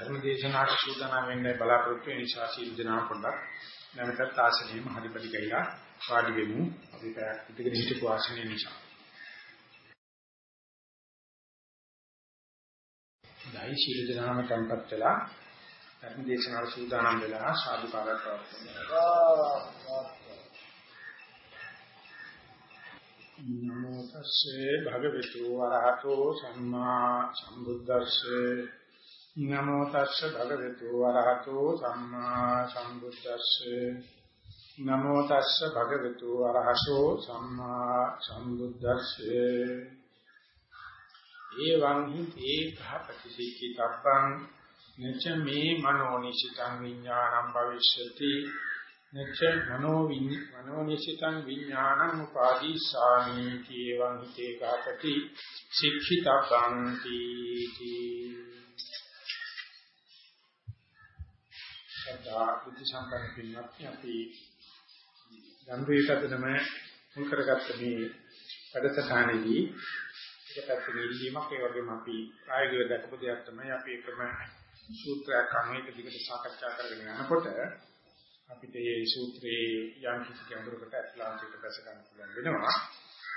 ධර්ම දේශනාවට සූදානම් වෙන්න බලාපොරොත්තු වෙන නිසා සීල දනා පොඩ්ඩක් නැවතත් ආසනෙම හරිපටි ගිලා වාඩි වෙමු. අපි පැයක් පිටගෙන හිටපු ආසනෙ නිසා. දෛ සීල දනාම tempත් වෙලා ධර්ම දේශනාවට සූදානම් වෙලා සාදු කාර්යයක් පවත්වනවා. නමෝ තස්සේ භගවතු වරහතෝ සම්මා සම්බුද්දස්සේ නමෝ තස්සේ භගවතු වරහතෝ සම්මා සම්බුද්දස්සේ. නමෝ තස්සේ භගවතු වරහතෝ සම්මා සම්බුද්දස්සේ. එවං හි ඒකපති සික්ඛිතබ්බං නච මේ මනෝනිසිතං විඥානං භවිෂ්‍යති. නච්ච මනෝ මනෝනිසිතං විඥානං උපාදීසාමි කේවං හිතේ කාපති ශික්ෂිතබ්බන්ති සදා බුද්ධ සම්පන්න පින්වත්නි අපි ගම්භීරකදම මුල් කරගත්ත මේ වැඩසටහනේදී එක පැත්තකින් ඉල්ලීමක් ඒ වගේම අපි ප්‍රායෝගිකව දැකපු දෙයක් තමයි අපි එකම සූත්‍රයක් අනුව එක දිගට සාකච්ඡා කරගෙන යනකොට අපිට මේ සූත්‍රයේ යම් කිසි ගැඹුරකට ඇතුළාන්තයට දැස ගන්න පුළුවන් වෙනවා.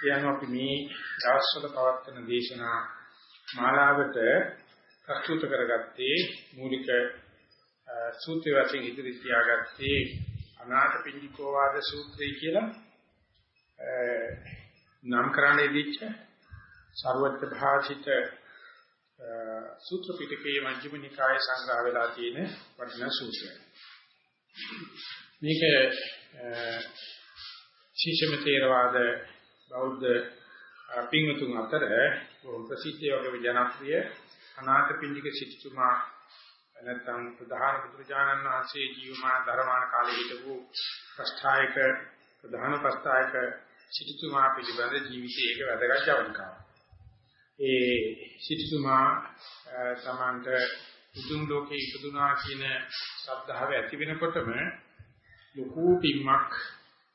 ඒ අනුව අපි මේ දවස්වල පවත්වන දේශනා මාලාවට ප්‍රස්තුත කරගත්තේ මූලික සූත්‍ර වශයෙන් ඉදිරි තියාගත්තේ අනාථ පින්ඩිකෝ වාද සූත්‍රය කියලා නම් කරන්නේ දීච්ච සර්වත්‍ය භාෂිත සූත්‍ර පිටකයේ මජ්ක්‍ධිම නිකාය සංග්‍රහ වෙලා තියෙන වටිනා සූත්‍රයක්. මේක ශිෂ්‍යම තේරවාද බෞද්ධ පින්වතුන් අතර ප්‍රසිද්ධ වගේ ජනප්‍රිය අනාථපිණ්ඩික සිටුතුමා නැත්නම් ප්‍රධාන පුත්‍රජානන් වහන්සේ ජීවමාන ධර්මාන කාලේ හිටපු ප්‍රස්ථායක ප්‍රධාන ප්‍රස්ථායක සිටුතුමා පිළිබඳ ජීවිතයේ ඒක වැදගත් ජවනිකාවක්. ඒ සිටුතුමා සමාන්ත උතුම් ලෝකේ ඉපදුනා කියන ශ්‍රද්ධාව ඇති වෙනකොටම ලොකු පිම්මක්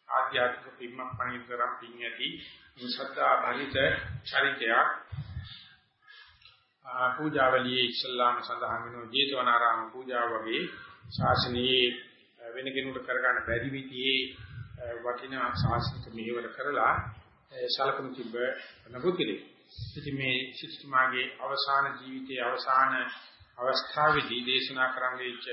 ආධ්‍යාත්මික පිම්මක් පණිවිඩම් පින් ඇති මේ ශ්‍රද්ධා භරිත චරිතයක් පූජාවලියේ ඉස්ලාම සඳහන් වෙන ජේතවනාරාම පූජාව වගේ ශාසනයේ වෙන කෙනෙකුට කරගන්න බැරි විදිහේ වටිනා ශාසනික මෙහෙවර කරලා ශලකමු තිබ්බ නබුතිරේ. ඉතින් මේ සිස්ටමාගේ අවසාන ජීවිතයේ අවසාන අවස්ථාවේදී දේශනා කරන්නෙච්ච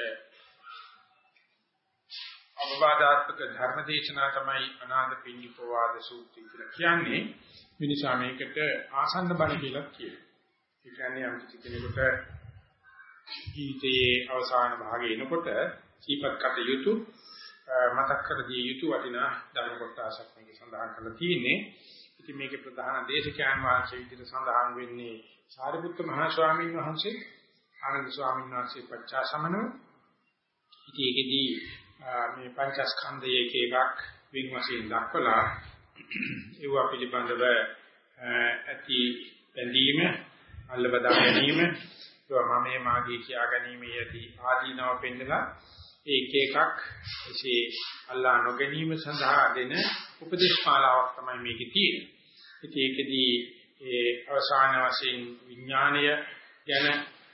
අවවාදාත්මක ධර්ම දේශනා තමයි අනාථ පින්නිකෝ වාද සූත්‍රය කියලා කියන්නේ. මිනිසා මේකට ආසන්න බණ කියලා කියනවා. ඒ කියන්නේ යම් කිසි කෙනෙකුට ජීවිතයේ අවසාන භාගයේ එනකොට සීපත් කට යුතු මතක් කර දිය යුතු වටිනා ධර්ම කොටසක් මේක සඳහන් කරලා තියෙන්නේ. ඉතින් මේකේ ප්‍රධාන දේශකයන් වහන්සේ විදිහට සඳහන් වෙන්නේ සාරිපුත්ත මහ ස්වාමීන් වහන්සේ ආනන්ද ස්වාමීන් වහන්සේ පච්චා සමනව. ඉතින් ඒකෙදී මේ පංචස්කන්ධයේ එක එකක් වින් වශයෙන් දක්වලා ඒව පිළිබඳව ඇති බැඳීම අල්ලබදා ගැනීම ඒවා මමයේ මාගේ කියා ගැනීම යටි ආදීනව පෙන්නලා ඒක එකක් එසේ අල්ලා නොගැනීම සඳහා දෙන උපදේශමාලාවක් තමයි මේකේ තියෙන්නේ. ඉතින් ඒකෙදී ඒ අවසාන වශයෙන් විඥාණය ගැන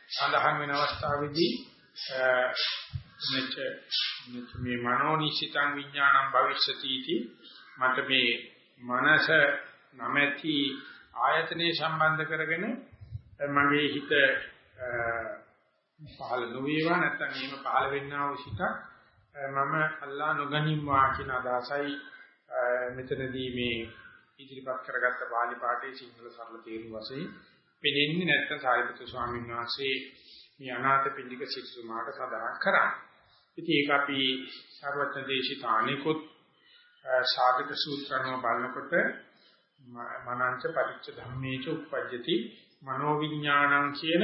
සඳහන් වෙන අවස්ථාවේදී මෙච්ච මේ මනෝනිසිතං විඥානං භවිෂ්‍යති इति මට මේ මනස නැමැති ආයතනේ සම්බන්ධ කරගෙන මගේ හිත පහළ නොවේවා නැත්නම් එහෙම පහළ වෙන්නා වූ සිතක් මම අල්ලා නොගනිම්වා කියන අදහසයි මෙතනදී මේ ඉදිරිපත් කරගත්ත පාලි පාඨයේ සිංහල සරල තේරුම වශයෙන් පෙනෙන්නේ නැත්නම් සාරිපුත්‍ර ස්වාමීන් වහන්සේ මේ අනාථ පිළික සිසුමාට සඳහන් කරා. ඉතින් ඒක අපි සර්වඥ දේශිත අනිකුත් සාධක සූත්‍රණව බලනකොට මනංච පරිච්ඡ ධම්මේච උප්පජ්ජති මනෝවිඥානං කියන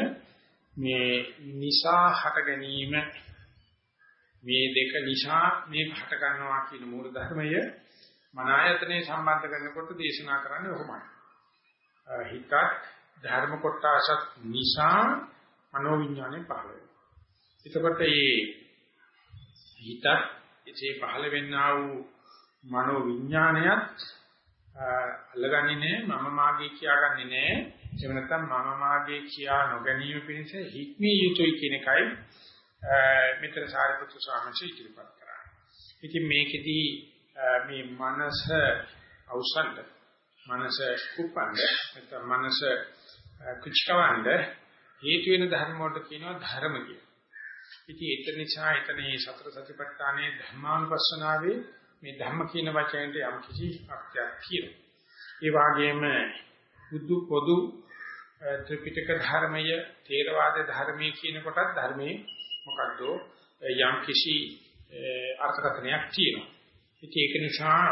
මේ නිසා හට ගැනීම මේ දෙක නිසා මේ හට ගන්නවා කියන මූල ධර්මය මන ආයතනේ සම්බන්ධ කරනකොට දේශනා කරන්නේ ඔහොමයි. හිතක් ධර්ම කොටසක් නිසා මනෝවිඥානේ පහළ වෙනවා. එතකොට මේ හිතත් ඒ පහළ වෙන්නා වූ මනෝවිඥානයත් අල්ලගන්නේ නැහැ මම මාගේ කියාගන්නේ නැහැ එහෙම නැත්නම් මම මාගේ කියා නොගැනීම පිණිස හික්මිය යුතුයි කියන එකයි මෙතන සාරිපුත්‍ර ස්වාමීන් වහන්සේ ඉදිරිපත් කරන්නේ. ඉතින් මේකෙදී මේ මනස අවසන්ද මනස කුප්පන්ද නැත්නම් මනස කුචකවන්ද හේතු වෙන ධර්ම වලට කියනවා ධර්ම කියලා. ඉතින් ඒක නිසා එතන මේ සතර සතිපට්ඨානයේ ධර්මානුපස්සනාවේ මේ ධම්ම කියන වචනයට යම් කිසි අර්ථයක් තියෙනවා. ඒ වගේම බුදු පොදු ත්‍රිපිටක ධර්මය, ථේරවාද ධර්මයේ කියන කොටත් ධර්මයේ මොකද්ද යම් කිසි අර්ථකථනයක් තියෙනවා. ඉතින් ඒක නිසා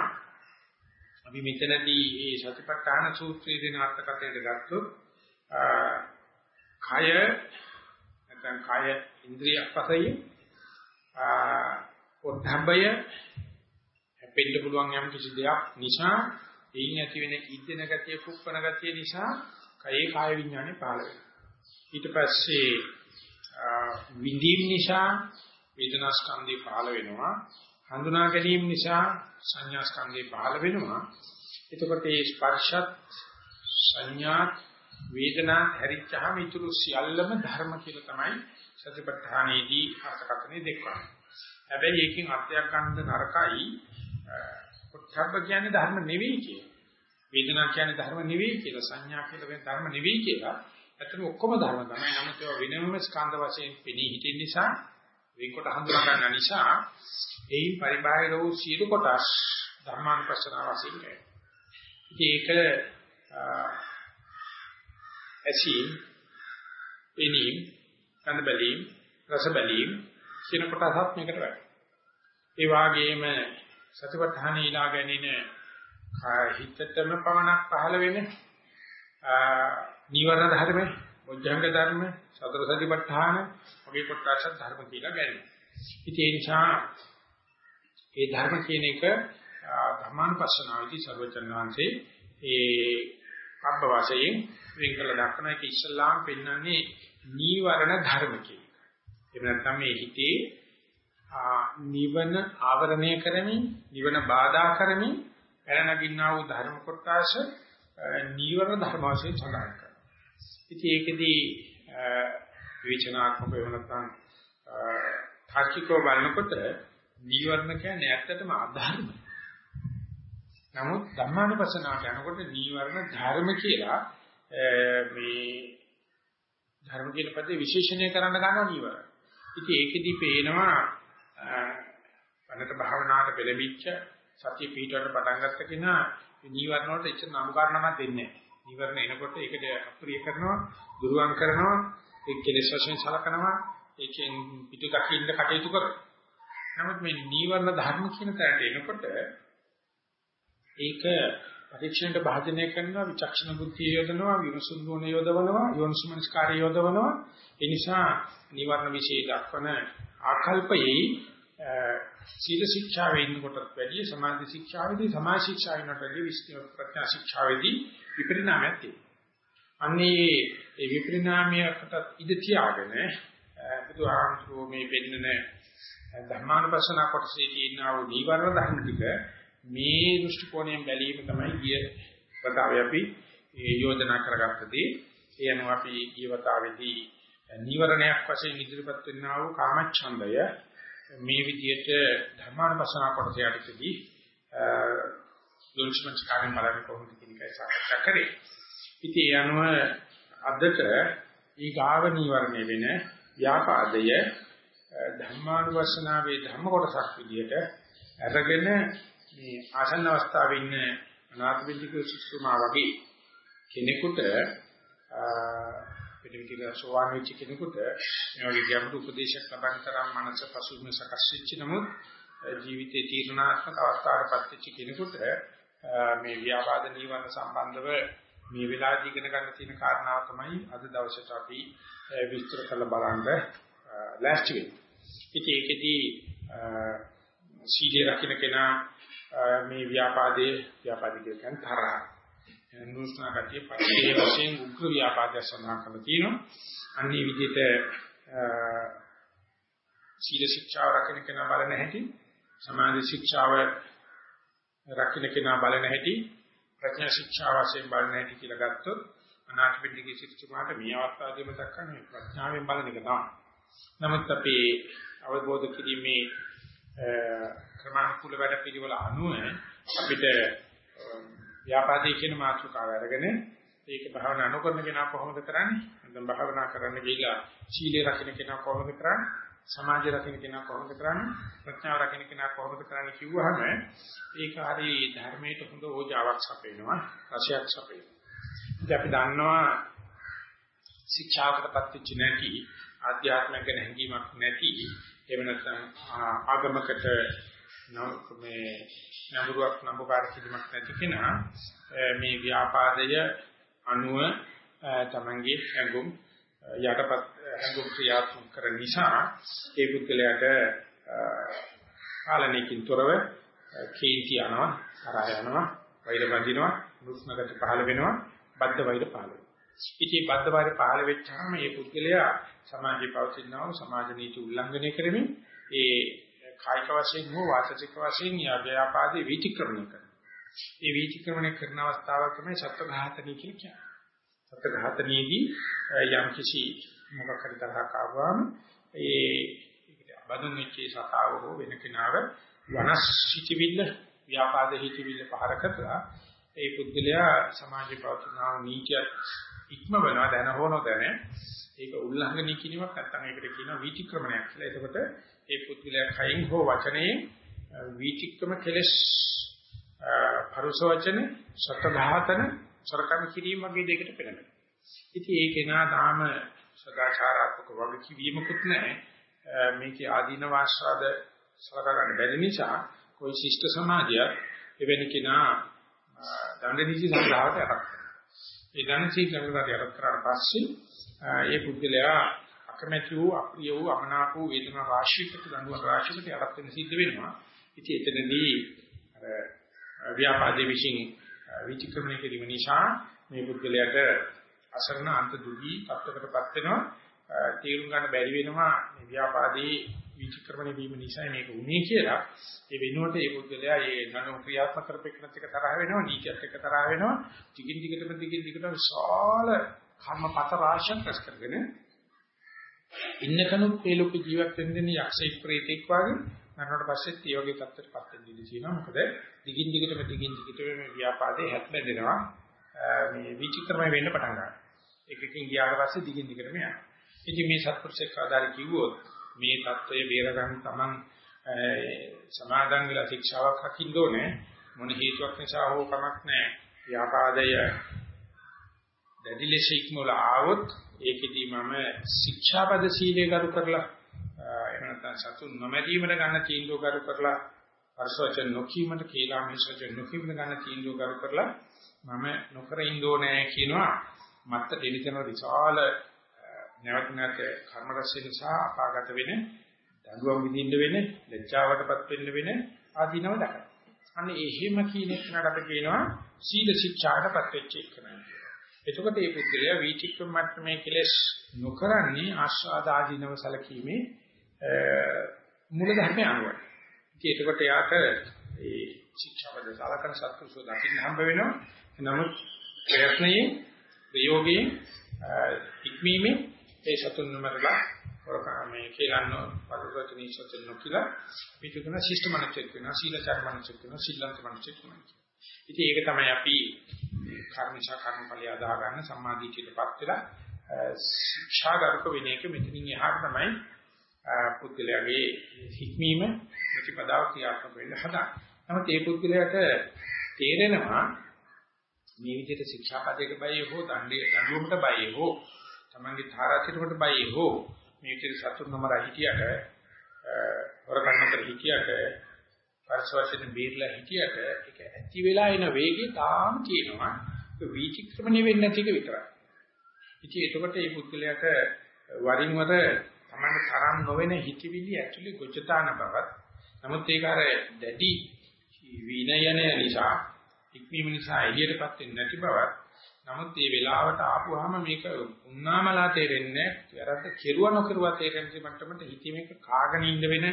අපි මෙතනදී මේ සතිපට්ඨාන සූත්‍රයේ දෙන අර්ථකථනයට ගත්තොත් කය නැත්නම් කය ඉන්ද්‍රියක් වශයෙන් ඔද්ධබ්බය හැපෙන්න පුළුවන් යම් කිසි දෙයක් නිසා එයින් ඇති වෙන ඉද්දෙන ගතිය කුප්පන ගතිය නිසා කයේ කාය විඥානේ පහළ වෙනවා ඊට පස්සේ විඳීම් නිසා වේදනා ස්කන්ධේ පහළ වෙනවා හඳුනා ගැනීම නිසා සංඥා ස්කන්ධේ පහළ වෙනවා එතකොට මේ ස්පර්ශත් සංඥාත් වේදනා හැරිච්චාම ඊටු සියල්ලම ධර්ම කියලා තමයි සතිපට්ඨානයේදී අර්ථකථනය දෙක්වන්නේ. හැබැයි ඒකෙන් අර්ථයක් ගන්න නරකයි. පොට්ටබ්බ කියන්නේ ධර්ම නෙවෙයි කියලා. වේදනා කියන්නේ ධර්ම නෙවෙයි කියලා. සංඥා කියලා වෙන ධර්ම නෙවෙයි කියලා. ඇත්තටම ඔක්කොම ධර්ම තමයි. නමුත් ඒවා වෙනම ස්කන්ධ වශයෙන් පෙනී හිටින්න නිසා වෙන්කොට හඳුනා ගන්න නිසා එයින් පරිබාහිර වූ සියලු කොටස් ධර්මානුපස්සන වශයෙන් ගන්නවා. ඒක ඇසීම්, එනීම්, කන බැලීම්, රස බැලීම් කියන කොටසත් මේකට වැටෙනවා. ඒ වගේම සතිපට්ඨාන ඊළා ගැනීම හිතටම පමණක් පහළ වෙන නීවරණ ධර්ම, බොජ්ජංග ධර්ම, සතර සතිපට්ඨාන වගේ කොටස ධර්ම කියලා ගැනීම. ඉතින් ඒ නිසා ඒ ධර්ම කියන එක ධර්මානුපස්සනාවේදී සර්වචන්නාංශේ ඒ කබ්බ වශයෙන් වෙන් කළ දක්වන එක ඉස්සල්ලාම පෙන්වන්නේ නීවරණ ධර්ම කියන එක. එහෙම නැත්නම් මේ හිතේ නිවන ආවරණය කරමින් නිවන බාධා කරමින් පැනනගින්නා වූ ධර්ම කොටස නීවරණ ධර්ම වශයෙන් සඳහන් කරනවා. ඉතින් ඒකෙදී විචනාත්මක වෙන නැත්නම් තාර්කිකව බලනකොට නීවරණ කියන්නේ ඇත්තටම අධර්ම. නමුත් ධර්මානුපස්සනාවට යනකොට නීවරණ ධර්ම කියලා මේ ධර්ම කියන පදේ විශේෂණය කරන්න ගන්නවා නීවරණ. ඉතින් ඒකෙදි පේනවා අනත භාවනාවට පෙළඹිච්ච සතිය පිටවට පටන් ගත්ත කෙනා නීවරණ වලට ඉච්ච නම්කාරණමක් දෙන්නේ නැහැ. නීවරණ එනකොට ඒකට අප්‍රිය කරනවා, දුරුවන් කරනවා, ඒ කෙලෙස් වශයෙන් සලකනවා, ඒකෙන් පිටු දකින්න කටයුතු කරනවා. නමුත් මේ නීවරණ ධර්ම කියන තැනට එනකොට ඒක පරීක්ෂණයට භාජනය කරනවා විචක්ෂණ බුද්ධිය යොදනවා විමසුම් ගුණ යොදවනවා යෝනිසමනස්කාරය යොදවනවා ඒ නිසා නිවර්ණ વિશે දක්වන ආකල්පයේ සීල ශික්ෂාවේ ඉන්නකොටත් වැඩිය සමාධි ශික්ෂාවේදී සමාජ ශික්ෂාවෙන්ට වැඩිය විස්තර ප්‍රඥා ශික්ෂාවේදී විපරිණාමයක් තියෙනවා. අන්නේ ඒ විපරිණාමයකට ඉඳ තියාගෙන බුදුහාමුදුරුවෝ මේ පෙන්නන ධර්මානුපස්සන කොටසේ තියෙනා වූ නීවරණ ධර්ම ටික මේ දෘෂ්ටි කෝණයෙන් බැලීම තමයි ගිය වතාවේ අපි යෝජනා කරගත්තදී. ඒ අනුව අපි ගිය වතාවේදී නීවරණයක් වශයෙන් ඉදිරිපත් වෙනා වූ කාමච්ඡන්දය මේ විදිහට ධර්මානුපස්සනා කොටස යටතේදී යොන්ස්මන්ස් කාර්යය බලන්න කොහොමද කියන එකයි සාකච්ඡා කරේ. ඉතින් ඒ අනුව අදට ඊ ගාව නීවරණය වෙන ව්‍යාපාදය ධර්මානුපස්සනාවේ ධර්ම කොටසක් විදිහට අරගෙන මේ ආසන්න අවස්ථාවේ ඉන්න අනාථපිණ්ඩික සුසුමා වගේ කෙනෙකුට පිටිවිතික සෝවාන් වෙච්ච කෙනෙකුට මේ වගේ ගැඹුරු උපදේශයක් ලබන තරම් මනස පසුබිම සකස් වෙච්ච නමුත් ජීවිතේ තීරණාත්මක අවස්ථාවකටපත් වෙච්ච කෙනෙකුට මේ ව්‍යාපාද නිවන සම්බන්ධව මේ වෙලාවේදී ඉගෙන ගන්න තියෙන කාරණාව තමයි අද දවසට අපි විස්තර කරලා බලන්න ලෑස්ති වෙන්නේ. ඉතින් ඒකෙදී සීලය රකින්න කෙනා මේ ව්‍යාපාදයේ ව්‍යාපාදික කියන්නේ තරහ. නුස්නා ගතිය පරිදේ වශයෙන් උග්‍ර ව්‍යාපාදය සඳහන් කරලා තියෙනවා. අන්නේ විදිහට සීල ශික්ෂාව රකින්න කෙනා බලන හැටි, සමාධි ශික්ෂාව රකින්න කෙනා බලන හැටි, ප්‍රඥා ශික්ෂාව වශයෙන් බලන හැටි කියලා ගත්තොත් අනාථපිණ්ඩිකේ සිටුමාට මේ අවස්ථාවේදී මතක් කරන්නේ ප්‍රඥාවෙන් බලන එක තමයි. නමුත් අපි අවබෝධ කිරීමේ ක්‍රමානුකූල වැඩ පිළිවෙල අනුව අපිට ව්‍යාපාදේ කියන මාතෘකාව අරගෙන ඒක භාවනා නොකරන කෙනා කොහොමද කරන්නේ? නැත්නම් භාවනා කරන්න ගිහිලා සීලය රකින්න කෙනා කොහොමද කරන්නේ? සමාජය රකින්න කෙනා කොහොමද කරන්නේ? ප්‍රඥාව රකින්න කෙනා කොහොමද කරන්නේ කිව්වහම ඒක හරි ධර්මයට හොඳ ඕජාවක් සපේනවා, රසයක් සපේනවා. ඉතින් අපි දන්නවා ශික්ෂාවකටපත් වෙච්ච නැති ආධ්‍යාත්මික ගැන හැඟීමක් නැති එහෙම නැත්නම් ආගමකට මේ නඹුරුවක් නඹුකාර කිරීමක් නැති කෙනා මේ ව්‍යාපාදය අනුව තමන්ගේ හැඟුම් යටපත් හැඟුම් ක්‍රියාත්මක කරන නිසා ඒ පුද්ගලයාට පාලනයකින් තොරව කේන්ති යනවා කරා යනවා වෛර බඳිනවා නුස්නගත පහළ වෙනවා බද්ධ වෛර පහළ වෙනවා. ඉතින් බද්ධ වෛර පහළ වෙච්චාම මේ පුද්ගලයා සමාජයේ පවතිනව සමාජ නීති උල්ලංඝනය කරමින් ඒ කායික වශයෙන් හෝ වාචික වශයෙන් ව්‍යාපාදේ විචක්‍රමණය කරනවා. ඒ විචක්‍රමණය කරන අවස්ථාව තමයි සත්ත්වඝාතනී කියන්නේ. සත්ත්වඝාතනීයදී යම් කිසි මොකක් හරි තරහක් ආවම ඒ බඳුන් වෙච්ච සතාව හෝ වෙන කෙනාව වනස්සිතවිල්ල ව්‍යාපාද හිතවිල්ල පහර කරලා ඒ පුද්ගලයා සමාජයේ පවතින නීතිය ඉක්මවනවා දැන හෝ නොදැන ඒක උල්ලංඝනය කිරීමක් නැත්නම් ඒකට කියනවා විචක්‍රමණයක් කියලා. එතකොට ඒ පුද්ගලයා කයින් හෝ වචනයෙන් විචක්‍රම කෙලස් පරුස වචන සත්‍ඝාතන සරකම් කිරීම වගේ දෙයකට පෙළඹෙනවා. ඉතින් ඒක නා තාම සදාචාරාත්මක වගකීමකුත් නැහැ. මේකේ ආදීන වාස්වාද සලකා ගන්න බැරි නිසා કોઈ ශිෂ්ට සමාජයක් එවැනි කෙනා දඬ නීති සඳහාට යටත් කරනවා. ඒ දඬ නීති සඳහාට යටත් කරාට පස්සේ ඒ පුද්ගලයා අකමැති වූ අප්‍රිය වූ අමනාප වූ වේදනා රාශියකට දඬුවම් රාශියකට යටත් වෙන සිද්ධ වෙනවා. ඉතින් එතනදී අර ව්‍යාපාදයේ විශ්ින් විචක්‍රමණය කිරීම නිසා මේ පුද්ගලයාට අසරණ අන්ත දුගී තත්ත්වයකටපත් වෙනවා. තේරුම් ගන්න බැරි වෙනවා මේ ව්‍යාපාදයේ විචක්‍රමණය වීම නිසා මේක උනේ කියලා. ඒ වෙනුවට ඒ පුද්ගලයා ඒ ධන ක්‍රියාත්මක කරපෙන්නත් එක තරහ වෙනවා, නීතියත් එක තරහ වෙනවා. ටිකින් ටිකටම ටිකින් ටිකට විශාල කර්මපත රාශියක් රැස් කරගෙන ඉන්නකනුත් මේ ලෝකේ ජීවත් වෙන්න යක්ෂයෙක් ප්‍රේතෙක් වගේ මරණයට පස්සෙත් ඒ වගේ තත්ත්වයකට පත් වෙන්න ඉඩ තියෙනවා. මොකද දිගින් දිගටම දිගින් දිගටම මේ ව්‍යාපාදේ හැත්බැඳෙනවා. මේ විචිත්‍රමය වෙන්න පටන් ගන්නවා. එකකින් ගියාට පස්සේ දිගින් දිගටම යනවා. ඉතින් මේ සත්පුරුෂයෙක් ආදාර කිව්වොත් මේ தত্ত্বය බේරගන්න තමන් සමාදන් වෙලා ශික්ෂාවක් හකින්න ඕනේ. මොන හේතුවක් නිසා හෝ කමක් නැහැ. ව්‍යාපාදය දැඩි ලෙස ඉක්මවල ආවොත් ඒකෙදී මම ශික්ෂාපද සීලය කරු කරලා එහෙම නැත්නම් සතුන් නොමැදීමට ගන්න තීන්දුව කරු කරලා පරිසවචන නොකීමට කියලා මිසවචන නොකීමට ගන්න තීන්දුව කරු කරලා මම නොකර ඉන්න ඕනේ කියනවා මත්ත දෙලිතන විශාල නැවත නැවත කර්ම රැස් නිසා අපාගත වෙන දඬුවම් විඳින්න වෙන ලැජ්ජාවටපත් වෙන්න වෙන ආදීනව දක්වනවා. අන්න එහෙම කියන එකට අපි කියනවා සීල ශික්ෂාටපත් වෙච්ච එක නෑ. එතකොට මේ පුද්ගලයා වීතික්‍රම මට්ටමේ කෙලස් නොකරන්නේ ආස්වාද ආදීනව සලකීමේ මූල ධර්මය අනුවයි. ඉතින් එතකොට යාට ඒ ශික්ෂාවද සලකන සත්පුරුෂෝ දකින්න හම්බ වෙනවා. නමුත් ප්‍රයත්නයේ ප්‍රයෝගයේ ඉක්මීමේ ඒ සතුන් නමරලා වරකාමේ කියලානෝ පරිවර්තනී සත්‍ය නොකිලා පිටුකන ශිෂ්ට මනසෙක් වෙනවා සීලචාර මනසෙක් වෙනවා සීලන්ත මනසෙක් වෙනවා. ඉතින් ඒක තමයි අපි කර්මශා කර්මඵලිය අදා ගන්න සම්මාදීතියටපත් වෙලා ශික්ෂාගරුක වෙන එක මෙතනින් එහාට තමයි පුද්ගලයාගේ හික්මීම ප්‍රතිපදාව ක්‍රියාත්මක වෙන්න හදා. නමුත් ඒ පුද්ගලයාට තේරෙනවා මේ විදිහට ශික්ෂාපදයක බයි හෝ දණ්ඩේ දඬුවමට බයි හෝ තමන්ගේ තාරාතිරකට බයි හෝ මේ විදිහට සතුන් නමර හිටියට වරකන්නතර හිටියට පරිසවචන බීරලා හිටියට ඒක ඇති වෙලා එන වේගය තාම තියෙනවා. ඒක විචක්‍රමණය වෙන්නේ නැති එක විතරයි. ඉතින් එතකොට මේ පුද්ගලයාට වරින් වර තමන්ගේ තරම් නොවන හිතවිලි ඇතුලේ ගොචතාන බවත් නමුත් ඒක අර දැඩි විනයන නිසා ඉක්මීම නිසා එළියටපත් වෙන්නේ නැති බවත් නමුත් මේ වෙලාවට ආපුවාම මේක උන්නාමලා තේරෙන්නේ වැරද්ද කෙරුවා නොකරුවා තේරෙන්නේ මට්ටමට හිතීමේක කාගෙන ඉන්න වෙන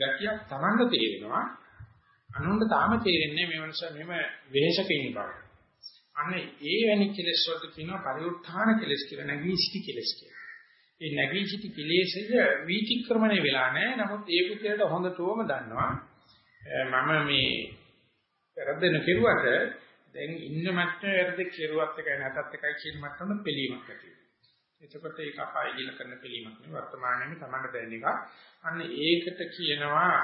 ගතියක් Tamanda තේරෙනවා. අනුන්ට තාම තේරෙන්නේ මේ මනුස්සයා මෙහෙම වෙහෙසක ඉන්න බව අනේ ඒ වැනි කෙලෙස් වලට කියනවා පරිඋත්ථාන කෙලෙස් කියලා නැගී සිටි කෙලෙස් කියලා. ඒ නැගී සිටි කෙලෙස්ය වීතික්‍රමණය වෙලා නැහැ. නමුත් ඒ පුතේට හොඳටම දන්නවා. මම මේ වැරද්දන කෙරුවට දැන් ඉන්න මට්ටමේ වැරද්ද කෙරුවත් එකයි නැතත් එකයි කියන මට්ටම පිළීමක් ඇති එතකොට ඒක අපාය ගිල කරන පිළීමක් නෙවෙයි වර්තමානයේම තමන්ට දැනෙන එක. අන්න ඒකට කියනවා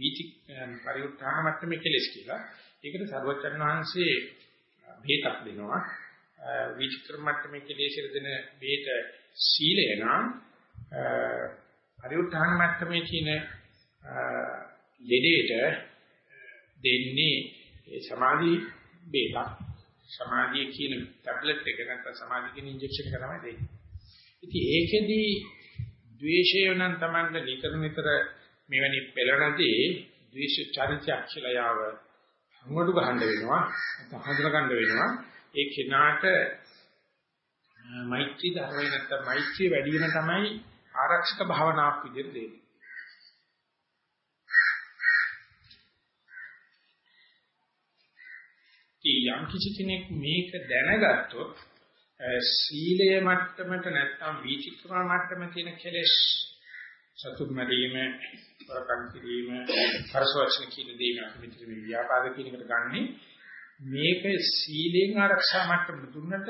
වීති පරිඋත්ථාන මට්ටමේ කෙලෙස් කියලා. ඒකට සර්වචන් වහන්සේ බේතක් දෙනවා. විචක්‍රම මට්ටමේ කෙලෙස් දෙන බේත සීලය නම් පරිඋත්ථාන මට්ටමේ තියෙන ලෙඩේට දෙන්නේ සමාධි බේතක්. සමාධිය කියන ටැබ්ලට් එක නැත්නම් සමාධිය කියන ඉන්ජෙක්ෂන් එක තමයි දෙන්නේ. ඉතින් ඒකෙදි ද්වේෂය නම් Tamanda නිතර නිතර මෙවැනි පෙළනදී ද්වේෂ චරිතයක් කියලා යාව හංගඩු ගහන්න වෙනවා නැත්නම් හඳුන ගන්න වෙනවා. ඒ කෙනාට මෛත්‍රී ධර්මය නැත්නම් මෛත්‍රී වැඩි වෙන තමයි ආරක්ෂක භාවනාවක් විදිහට දෙන්නේ. යම් කිසි කෙනෙක් මේක දැනගත්තොත් සීලය මට්ටමට නැත්නම් වීතික්‍රම මට්ටමේ තියෙන කෙලෙස් සතුම් මැරීම වරකම් කිරීම පරසවචන කියන දේ අපි මෙතන මේ ව්‍යාපාද කියන එකට ගන්නෙ. මේක සීලෙන් ආරක්ෂා මට්ටම දුන්නට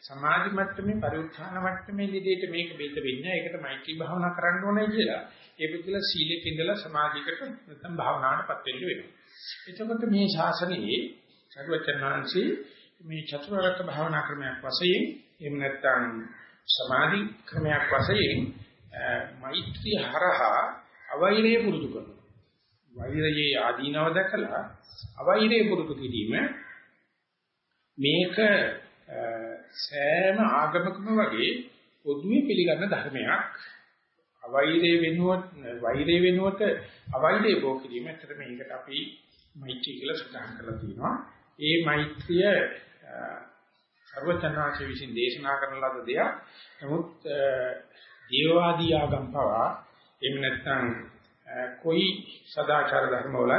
සමාධි මට්ටමේ පරිඋත්ථාන මට්ටමේ විදිහට මේක බෙද වෙන්නේ. ඒකට මෛත්‍රී භාවනා කරන්න ඕනේ කියලා. ඒ පුදුල සීලෙක ඉඳලා සමාධියකට නැත්නම් භාවනාවටපත් වෙන්න වෙනවා. එතකොට මේ ශාසනයේ සරුවචන් වහන්සේ මේ චතුරාර්ය භාවනා ක්‍රමයක් වශයෙන් එහෙම නැත්නම් සමාධි ක්‍රමයක් වශයෙන් මෛත්‍රී හරහා අවෛරය පුරුදු කරනවා. වෛරයේ ආදීනව දැකලා අවෛරය පුරුදු කිරීම මේක සෑම ආගමකම වගේ පොදුවේ පිළිගන්න ධර්මයක්. අවෛරය වෙනුවට වෛරය වෙනුවට අවෛරය බෝ කිරීම ඇත්තට මේකට අපි මෛත්‍රී කියලා සඳහන් කරලා තියෙනවා. ඒ මෛත්‍රිය සර්වචනාචි විසින් දේශනා කරන ලද දෙයක්. නමුත් දේවවාදී ආගම් පවා එහෙම නැත්නම් કોઈ සදාචාර ධර්මවල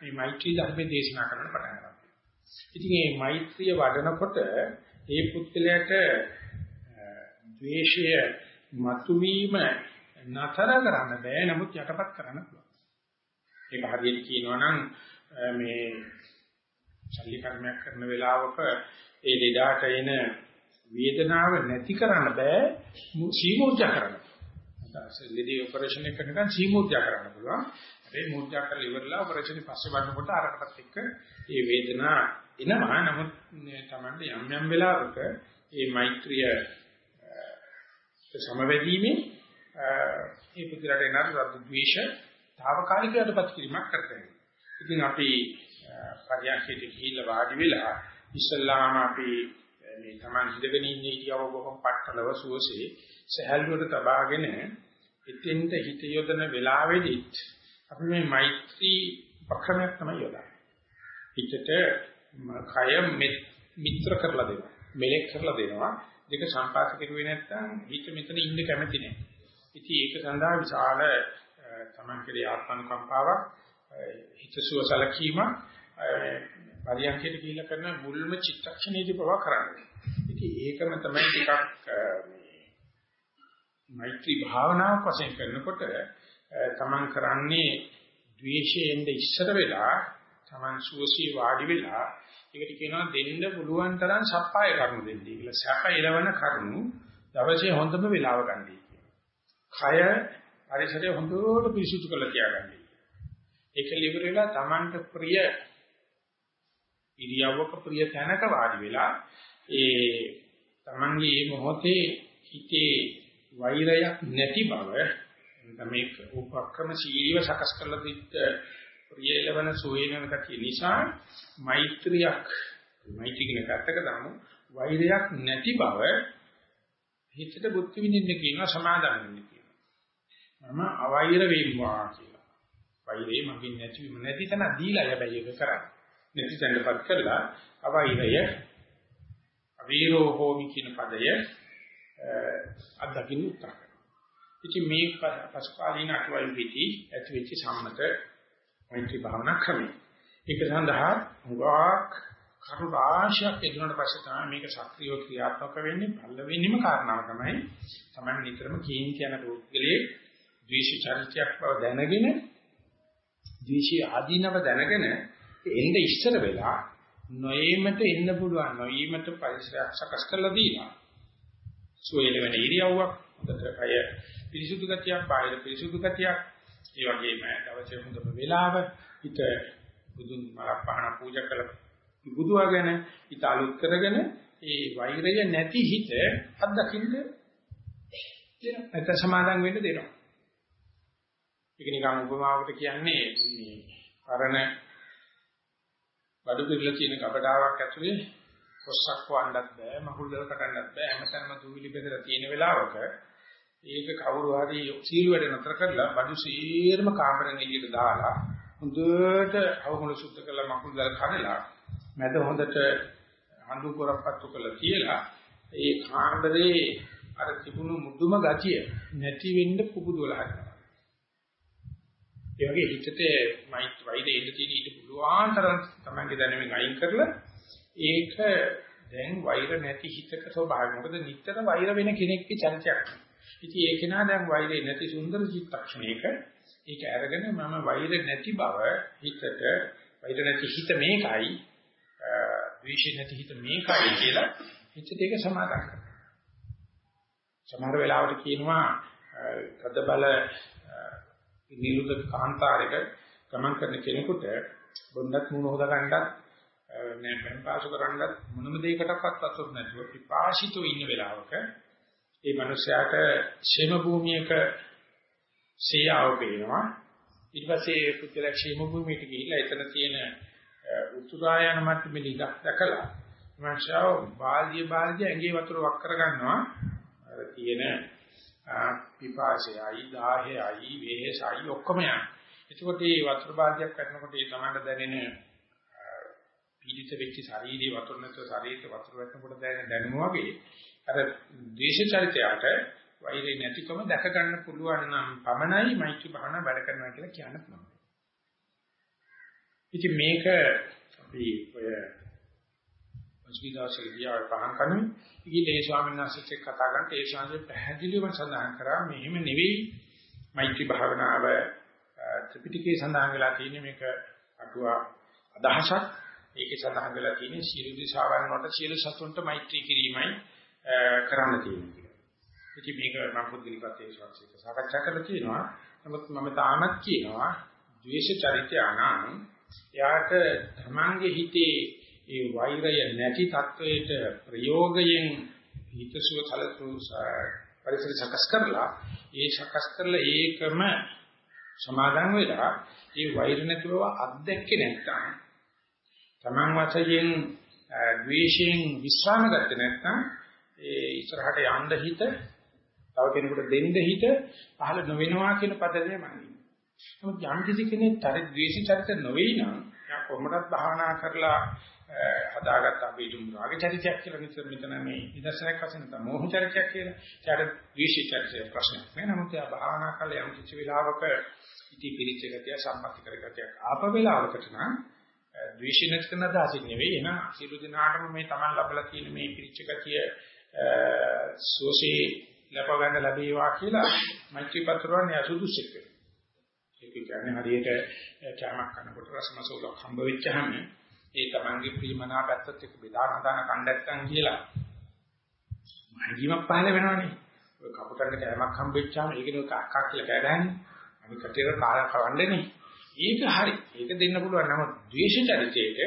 මේ මෛත්‍රී ධර්මයේ දේශනා කරන්න පටන් ගන්නවා. ඉතින් මේ මෛත්‍රිය වඩනකොට ඒ පුද්ගලයාට ද්වේෂය මතුවීම නතර කරන්න බෑ නමුත් යටපත් කරන්න පුළුවන්. ඒක හරියට කියනවා නම් මේ ශල්‍ය කර්මයක් කරන වෙලාවක ඒ ලෙඩාට එන වේදනාව නැති කරන්න බෑ සීමුර්ජා කරන්න. ලෙඩේ ඔපරේෂන් එක කරනකන් සීමුර්ජා කරන්න පුළුවන්. හැබැයි මුර්ජා කරලා ඉවරලා ඔපරේෂන් පස්සේ බලනකොට අරකටත් එක්ක ඒ වේදනාව එනවා. නමුත් Tamande යම් යම් වෙලාවක මේ මෛත්‍රිය සමවැදීමේ ඒ පුදුරට එන රද්ද ද්වේෂ తాවකාලිකවටපත් කිරීමක් කරතයි. ඉතින් අපි පරියන්කේට ගිහිල්ලා වාඩි වෙලා ඉස්සල්ලාම අපි මේ Taman හිටගෙන ඉන්න ඉරියව බොහොම පටලව සුවසේ සහැල්ලුවට තබාගෙන එතෙන්ට හිත යොදන වෙලාවෙදිත් අපි මේ මෛත්‍රී ප්‍රක්‍රමයක් තමයි යොදන්නේ. හිතට කය මිත්‍ර කරලා දෙනවා. මෙලෙක් කරලා දෙනවා. දෙක සම්පාත කෙරුවේ නැත්නම් හිත මෙතන ඉන්න කැමති නැහැ. ඉතින් ඒක සඳහා විශාල Taman කෙරේ ආත්මනුකම්පාවක් හිතසුව සැලකීම පරියන්කයට කියලා කරන මුල්ම චිත්තක්ෂණයේදී පවා කරන්නේ. ඉතින් ඒකම තමයි ටිකක් මේ මෛත්‍රී භාවනාවක් වශයෙන් කරනකොට තමන් කරන්නේ ද්වේෂයෙන් ඉස්සර වෙලා තමන් සුවසී වාඩි වෙලා ඒකට කියනවා දෙන්න පුළුවන් තරම් සප්පාය කරුණු දෙන්නේ කියලා. සැප එළවන කරුණු දවසේ හොඳම වෙලාව ගන්නයි කියනවා. කය පරිසරය හොඳට පිරිසිදු කරලා තියාගන්නයි. ඒක liver වෙලා තමන්ට ප්‍රිය ඉරියව්වක ප්‍රිය තැනක වාඩි වෙලා ඒ තමන්ගේ මේ මොහොතේ හිතේ වෛරයක් නැති බව තමයි උපක්‍රමශීලීව සකස් කරලා දිට ප්‍රියලවන සෝයනන කතිය නිසා මෛත්‍රියක් මෛත්‍රී කියන කටක දාමු වෛරයක් නැති බව හිතට බුද්ධ විඳින්න කියනවා සමාදාන වෙන්න කියනවා. මම අවෛර වෙම්වා කියලා. වෛරේ මගින් නැතිවීම නැති තැන දීලා හැබැයි ඒක කරන්නේ. නැති තැනටපත් කරලා අවෛරය අවීරෝ හෝමි කියන පදය අත්දකින්න උත්සාහ කරනවා. ඉතින් මේ පසුකාලීන අටවල් පිටි ඇති වෙච්ච සම්මත මෛත්‍රී භාවනා ක්‍රමය. ඒක සඳහා හුඟක් කරු රාශියක් එදුනට පස්සේ තමයි මේක සක්‍රියව ක්‍රියාත්මක වෙන්නේ පළවෙනිම කාරණාව තමයි තමයි නිතරම කේන්ති යන පුද්ගලයේ ද්වේෂ චරිතයක් බව දැනගෙන ද්වේෂී ආදීනව දැනගෙන එන්න ඉස්සර වෙලා නොයීමට එන්න පුළුවන් නොයීමට පරිසරයක් සකස් කරලා දීලා සුවේල වෙන ඉරියව්වක් හොඳට කය පිරිසුදු ගතියක් බාහිර පිරිසුදු ගතියක් ඒ වගේම දවසේ හොඳම වේලාව හිත බුදුන් මලක් පහන පූජා කළ බුදුවගෙන හිත අලුත් කරගෙන ඒ වෛරය නැති හිත අත්දකින්න දෙනවා නැත්නම් සමාදම් වෙන්න දෙනවා. ඒක නිකන් උපමාවකට කියන්නේ මේ පරණ බඩු පිරලා තියෙන කබඩාවක් ඇතුලේ කොස්සක් වන්නත් බෑ මකුළු දල කඩන්නත් බෑ. හැමතැනම දූවිලි බෙදලා තියෙන වෙලාවක ඒක කවුරු හරි සීල් වැඩ නතර කරලා බඩු සීරම කාමරෙන් එළියට දාලා හොඳට අවගුණ සුද්ධ කරලා මකුළු දල කඩලා මැද හොඳට හඳු කොරප්පත්තු කරලා තියලා ඒ කාමරේ අර තිබුණු මුදුම ගතිය නැති වෙන්න පුබුදුවලා හදනවා ඒ වගේ හිතට මයිත් වෛරය ඉඳ තියෙන ඊට පුළුවන් තරම් තමන්ගේ දැනුමින් අයින් කරලා ඒක දැන් වෛර නැති හිතක ස්වභාවය. මොකද නිතර වෛර වෙන කෙනෙක්ගේ චරිතයක්. ඉතින් ඒක නා දැන් වෛරය නැති සුන්දර චිත්තක්ෂණයක ඒක අරගෙන මම වෛර නැති බව හිතට වෛර නැති හිත මේකයි ද්වේෂ නැති හිත මේකයි කියලා හිතට ඒක සමාදන් කරනවා. සමහර වෙලාවට කියනවා තද බල නිරුද්ධ කාන්තාරයක ගමන් කරන කෙනෙකුට බොන්නත් මුණ හොදා ගන්නත් නෑ පෙන් පාසු කරන්නත් මොනම දෙයකටවත් අතොත් නැතුව පිපාසිතෝ ඉන්න වෙලාවක ඒ මනුස්සයාට ෂේම භූමියක සියාව පේනවා. ඊට පස්සේ පුත්‍රයා ෂේම භූමියට ගිහිල්ලා එතන තියෙන උතුරායන මට්ටමේ ඉඩක් දැකලා මනුස්සයාව බාල්දිය බාල්දිය ඇඟේ වතුර වක් කර ගන්නවා අර තියෙන පිපාසයයි, දාහයයි, වේහසයි ඔක්කොම යන. එතකොට මේ වතුර බාල්දියක් කරනකොට ඒ තමන්ට දැනෙන පීඩිත වෙච්ච ශරීරයේ වතුර නැතුව ශරීරයට වතුර වැටෙනකොට දැනෙන දැනුම වගේ අර ද්වේෂ චරිතයට වෛරය නැතිකම දැක ගන්න පුළුවන් නම් පමණයි මෛත්‍රී භාවනා වැඩ කරනවා කියලා කියන්න පුළුවන්. ඉතින් මේක අපි ඔය පසුගියදවසේ ආව පහන් කන්නේ ඉතින් ඒ ස්වාමීන් වහන්සේත් එක්ක කතා කරනකොට ඒ ස්වාමීන් පැහැදිලිවම සඳහන් කරා මෙහෙම නෙවෙයි මෛත්‍රී භාවනාව ත්‍රිපිටකයේ සඳහන් වෙලා තියෙන්නේ මේක අටුවා අදහසක් ඒකේ සඳහන් වෙලා තියෙන්නේ සියලු දිශාවන් වලට සියලු සතුන්ට මෛත්‍රී කිරීමයි කරන්න තියෙන්නේ කියලා. ඉතින් මේක මම පුදුලිකත් ඒ ශාස්ත්‍රික සාකච්ඡා කරලා තියෙනවා. නමුත් මම තාමත් කියනවා ද්වේෂ චරිතය අනං එයාට තමන්ගේ හිතේ ඒ වෛරය නැති තත්වයට ප්‍රයෝගයෙන් හිතසුව කලසු පරිසර සකස් කරලා ඒ සකස් කරලා ඒකම සමාදන් වෙලා ඒ වෛර නැතිව අත්දැක්කේ නැත්නම් Taman වශයෙන් ද්වේෂයෙන් විස්්‍රාම ගත්තේ නැත්නම් ඒ ඉස්සරහට යන්න හිත තව කෙනෙකුට දෙන්න හිත පහළ නොවෙනවා කියන පදේ මනින්න. නමුත් යම් කිසි කෙනෙක් තරි ද්වේෂී චරිත නොවේ නම් යා කොහොමදත් භාවනා කරලා හදාගත්ත අපේ දුම් රාග චරිතයක් කියලා නිතර මෙතන මේ නිදර්ශනයක් වශයෙන් තමයි මෝහ චරිතයක් කියලා. ඒකට ද්වේෂී චරිතය ප්‍රශ්නයක් නෑ. නමුත් එයා භාවනා කරලා යම් කිසි වෙලාවක ඉති පිළිච්ච ගතිය සම්පatti කරගතියක් ආප වෙලාවකට නම් ද්වේෂී නැති කරන දාසින් නෙවෙයි එන සියලු දිනාටම මේ Taman ලබලා තියෙන මේ පිළිච්ච ගතිය සෝසේ ලබ ගන්න ලැබේවා කියලා මෛත්‍රී පතරවන්නේ අසුදුසුක් වෙනවා. ඒක කියන්නේ හරියට කැමක් කනකොට රසමසෝලක් හම්බ වෙච්චහම ඒ තමන්ගේ ප්‍රියමනා පැත්තත් එක්ක බෙදා හදාන කණ්ඩත්තම් කියලා මහජීවක් පහල වෙනවනේ. ඔය කපුටන්ට කෑමක් හම්බෙච්චාම ඒකනේ කක්කක් කියලා කෑදහන්නේ. අනික කටේට කාලා කවන්නේනේ. ඒක හරි. ඒක දෙන්න පුළුවන්. නමුත් ද්වේෂ චරිතයේට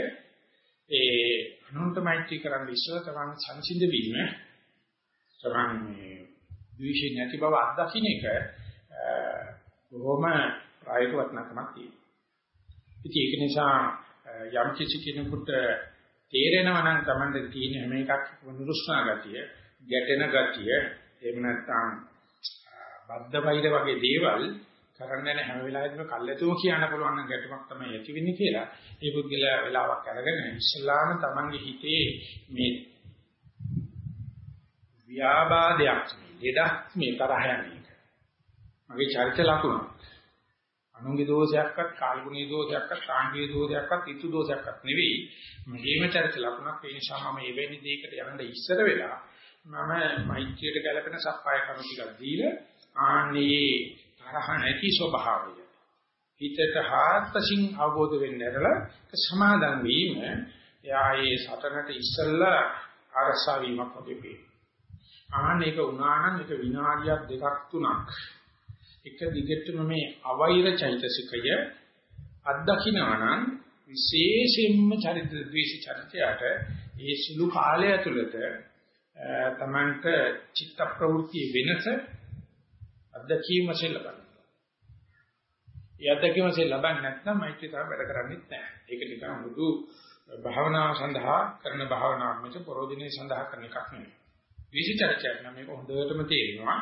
ඒ අනුන්ට මෛත්‍රී කරන්න ඉස්සර තමන් සංසිඳ වීම තමන් මේ ද්වේෂ නැති බව අත්දකින්න එක බොහොම ප්‍රායෝගික වටිනාකමක් තියෙනවා. ඉතින් ඒක නිසා යම් කිසි කෙනෙකුට තේරෙනවා නම් Tamande තියෙන හැම එකක් නුරුස්නා ගතිය, ගැටෙන ගතිය, එහෙම නැත්නම් බද්ධ වෛර වගේ දේවල් කරන්න යන හැම වෙලාවෙම කල්ැතුම කියන්න පුළුවන් නම් ගැටුමක් තමයි ඇති වෙන්නේ කියලා. ඒ පුද්ගලයා වෙලාවක් අරගෙන ඉස්ලාම Tamange හිතේ මේ ව්‍යාබාධයක් මේ ලෙඩක් මේ තරහ යන්නේ. මගේ චරිත ලකුණක්. අනුන්ගේ දෝෂයක්වත් කාල්ගුණී දෝෂයක්වත් සාංගීය දෝෂයක්වත් ඉතු දෝෂයක්වත් නෙවෙයි මේම චරිත ලකුණක් ඒ නිසා මම මේ වෙන්නේ දෙයකට යන්න ඉස්සර වෙලා මම මෛත්‍රියට ගැලපෙන සප්පාය කම ටිකක් දීලා ආන්නේ තරහ නැති ස්වභාවය හිතට හාත්පසින් අවබෝධ වෙන්න ඇරලා සමාදන් වීම එයා ඒ සතරට ඉස්සල්ලා ආරසා වීමක් වගේ පේනවා. ආන්නේක වුණා නම් ඒක විනාඩියක් දෙකක් තුනක් එක දිගටම මේ අවෛර චෛතසිකය අත්දකින්නවා නම් විශේෂයෙන්ම චරිත ද්වේෂ චරිතයට ඒ සුළු කාලය ඇතුළත තමන්ට චිත්ත ප්‍රවෘත්ති වෙනස අත්දැකීම වශයෙන් ලබනවා. ඒ අත්දැකීම වශයෙන් ලබන්නේ නැත්නම් මෛත්‍රී තරම් වැඩ කරන්නේ නැහැ. ඒක නිකන් මුදු භාවනාව සඳහා කරන භාවනාවක් මිස පරෝධිනේ සඳහා කරන එකක් නෙවෙයි. විශේෂචර්චයක් නම් මේක හොඳටම තේරෙනවා.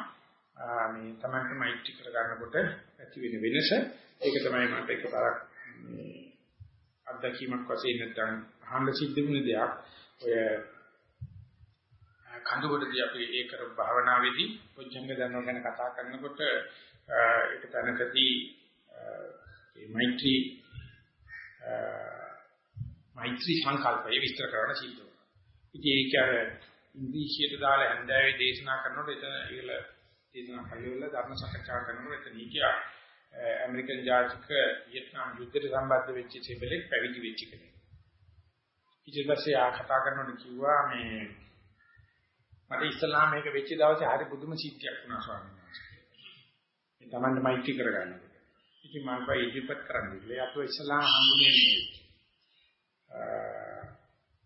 මේ තමන්ට මෛත්‍රී කර ගන්නකොට ඇති වෙන වෙනස ඒක තමයි මට එකපාරක් මේ අත්දැකීමක් වශයෙන් නැත්නම් අහන්න සිද්ධ වුණ දෙයක්. ඔය කඳුකොටදී අපි ඒ කර භාවනාවේදී පොච්චංග දන්නවා ගැන කතා කරනකොට ඒක තැනකදී මේ මෛත්‍රී මෛත්‍රී සංකල්පය විස්තර කරන්න සිද්ධ වෙනවා. ඉතින් ඒක ඉංග්‍රීසියට දාලා හන්දෑවේ දේශනා කරනකොට එතන ඒල දේශනා කළේවල ධර්ම සාකච්ඡා කරනකොට එතන හිටියා ඇමරිකන් ජාතික වියට්නාම් යුද්ධයට සම්බන්ධ වෙච්ච තිබෙලෙක් පැවිදි වෙච්ච කෙනෙක්. ඊට පස්සේ ආ කතා කරනකොට කිව්වා මේ මට ඉස්ලාම මේක වෙච්ච දවසේ හරි පුදුම සිද්ධියක් වුණා ස්වාමීන් වහන්සේ. මේ Tamanne මෛත්‍රී කරගන්නකොට. ඉතින් මම බයි ඉදිරිපත් කරන්නේ. ඒ අපෝ ඉස්ලාම හඳුනේ මේ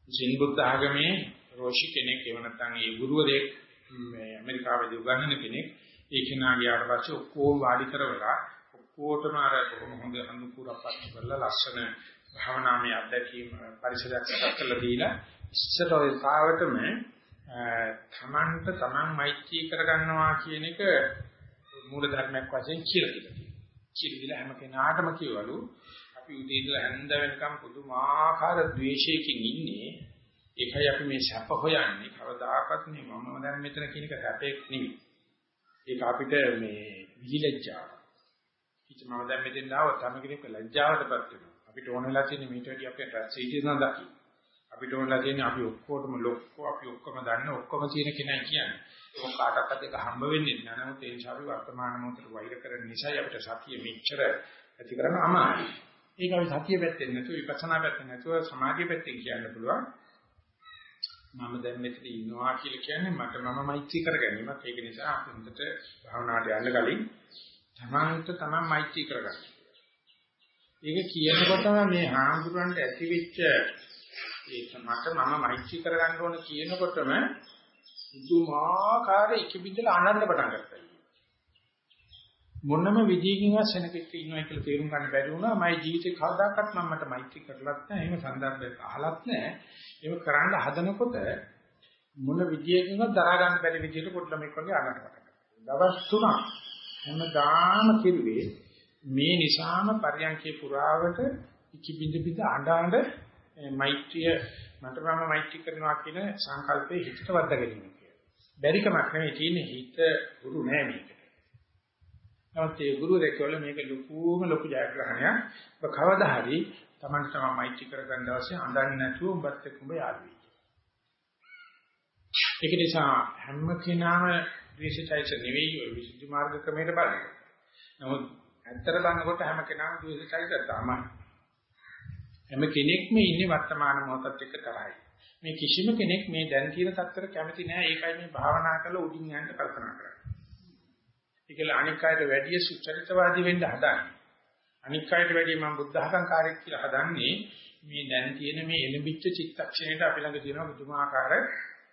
ජින් බුද්ධ ආගමේ රෝෂි කෙනෙක් එහෙම නැත්නම් ඒ ගුරුවරයෙක් මේ ඇමරිකාවේදී උගන්වන කෙනෙක් ඒ කෙනා ගියාට පස්සේ ඔක්කොම වාඩි කරවලා ඔක්කොටම අර බොහොම හොඳ අනුකූලපත් කරලා ලස්සන භාවනාමය අත්දැකීම් පරිසරයක් සකස් කරලා දීලා ඉස්සර ඔය සාවටම තමන්ට තමන් මෛත්‍රී කරගන්නවා කියන එක මූල ධර්මයක් වශයෙන් කියලා දෙනවා. කියලා දීලා හැම කෙනාටම කියවලු අපි උදේ ඉඳලා හැන්ද වෙනකම් පුදුමාකාර ද්වේෂයකින් ඉන්නේ. ඒකයි අපි මේ සැප හොයන්නේ. කවදාකවත් මේ මම දැන් මෙතන කියන එක සැපයක් නෙවෙයි. ඒක අපිට මේ විහිලැජ්ජාව. කිච මම දැන් මෙතෙන් ආවොත් තම කෙනෙක් ලැජ්ජාවටපත් වෙනවා. අපිට ඕන වෙලා තියෙන්නේ මේට වැඩි අපේ රැස්ීටි නදකි. අපිට ඕන වෙලා තියෙන්නේ අපි ඔක්කොටම ලොක්කෝ අපි ඔක්කොම දන්න ඔක්කොම තියෙන කෙනා කියන්නේ. ඔක් කාටවත් එක හම්බ වෙන්නේ නැහැ. නමුත් ඒ නිසා අපි වර්තමාන මොහොතේ වෛර කරන නිසා අපිට සතිය මෙච්චර ඇති කරන්න අමාරුයි. ඒක අපි සතිය පැත්තෙන් නැතුව විපස්සනා පැත්තෙන් නැතුව සමාධිය පැත්තෙන් කියන්න පුළුවන්. මම දැන් මෙතන ඉන්නවා කියලා කියන්නේ මට මම මෛත්‍රී කර ගැනීමක්. ඒක නිසා අපි හොඳට භාවනාවට යන්න කලින් තමන්ට තමන් මෛත්‍රී කරගන්න. ඒක කියනකොටම මේ හාමුදුරන්ට ඇතිවෙච්ච ඒක මට මම මෛත්‍රී කරගන්න ඕන කියනකොටම පුදුමාකාර ඉකිබිඳලා ආනන්ද පටන් ගත්තා. මොනම විදියකින්වත් සෙනගෙක් ඉන්නවා කියලා තේරුම් ගන්න බැරි වුණා. මගේ ජීවිතේ කවදාකවත් මම මට මෛත්‍රී කරලත් නැහැ. එහෙම සන්දර්භයක් අහලත් නැහැ. ඒක කරන්න හදනකොට මොන විදියකින්වත් දරා ගන්න බැරි විදියට පොඩි ළමෙක් වගේ අනකට පටන් ගත්තා. දවස් තුනක් හැමදාම කිරුවේ මේ නිසාම පරියන්කේ පුරාවට ඉකිබිඳ බිඳ අඬ අඬ මෛත්‍රිය මට මම මෛත්‍රී කරනවා කියන සංකල්පේ හිතට වද්දා ගැනීම කියලා. බැරි කමක් නෙවෙයි තියෙන්නේ හිත ගුරු නෑ මේක. නමුත් ඒ ගුරු දෙකවල මේක ලොකුම ලොකු ජයග්‍රහණයක්. ඔබ කවදා හරි Taman තමයි මෛත්‍රී කරගන්න අවශ්‍ය අඳන්නේ නැතුව ඔබත් එක්ක ඔබ යාළුවයි. ඒක නිසා හැම කෙනාම ද්වේෂයිස නෙවෙයි ඔය විසුද්ධි මාර්ග ක්‍රමයට බලන්නේ. නමුත් ඇත්තට බලනකොට හැම කෙනාම ද්වේෂයිස තමයි. හැම කෙනෙක්ම ඉන්නේ වර්තමාන මොහොතත් එක්ක තරහයි. මේ කිසිම කෙනෙක් මේ දැන් තියෙන තත්ත්වයට කැමති නැහැ. ඒකයි මේ භාවනා කරලා උඩින් යන්න කල්පනා කරන්නේ. ඒකල අනික් අයට වැඩිය සුචරිතවාදී වෙන්න හදන්නේ. අනික් අයට වැඩිය මම බුද්ධ අහංකාරයක් කියලා හදන්නේ මේ දැන් තියෙන මේ එළඹිච්ච චිත්තක්ෂණයට අපි ළඟ තියෙන බුදුමාකාර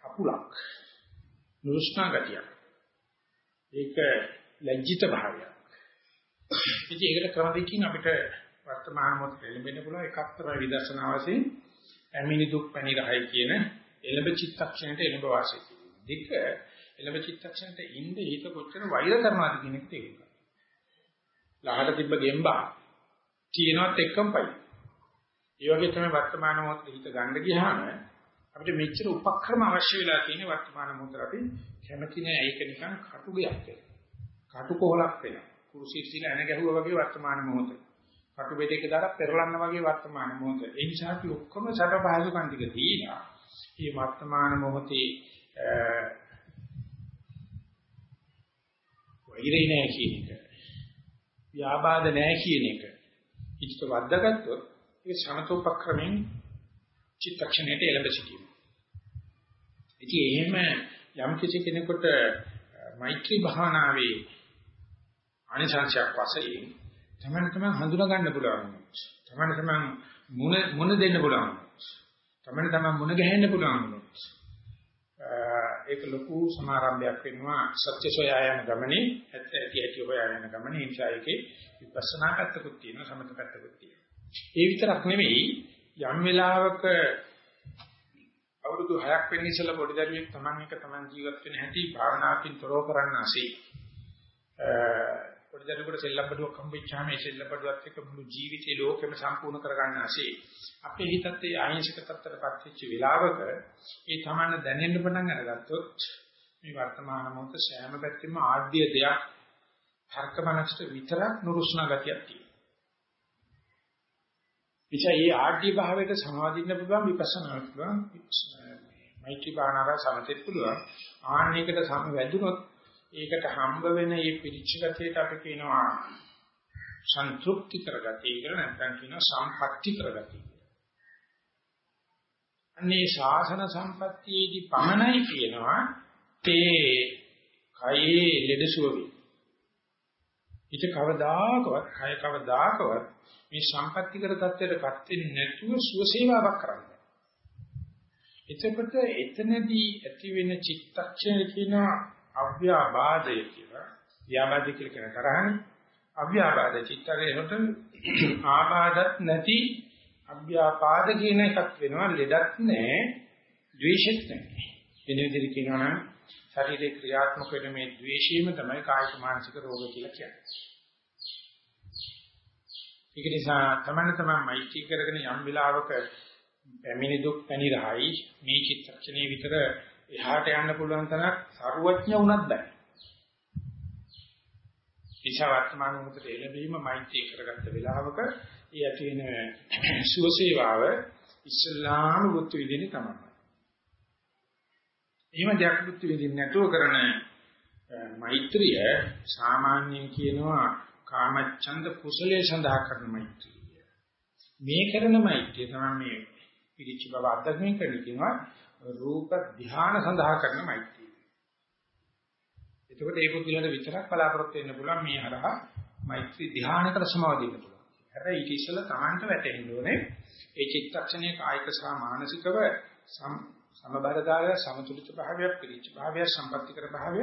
අපුලක්. නුරුස්නා ගතියක්. ඒක ලැජ්ජිත භාවයක්. ඉතින් ඒකට ක්‍රම දෙකකින් අපිට වර්තමාන මොහොතේ එළඹෙන්න පුළුවන් එකක් තමයි විදර්ශනා වශයෙන් ඇමිනි දුක් පැණි රහයි කියන එළඹ චිත්තක්ෂණයට එළඹ වාසය කිරීම. දෙක එළඹ චිත්තක්ෂණයට ඉන්නේ හිත කොච්චර වෛර කරනවද කියන එක තේරුම් ගන්න. ලහට තිබ්බ ගෙම්බා කියනවත් එක්කම පයි. ඒ වගේ තමයි වර්තමාන මොහොතේ හිත ගන්න ගියාම අපිට මෙච්චර උපක්‍රම අවශ්‍ය වෙලා තියෙන වර්තමාන මොහොතේ අපි කැමති නෑ ඒක නිකන් කටුගයක් වෙනවා. කටුකොහලක් වෙනවා. කුරුසිය තියලා එන ගැහුවා වගේ වර්තමාන මොහොතේ. කටු බෙදයක දාලා පෙරලන්න වගේ වර්තමාන මොහොත. ඒ නිසා අපි ඔක්කොම සැප පහසුකම් ටික දීලා මේ වර්තමාන මොහොතේ වෛරේ නැහැ කියන එක. ව්‍යාබාධ නැහැ කියන එක. ඉච්ඡ වද්දාගත්තොත් ඒ සමතෝපක්‍රමෙන් චිත්තක්ෂණයට එළඹ සිටීම. ඉතින් එහෙම යම් කිසි කෙනෙකුට මෛත්‍රී භාවනාවේ අනිසංශයක් වශයෙන් තමයි තමයි හඳුනා ගන්න පුළුවන්. තමයි තමයි මුණ මුණ දෙන්න පුළුවන්. තමයි තමයි මුණ ගැහෙන්න පුළුවන්. ඒක ලොකු සමාරම්භයක් වෙනවා සත්‍ය සොයා යන ගමනේ ඇත්ත ඇති ඇති හොයා යන ගමනේ නිසා ඒකේ විපස්සනා පැත්තකුත් තියෙනවා සමත පැත්තකුත් තියෙනවා. ඒ විතරක් නෙවෙයි යම් වෙලාවක අවුරුදු 6ක් වෙන ඉස්සෙල්ලා පොඩි දරුවෙක් Taman එක Taman ජීවත් වෙන හැටි භාවනාවකින් තොරව කරන්න ASCII. පොඩි දරුවෙකුට සෙල්ලම්බඩුවක් හම්බෙච්චාම ඒ සෙල්ලම්බඩුවත් එක්ක මුළු ජීවිතේ ලෝකෙම සම්පූර්ණ කරගන්න ASCII. අපේ හිතත් ඒ ආයශික තත්ත්වයටපත් වෙච්ච වෙලාවක ඒ Taman දැනෙන්න පටන් අරගත්තොත් මේ වර්තමාන මොහොත සෑම පැත්තෙම ආඩ්‍ය දෙයක් හර්ක මනසට විතරක් නුරුස්නා ගතියක් තියෙනවා. නිසා මේ ආඩ්‍ය භාවයට සමාදින්න පුළුවන් විපස්සනාට පුළුවන් මෛත්‍රී භාවනාව සමතෙත් පුළුවන් ආන්නයකට සම වැදුනොත් ඒකට හම්බ වෙන මේ පිරිච්ච ගතියට අපි කියනවා සන්තුෂ්ටි කරගතිය කියලා නැත්නම් කියනවා සම්පatti කරගතිය අන්නේ ශාසන සම්පත්තියේදී පමණයි කියනවා තේ කයේ ලෙඩසුව වේ. ඊට කවදාකවත් කය කවදාකවත් මේ සම්පත්‍තිකර தත්ත්වයටපත් වෙන්නේ නැතුව සුවසේවාවක් කරන්න. එතකොට එතනදී ඇති වෙන චිත්තක්ෂණය කියන අව්‍යාබාධය කියලා. ව්‍යාබාධය කියලා කියන තරහනේ. අව්‍යාබාධ චිත්තරේකට ආබාධත් නැති අභ්‍යාපාද කියන එකක් වෙනවා. ලෙඩක් නැහැ ද්වේෂෙත් නැහැ වෙන විදිහට කියනවා නම් ශරීරේ ක්‍රියාත්මක වෙන මේ ද්වේෂයම තමයි කායික මානසික රෝග කියලා කියන්නේ. ඒක නිසා තමයි තමයි මෛත්‍රී කරගෙන යම් වෙලාවක පැමිණි දුක් පැනිරහයි. මේ චිත්තක්ෂණේ විතර එහාට යන්න පුළුවන් තරක් සරුවඥ වුණත් බෑ. නිසා වර්තමාන මොහොතේ එළඹීම මෛත්‍රී කරගත්ත වෙලාවක ඒ ඇති වෙන සුවසේවාව ඉස්ලාම වෘත්ති විදිහේ තමයි. එහෙම දෙයක් වෘත්ති විදිහින් නැතුව කරන මෛත්‍රිය සාමාන්‍යයෙන් කියනවා කාමච්ඡන්ද කුසලයේ සඳහා කරන මෛත්‍රිය. මේ කරන මෛත්‍රිය තමයි මේ පිළිච්ච බව අත්දැකීම් කරන කියනවා රූප ධ්‍යාන සඳහා කරන මෛත්‍රිය. එතකොට ඒ පුදුලට විතරක් බලාපොරොත්තු වෙන්න පුළුවන් මේ හරහා මෛත්‍රී ධ්‍යානකට සමාදින්න පුළුවන්. හැබැයි ඊට ඉස්සෙල්ලා Tamanට වැටෙන්න ඕනේ ඒ චිත්තක්ෂණයේ කායික සහ මානසිකව සමබරතාවය සමතුලිත භාවය පිළිච්ච භාවය සම්පත්‍තිකර භාවය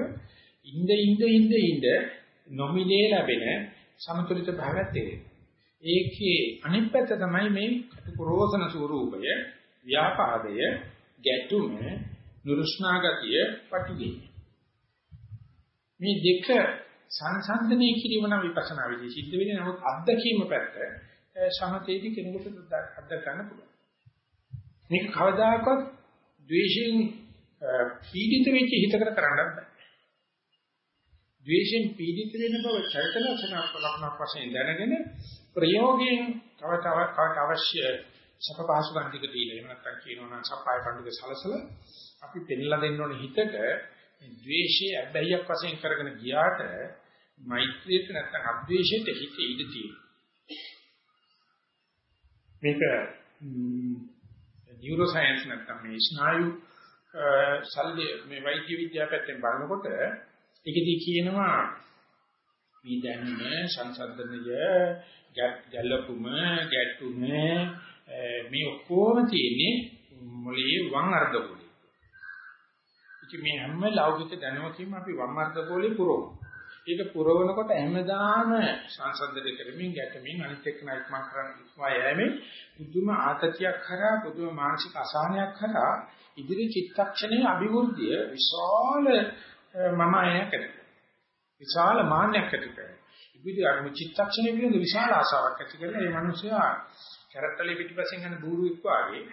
ඉnde ඉnde ඉnde ඉnde නොමිලේ ලැබෙන සමතුලිත භාවයක් තේරෙනවා. ඒකේ අනිත් පැත්ත තමයි මේ කටුකරෝසන ස්වරූපය ව්‍යාපාදය ගැටුම නුරුස්නාගතිය පටිගය. මේ දෙක සංසන්දනය කිරීම නම් විපස්සනා විදිහට සිද්ධ වෙන්නේ නමුත් අත්දැකීම පැත්ත සමතේදී කෙනෙකුට අත්දැක ගන්න පුළුවන්. මේක කවදාකවත් ද්වේෂයෙන් පීඩිත වෙච්ච හිතකට කරන්නත් බෑ. ද්වේෂයෙන් පීඩිත වෙන බව චරිත ලක්ෂණක් ලක්ෂණක් වශයෙන් දැනගෙන ප්‍රයෝගයෙන් තව තවත් අවශ්‍ය සපපාසුකම් ටික දීලා එහෙම නැත්නම් කියනවා නම් සප්පාය පඬුක සලසල අපි පෙන්ලා දෙන්න ඕනේ හිතට මේ ද්වේෂයේ අබ්බැහියක් වශයෙන් කරගෙන ගියාට මෛත්‍රියට නැත්නම් අද්වේෂයට හිත ඉඳ තියෙනවා. මේක නියුරෝ සයන්ස් නැත්නම් මේ ස්නායු ශල්‍ය මේ වෛද්‍ය විද්‍යාව පැත්තෙන් බලනකොට ඒකදී කියනවා මේ දැනුම සංසන්දනය ගැලපුම ගැටුම Eh, මේ ඔක්කොම තියෙන්නේ මොලේ වම් අර්ධගෝලයේ. ඉතින් මේ හැම ලෞකික දැනුමකින්ම අපි වම් අර්ධගෝලේ පුරවනවා. ඒක පුරවනකොට හැමදාම සංසන්දනය කරමින් ගැටමින් අනිත් එක්ක නයික්මක් කරන්න ඉක්මවා යෑමේ පුදුම ආතතියක් කරා පුදුම මානසික අසහනයක් කරා ඉදිරි චිත්තක්ෂණයේ අභිවෘද්ධිය විශාල eh, මම අයකට විශාල මාන්නයක් ඇති කරනවා. ඉදිරි අර චිත්තක්ෂණයේ පිළිබඳ විශාල ආසාවක් ඇති කරන මේ මිනිසයා කැරට්ටලේ පිටිපස්සෙන් යන බූරුවෙක් වාගේ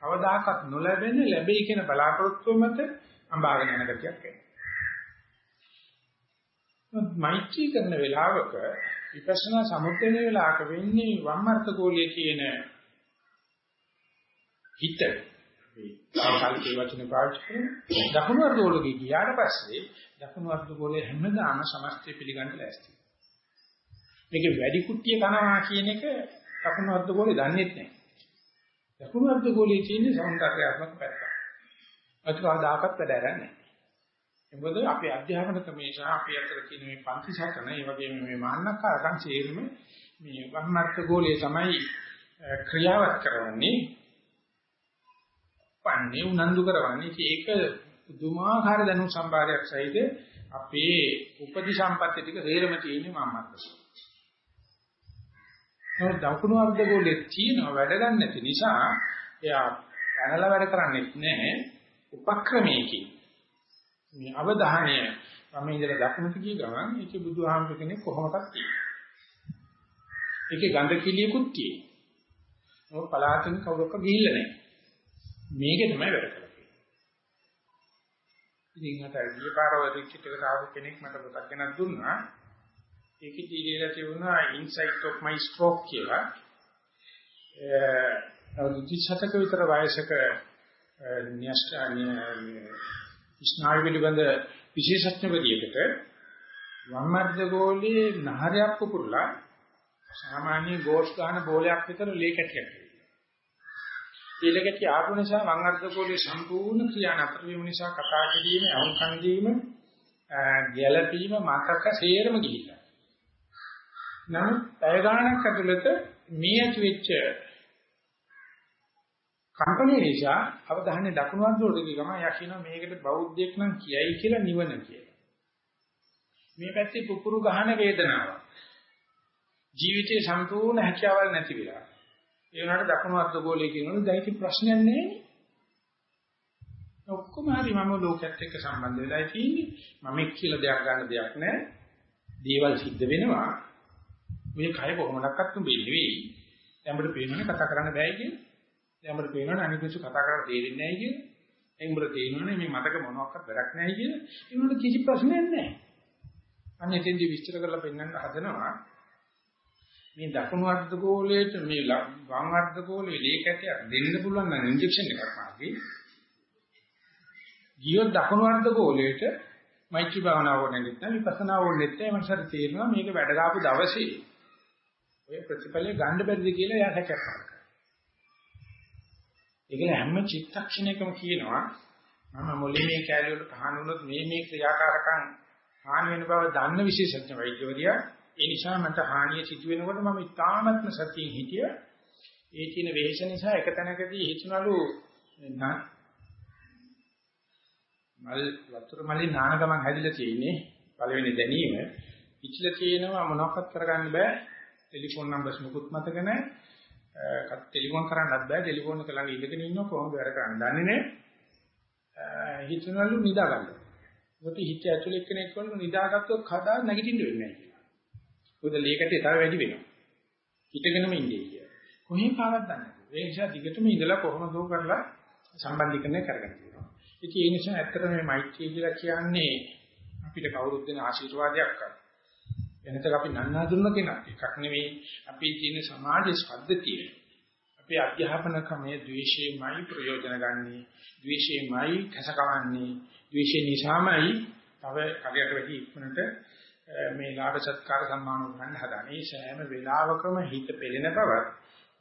කවදාකවත් නොලැබෙන ලැබෙයි කියන බලාපොරොත්තුව මත අඹාගෙන යන ගතියක් එනවා. මෛත්‍රී කරන වෙලාවක විපස්සනා සමුදේන වෙලාවක වෙන්නේ වම්මර්ථ ගෝලිය කියන හිත මේ කාලිකේ වචන පාවිච්චි කරන දකුණු අර්ධගෝලකේ ගියාට පස්සේ දකුණු අර්ධගෝලයේ හැමදාම සමස්තය පිළිගන්න ලෑස්ති. මේකේ වැඩි කුට්ටිය කනවා කියන එක දකුණු අර්ධගෝලේ දන්නේ නැහැ. දකුණු අර්ධගෝලයේ තියෙන සෞන්දර්යාත්මක පැත්ත. අද කවදාකවත් වැඩ නැහැ. මොකද අපේ අධ්‍යාපන ක්‍රමයේ සහ අපේ අතර තියෙන මේ පන්ති සටන, ඒ වගේම මේ මාන්නකාරකම් සේරම මේ වර්ණාර්ථ ගෝලයේ තමයි ක්‍රියාවත් කරන්නේ. පන්නේ උනන්දු කරවන්නේ. ඒක පුදුමාකාර දැනුම් සම්භාරයක් සහිත අපේ උපදි සම්පත්‍ය ටික සේරම තියෙන්නේ මාන්නකාරකම්. නමුත් දකුණු අර්ධ ගෝලයේ තියෙන වැඩ ගන්න නැති නිසා එයා පැනලා වැඩ කරන්නේ නැහැ. උපක්‍රමයකින් මේ අවධානය මම ඉඳලා දකුණට ගිය ගමන් ඒකේ බුදුහාමුදුර කෙනෙක් කොහොමදක් තියෙන්නේ. ඒකේ ගඳ කිලියකුත් තියෙන්නේ. ඔය පලාතෙන් කවුරක්ක ගිහිල්ලා නැහැ. මේකේ තමයි වැඩ කරන්නේ. ඉතින් අත ගිය පාරවල රික්කිටකට ආව කෙනෙක් මට පොතක් ගෙනත් දුන්නා. ඒකේ දීලා තිබුණා insight of my stroke කියලා. ඒ අවුරුදු 27ක විතර වයසක න්‍යෂ්ඨානිය ස්නායු පිළිබඳ විශේෂඥවරියකට වම්මර්ධ ගෝලයේ නහරයක් පුපුරලා සාමාන්‍ය ගෝස් ගන්න බෝලයක් විතර ලේ කැටියක් ඊළඟට ආපු නිසා වම්මර්ධ ගෝලයේ සම්පූර්ණ ක්‍රියා නතර වීම නිසා කතා කිරීම අවුකන් දීම ගැළපීම මතක සේරම ගිහිල්ලා නමුත් පැය ගාණක් ඇතුළත මේ ඇති වෙච්ච කම්පණය නිසා අවධානය දකුණු අද්දෝට ගිහම යා කියනවා මේකට බෞද්ධයෙක් නම් කියයි කියලා නිවන කියලා. මේ පැත්තේ පුපුරු ගහන වේදනාව. ජීවිතේ සම්පූර්ණ හැකියාවල් නැති වෙලා. ඒ වුණාට දකුණු අද්දෝලේ කියනවනේ දැයිති ප්‍රශ්නයක් නැහැ. ඔක්කොම හරි මම ලෝකයේත් එක්ක සම්බන්ධ වෙලා තියෙන්නේ. මම එක් කියලා දෙයක් ගන්න දෙයක් නැහැ. දේවල් සිද්ධ වෙනවා. මේ කය කොහොමඩක්වත් උඹේ නෙවෙයි. දැන් අපිට පේනවනේ කතා කරන්න බෑ කියන්නේ. දැන් අපිට පේනවනේ අනිත් මිනිස්සු කතා කරලා තේරෙන්නේ නැහැ කියන. එන් උඹට තේරෙනවනේ මේ මතක මොනවාක්වත් වැඩක් නැහැ කියන. ඒ වුණාට කිසි ප්‍රශ්නයක් නැහැ. අන්න එතෙන්දි විස්තර කරලා පෙන්වන්න හදනවා. මේ දකුණු අර්ධ ගෝලයට මේ වම් අර්ධ ගෝලයේ ලේකැටයක් දෙන්න පුළුවන් නම් ඉන්ජෙක්ෂන් එකක් මාගේ. ගියොත් දකුණු අර්ධ ගෝලයට මෛත්‍රී භාවනාව ඕනේ නැත්නම් විපස්සනා ඕනේ නැත්නම් මනසට තේරෙනවා මේක වැඩ ගාපු දවසේ ඔය ප්‍රතිඵලය ගන්න බැරිද කියලා එයා හැකක් කරනවා. ඒකල හැම චිත්තක්ෂණයකම කියනවා මම මොලේ මේ කැලිය වල පහන වුණොත් මේ මේ ක්‍රියාකාරකම් හානි වෙන බව දන්න විශේෂඥ වෛද්‍යවරියා ඒ නිසා මට හානිය සිදු වෙනකොට මම ඉතාමත්ම සතියෙන් හිටිය. ඒ කියන වෙහෙස නිසා එක තැනකදී හිතනලු මල් වතුර මලේ නාන ගමන් හැදිලා තියෙන්නේ. පළවෙනි දැනීම. ඉච්චලා තියෙනවා මොනවක්වත් කරගන්න බෑ. ටෙලිෆෝන් නම්බර්ස් මුකුත් මතක නැහැ ටෙලිෆෝන් කරන්නත් බෑ ටෙලිෆෝන් එක ළඟ ඉඳගෙන ඉන්නව කොහොමද වැඩ කරන්නේ දන්නේ නැහැ හිතනලු නිදා ගන්න. මොකද හිත ඇතුලේ එක්කෙනෙක් වළු නිදාගත්තොත් කඩා නැගිටින්න වෙන්නේ නැහැ කියලා. මොකද ලේකට තව වැඩි වෙනවා. හිතගෙනම ඉන්නේ කියලා. කොහේ පාරක් දන්නේ නැහැ. ඒ නිසා දිගටම ඉඳලා කොහොමද කරලා සම්බන්ධීකරණය කරගෙන තියෙනවා. ඉතින් ඒ නිසා ඇත්තට මේ මෛත්‍රිය කියලා කියන්නේ අපිට කවුරුත් දෙන ආශිර්වාදයක් කරා. එනතර අපි නන්නා දුන්න කෙනෙක් එකක් නෙවෙයි අපි තියෙන සමාජ පද්ධතිය අපේ අධ්‍යාපන ක්‍රමයේ ද්වේෂයමයි ප්‍රයෝජන ගන්නේ. ද්වේෂයමයි කසකවන්නේ. ද්වේෂය නිසාමයි තව කඩයට වැඩි ඉක්මනට මේ ලාභ සත්කාර සම්මාන ගන්න හදනේ සෑම වෙලාවකම හිත පෙළෙන බවත්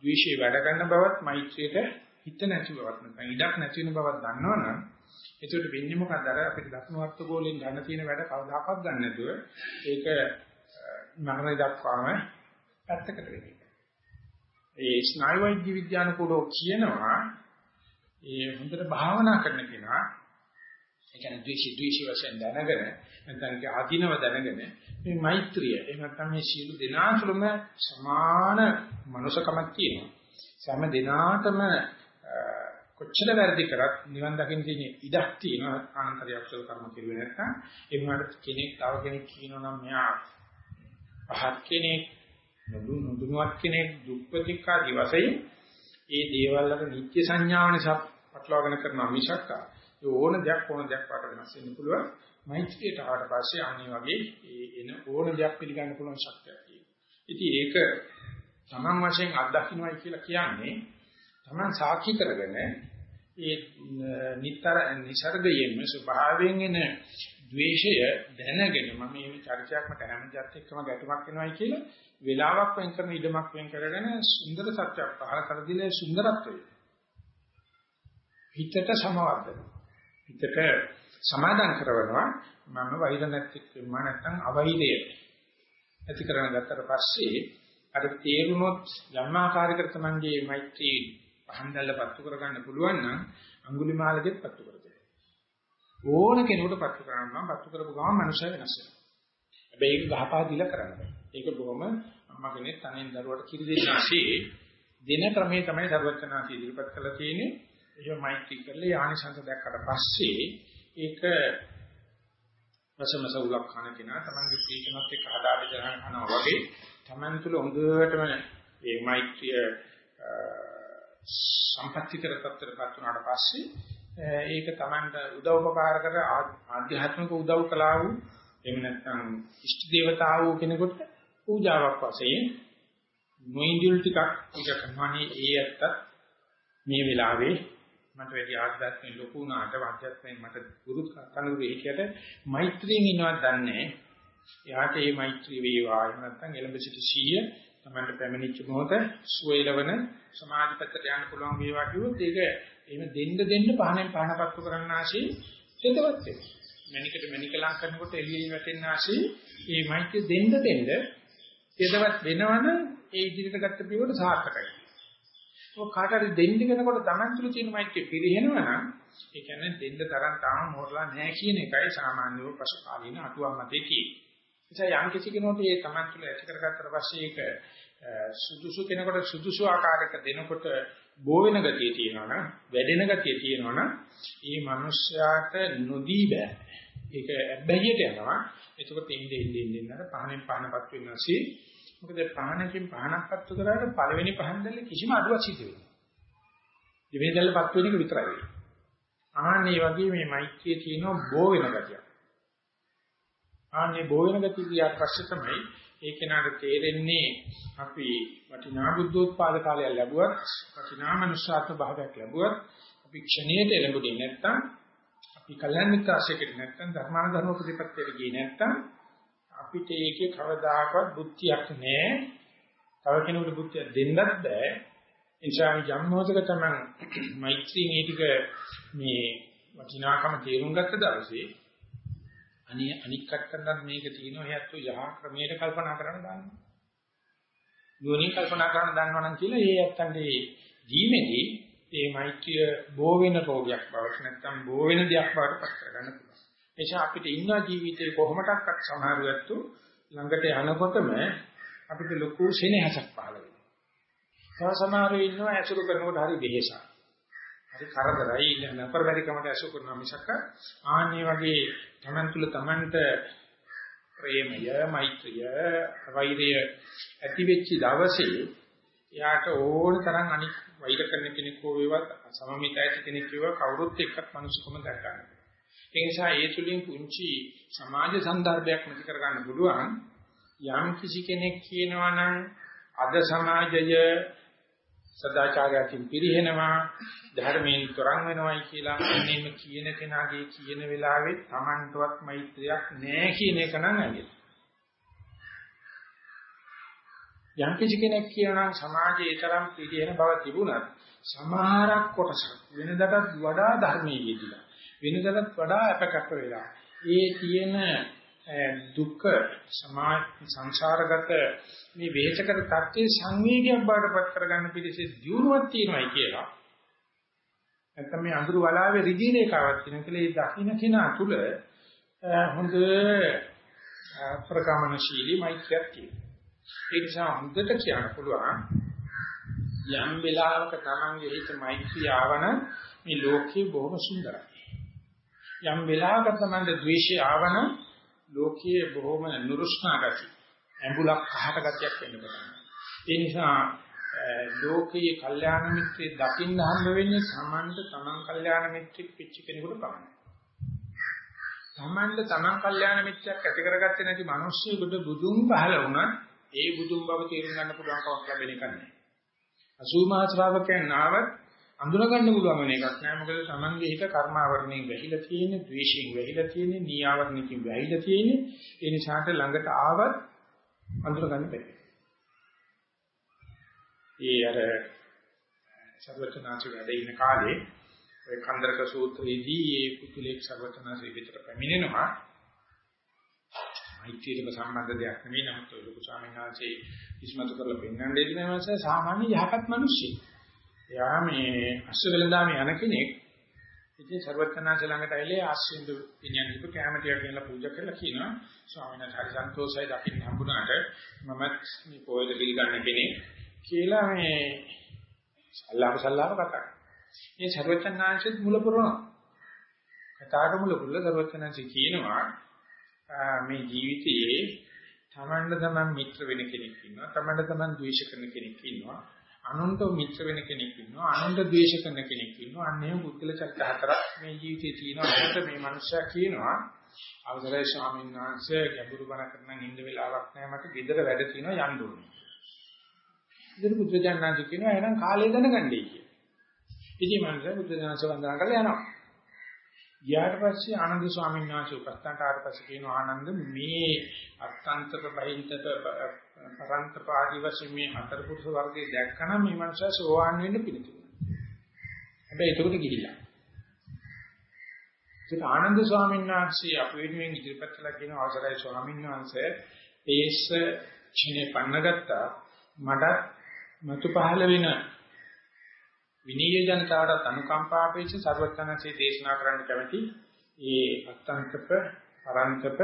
ද්වේෂය වැඩ ගන්න බවත් මෛත්‍රියට හිත නැති බවත් නැත්නම් ඉඩක් නැති වෙන බවක් දන්නවනම් එතකොට වෙන්නේ මොකද අර අපිට දක්ෂ වර්ත ගෝලෙන් ගන්න තියෙන වැඩ කවදාකවත් ගන්න නැතුව ඒක මරණය දක්වාම පැත්තකට වෙන එක. ඒ ස්නායු වෛද්‍ය විද්‍යානුකූලව කියනවා ඒ හොඳට භාවනා කරන කෙනා ඒ කියන්නේ ද්වේෂ ද්වේෂ වශයෙන් දැනගෙන නැත්නම් ඒ ආධිනව දැනගෙන මේ මෛත්‍රිය එහෙම නැත්නම් මේ සීල දෙනාතුළම සමාන මනුෂකමක් තියෙනවා. සෑම දිනාටම කොච්චර වැරදි කරත් නිවන් දකින්න තියෙන ඉඩක් තියෙනවා ආනන්තරිය අක්ෂර කර්ම කෙරුවේ නැත්නම් ඒ වුණාට කෙනෙක් තව කෙනෙක් කියනවා නම් මෙයා පහත් කෙනෙක් නුදුනුවත් කෙනෙක් දුප්පතික ආදී වශයෙන් ඒ දේවල් වල නිත්‍ය සංඥාව නිසා පටලවාගෙන කරන මිසක් ඕන දෙයක් ඕන දෙයක් පාට වෙනස් වෙන්න පුළුවන්. මෛත්‍රියට ආවට පස්සේ අනිත් වගේ ඒ එන ඕන දෙයක් පිළිගන්න පුළුවන් ශක්තියක් තියෙනවා. ඉතින් ඒක තමන් වශයෙන් අත්දකින්නයි කියලා කියන්නේ තමන් සාක්ෂි කරගෙන ඒ නිතර නිසර්ගයෙන්ම ස්වභාවයෙන් එන ද්වේෂය දැනගෙන මම මේ චර්චාවක් මට හැමදේත් එක්කම ගැටුමක් වෙනවයි කියලා වෙලාවක් වෙන් කරන ඉඩමක් වෙන් කරගෙන සුන්දර සත්‍යයක් පහල කර දීලා සුන්දරත්වය හිතට සමවර්ධන හිතට සමාදාන කරනවා මම වෛර නැතිවෙම නැත්නම් අවෛරය ඇති කරගෙන ගත්තට පස්සේ අර තේරුනොත් යම්මාකාරයකට තමන්ගේ මෛත්‍රී පහන්දල්ල පත්තු කරගන්න පුළුවන් නම් අඟුලිමාලගෙත් පත්තු කරගන්න. ඕන කෙනෙකුට පත්තු කරන්න නම් පත්තු කරපු ගමන් මනුෂ්‍ය වෙනස් වෙනවා. හැබැයි ඒක ගහපා දීලා කරන්න බෑ. ඒක බොහොම අම්මා කෙනෙක් තනින් දරුවට කිරි දෙන්නාසේ දින ක්‍රමයේ තමයි සර්වචනාසී ඉදිරිපත් කරලා තියෙන්නේ. ඒක මෛත්‍රී කරලා යානිසංස දැක්කට පස්සේ ඒක රසමස උලක් කන කෙනා තමන්ගේ ප්‍රීතමත් එක්ක හදා බෙදලා කරනවා වගේ තමන් තුළ හොඳටම මේ මෛත්‍රිය සම්පත්‍තිකර තත්ත්වයටපත් වුණාට පස්සේ ඒක තමන්ට උදව්පකාර කර ආධ්‍යාත්මික උදව් කළා වූ එහෙම නැත්නම් ඉෂ්ට දේවතාව වූ කෙනෙකුට පූජාවක් වශයෙන් නොඉන්දියල් ටිකක් පූජා කරනවානේ. ඒ ඇත්ත මේ වෙලාවේ මට වැඩි ආධ්‍යාත්මික ලොකු උනාට ආධ්‍යාත්මික මට ගුරු කනුරේ හිටියට මෛත්‍රියෙන් ඉන්නවත් දන්නේ එයාට මේ මෛත්‍රී වේවා. එහෙම නැත්නම් එළඹ සිටි සීය තමන්ට පැමිණිච්ච මොහොත සුවයලවන සමාධිපතට යන්න පුළුවන් වේවා කිව්වොත් ඒක එහෙම දෙන්න දෙන්න පහනෙන් පහනපත්තු කරන්න ආශී දෙදවත් වෙනවා. මණිකට මණිකලම් කරනකොට එළියෙන් වැටෙන්න ආශී මේ මෛත්‍රිය දෙන්න දෙන්න දෙදවත් වෙනවනම් ඒ ඉදිරියට ගත්ත පියවර සාර්ථකයි. ඔය කාට හරි දෙන්න කෙනකොට Taman තුල තියෙන මෛත්‍රිය පිරිහෙනවා නම් ඒ කියන්නේ දෙන්න තරම් තාම මෝරලා නැහැ කියන එකයි සාමාන්‍යව පසුකාලීන අටුවා මතේ තියෙන්නේ. එනිසා යම් කිසි කෙනෙකුට මේ Taman තුල ඇති කරගත්තට පස්සේ ඒක සුදුසු කෙනෙකුට සුදුසු ආකාරයක දෙනකොට බෝ වෙන ගතිය තියෙනවා නම් වැඩෙන ගතිය තියෙනවා නම් ඒ මනුස්සයාට නොදී බෑ. ඒක ඇබ්බැහියට යනවා. එතකොට ඉන්නේ ඉන්නේ ඉන්නේ නේද පහනෙන් පහනපත් වෙනවාසී මොකද පහනකින් පහනක් පත්තු කරාට පළවෙනි පහන් දැල්ල කිසිම අඩුවක් සිදු වෙන්නේ නැහැ. දෙවෙනි දැල්ල පත් වෙන එක විතරයි වෙන්නේ. ආන්නේ වගේ මේ මෛත්‍රියේ තියෙන බෝ වෙන ගතිය. ආන්නේ බෝ වෙන ගතිය කියාට පස්සේ තමයි ඒ කෙනාට තේරෙන්නේ අපි වටිනා බුද්ධෝත්පාද කාලයක් ලැබුවත් වටිනා මනුෂ්‍යාත්ම භාවයක් ලැබුවත් අපි ක්ෂණයට එළඹුණේ නැත්තම් අපි කල්යනා මිත්‍රාශයකට නැත්තම් ධර්මාන ධර්ම ප්‍රතිපත්තියට ගියේ නැත්තම් අපිට ඒකේ කවදාකවත් බුද්ධියක් නැහැ. තව කෙනෙකුට බුද්ධියක් දෙන්නත් බෑ. එනිසා යම් මොහොතක තමයි මෛත්‍රී නීතික මේ වටිනාකම තේරුම් ගත්ත දවසේ අනි අනික් කට්ටන්නත් මේක තියෙනවා හේතු යහ ක්‍රමයට කල්පනා කරන්න ගන්නවා. යෝනි කල්පනා කරන්න දන්නවනම් කියලා ඒ ඇත්තන්ගේ ජීමේදී මේ මෛත්‍රිය බෝ වෙන රෝගයක් බවට නැත්නම් බෝ වෙන දෙයක් බවට පත් කරගන්න පුළුවන්. එනිසා අපිට ඉන්න ජීවිතේ කොහොමඩක්වත් සමහර වෙලාවට ළඟට යනකොටම අපිට ලොකු සෙනෙහසක් පහළ වෙනවා. තව සමහරව ඉන්නවා ඇසුරු කරනකොට හරි වෙහෙසක්. හරි කරදරයි ඉන්න අපරබැරිකමට ඇසුරු කරනවා මිසක් ආන්නේ වගේ තමන් තුළ තමන්ට ප්‍රේමය, මෛත්‍රිය, වෛරය ඇති වෙච්ච දවසේ එයාට ඕන තරම් අනික් වෛර කරන කෙනෙක් හෝ වේවත් සමමිතයිත කෙනෙක් වේවා කවුරුත් එක්කත් මනුස්සකම දැක ගන්න. ඒ නිසා ඒ තුලින් පුංචි සමාජ සංදර්භයක් නැති කර ගන්න පුළුවන් යම් කිසි කෙනෙක් කියනවා නම් අද සමාජය සදාචාරයෙන් පිරිහෙනවා ධර්මයෙන් තොරන් වෙනවයි කියලා අන්නේම කියන කෙනාගේ කියන වෙලාවේ Tamanටවත් මෛත්‍රියක් නැහැ කියන එක නම් ඇයි යම් කිසි කෙනෙක් කියනවා සමාජයේ තරම් පිළිහෙන බව තිබුණත් සමහරක් කොටසක් වෙනදටත් වඩා ධර්මයේ යෙදিলা වෙනදටත් වඩා අපකප්ප වෙලා ඒ තියෙන දුක්ඛ සමාජ සංසාරගත මේ වේචකර தත්ත්වයේ සංවේගයක් බාටපත් කරගන්න පිළිසෙ දියුණුවක් තියෙනවායි කියලා නැත්නම් මේ අඳුරු වලාවේ රිදී රේඛාවක් තියෙන කියලා ඒ දකින්න කෙනා තුල හොඳ ප්‍රකාමනශීලී මෛත්‍රියක් තියෙනවා ඒ නිසා හොඳට කියන්න පුළුවන් යම් වෙලාවක Tamange හිත මෛත්‍රිය ආවන මේ ලෝකේ බොහොම සුන්දරයි. යම් වෙලාවක Tamange ද්වේෂය ආවන ලෝකයේ බොහොම නුරුස්නා ගති, ඇඹුලක් කහට ගතියක් වෙන්න පටන් ඒ නිසා ලෝකයේ කල්යාණ මිත්‍රේ දකින්න හම්බ වෙන්නේ Tamanට Taman කල්යාණ මිත්‍රෙක් පිච්ච කෙනෙකුට පමණයි. තමන්ද තමන් කල්යාණ මිත්‍යක් ඇති කරගත්තේ නැති මිනිස්සුෙකුට බුදුන් පහල වුණත් ඒ බුදුන් බව තේරුම් ගන්න පුළුවන් කමක් ලැබෙන එක නෑ. 80 මහ ශ්‍රාවකයන් ආවත් අඳුන ගන්න පුළුවන් වෙන එකක් නෑ. මොකද තමන්ගේ හිත කර්මාවරණයෙන් වැහිලා තියෙන්නේ, ද්වේෂයෙන් වැහිලා තියෙන්නේ, නීආවරණකින් වැහිලා තියෙන්නේ. ඒ නිසාට ළඟට ආවත් අඳුන ගන්න බැහැ. ඒ අර සර්වචනාචි වැඩ ඉන්න කාලේ ඔය කන්දරක සූත්‍රයේදී මේ පුදුලෙක් සර්වචනාචි විතර පැමිණෙනවා මෛත්‍රියටම සම්බන්ධ දෙයක් නෙවෙයි නමුත් ඔය ලොකු ස්වාමීන් වහන්සේ ඉස්මතු කරලා පෙන්වන්න දෙන්නේ නැහැ සාමාන්‍ය යහපත් මිනිස්සෙක්. එයා මේ අශ්වවලදාම යන කෙනෙක්. ඉතින් සර්වඥාන්ස ළඟට ඇවිල්ලා ආශ්‍රින්දු පිනියන් හිප කැමතිය කියලා පූජා කරලා කියනවා ස්වාමීන් වහන්සේ හරි සන්තෝෂයි දකින්න හම්බුණාට මමත් මේ පොයද පිළිගන්න කෙනෙක් කියලා මේ සල්ලාප සල්ලාප කතා කරනවා. මේ සර්වඥාන්සෙත් මුල පුරනවා. කතාවට මුල පුරලා සර්වඥාන්සේ කියනවා මේ ජීවිතයේ තමන්ට තමන් මිත්‍ර වෙන කෙනෙක් ඉන්නවා තමන්ට තමන් ද්වේෂ කරන කෙනෙක් ඉන්නවා අනුන්ට මිත්‍ර වෙන කෙනෙක් ඉන්නවා අනුන්ට ද්වේෂ කරන කෙනෙක් ඉන්නවා. අන්නේම බුද්ධල චක්ක හතරක් මේ ජීවිතේ තියෙනවා. අපිට මේ මනුස්සයා කියනවා අවසරයි ස්වාමීන් වහන්සේ ගැඹුරු බණ කරන ඉන්න වෙලාවක් නැහැ. මට ගෙදර වැඩ තියෙනවා යන්න ඕනේ. ඉතින් බුදුජානනාංශ කියනවා එහෙනම් කාලය දැනගන්නයි කියලා. ඉතින් මනුස්සයා බුදුජානනාංශ වන්දනා කරලා යනවා. ගියාට පස්සේ ආනන්ද ස්වාමීන් වහන්සේ උපස්ථානට ආවට පස්සේ කියනවා ආනන්ද මේ අත්තන්තක බහින්තක පරන්තප ආදි වශයෙන් මේ හතර පුරුෂ වර්ගයේ දැක්කනම් මේ මනුස්සයා සෝවාන් වෙන්න පිළිතුරු. හැබැයි ඒකට ගිහිල්ලා. ඒක ආනන්ද ස්වාමීන් වහන්සේ අප වෙනුවෙන් ඉදිරිපත් කළා කියන අවසරයි ස්වාමීන් වහන්සේ ඒස චිනේ පන්නගත්තා මට මතු පහළ වෙන විනීය ජනතාවට අනුකම්පා අපේක්ෂ සර්වඥාන්සේ දේශනා කරන්න කැමති ඒ අත්තංකප පරන්තප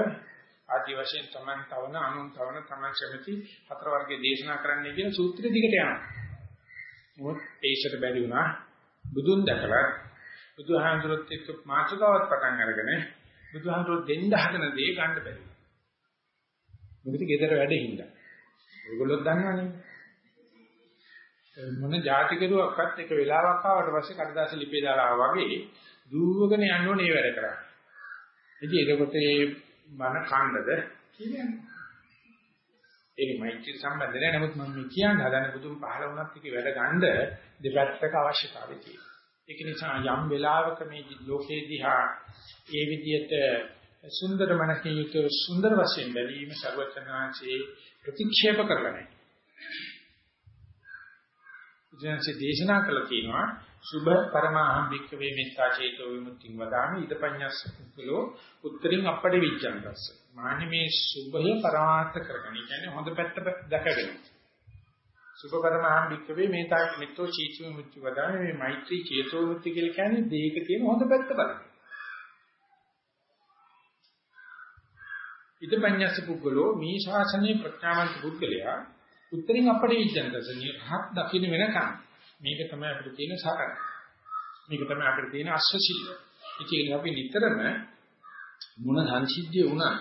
ආදි වශයෙන් තමන් තවන අනුන් තවන තමන් කැමති හතර වර්ගයේ දේශනා කරන්නයි කියන සූත්‍රෙ දිගට යනවා. මොකද ඒකට බැරි වුණා බුදුන් දැකලා බුදුහාමුදුරුවොත් එක්ක මාතෘකාවක් පටන් අරගෙන බුදුහාමුදුරුවෝ දෙන්න හදන දේ ගන්න බැරි. මොකද ගෙදර වැඩ හින්දා. ඒගොල්ලෝ දන්නවනේ. මොන જાති කෙරුවක්වත් එක වෙලාවක් ආවට පස්සේ කඩදාසි ලිපේ දාලා වගේ දුවගෙන යන්න ඕනේ ඒ වැඩ කරා. ඉතින් ඒකට ඒ මන කණ්ඩද කියන්නේ. ඒක මෛත්‍රී සම්බන්ධ නැහැ. නමුත් මම මේ කියන්නේ හදන බුදුන් පහල වුණත් ඒකේ වැඩ ගන්න දෙපැත්තක අවශ්‍යතාවය තියෙනවා. ඒක නිසා යම් වෙලාවක මේ ලෝකේ දිහා ඒ විදිහට සුන්දර මනකින් යුක්ත සුන්දර වශයෙන් බැලීම සර්වචනාංශේ ප්‍රතික්ෂේප කරලා නැහැ. බුදුන්සේ දේශනා කළා කියනවා සුභ පරමාහම් භික්ඛවේ මෙත්තා චේතෝ විමුක්තිං වදාමි ඉදපඤ්ඤස්ස කුලෝ උත්තරින් අපඩ විඥානස්ස මානි මේ සුභය පරමාර්ථ කරගන්න. කියන්නේ හොඳ පැත්ත දැකගෙන. සුභ පරමාහම් භික්ඛවේ මෙත්තා මෙත්තෝ චේතෝ විමුක්ති වදාමි මේ මෛත්‍රී චේතෝ විමුක්ති කියලා කියන්නේ දෙයක තියෙන හොඳ පැත්ත බලන්න. ඉදපඤ්ඤස්ස පුද්ගලෝ මේ ශාසනයේ ප්‍රඥාවන්ත පුද්ගලයා උත්තරින් අපට ඉච්ඡන්දසනිය හත් දකින්න වෙනකන් මේක තමයි අපිට තියෙන සාකර. මේක තමයි අපිට තියෙන අශ්වසිල්ල. ඉතින් අපි නිතරම මොන සංසිද්ධිය වුණා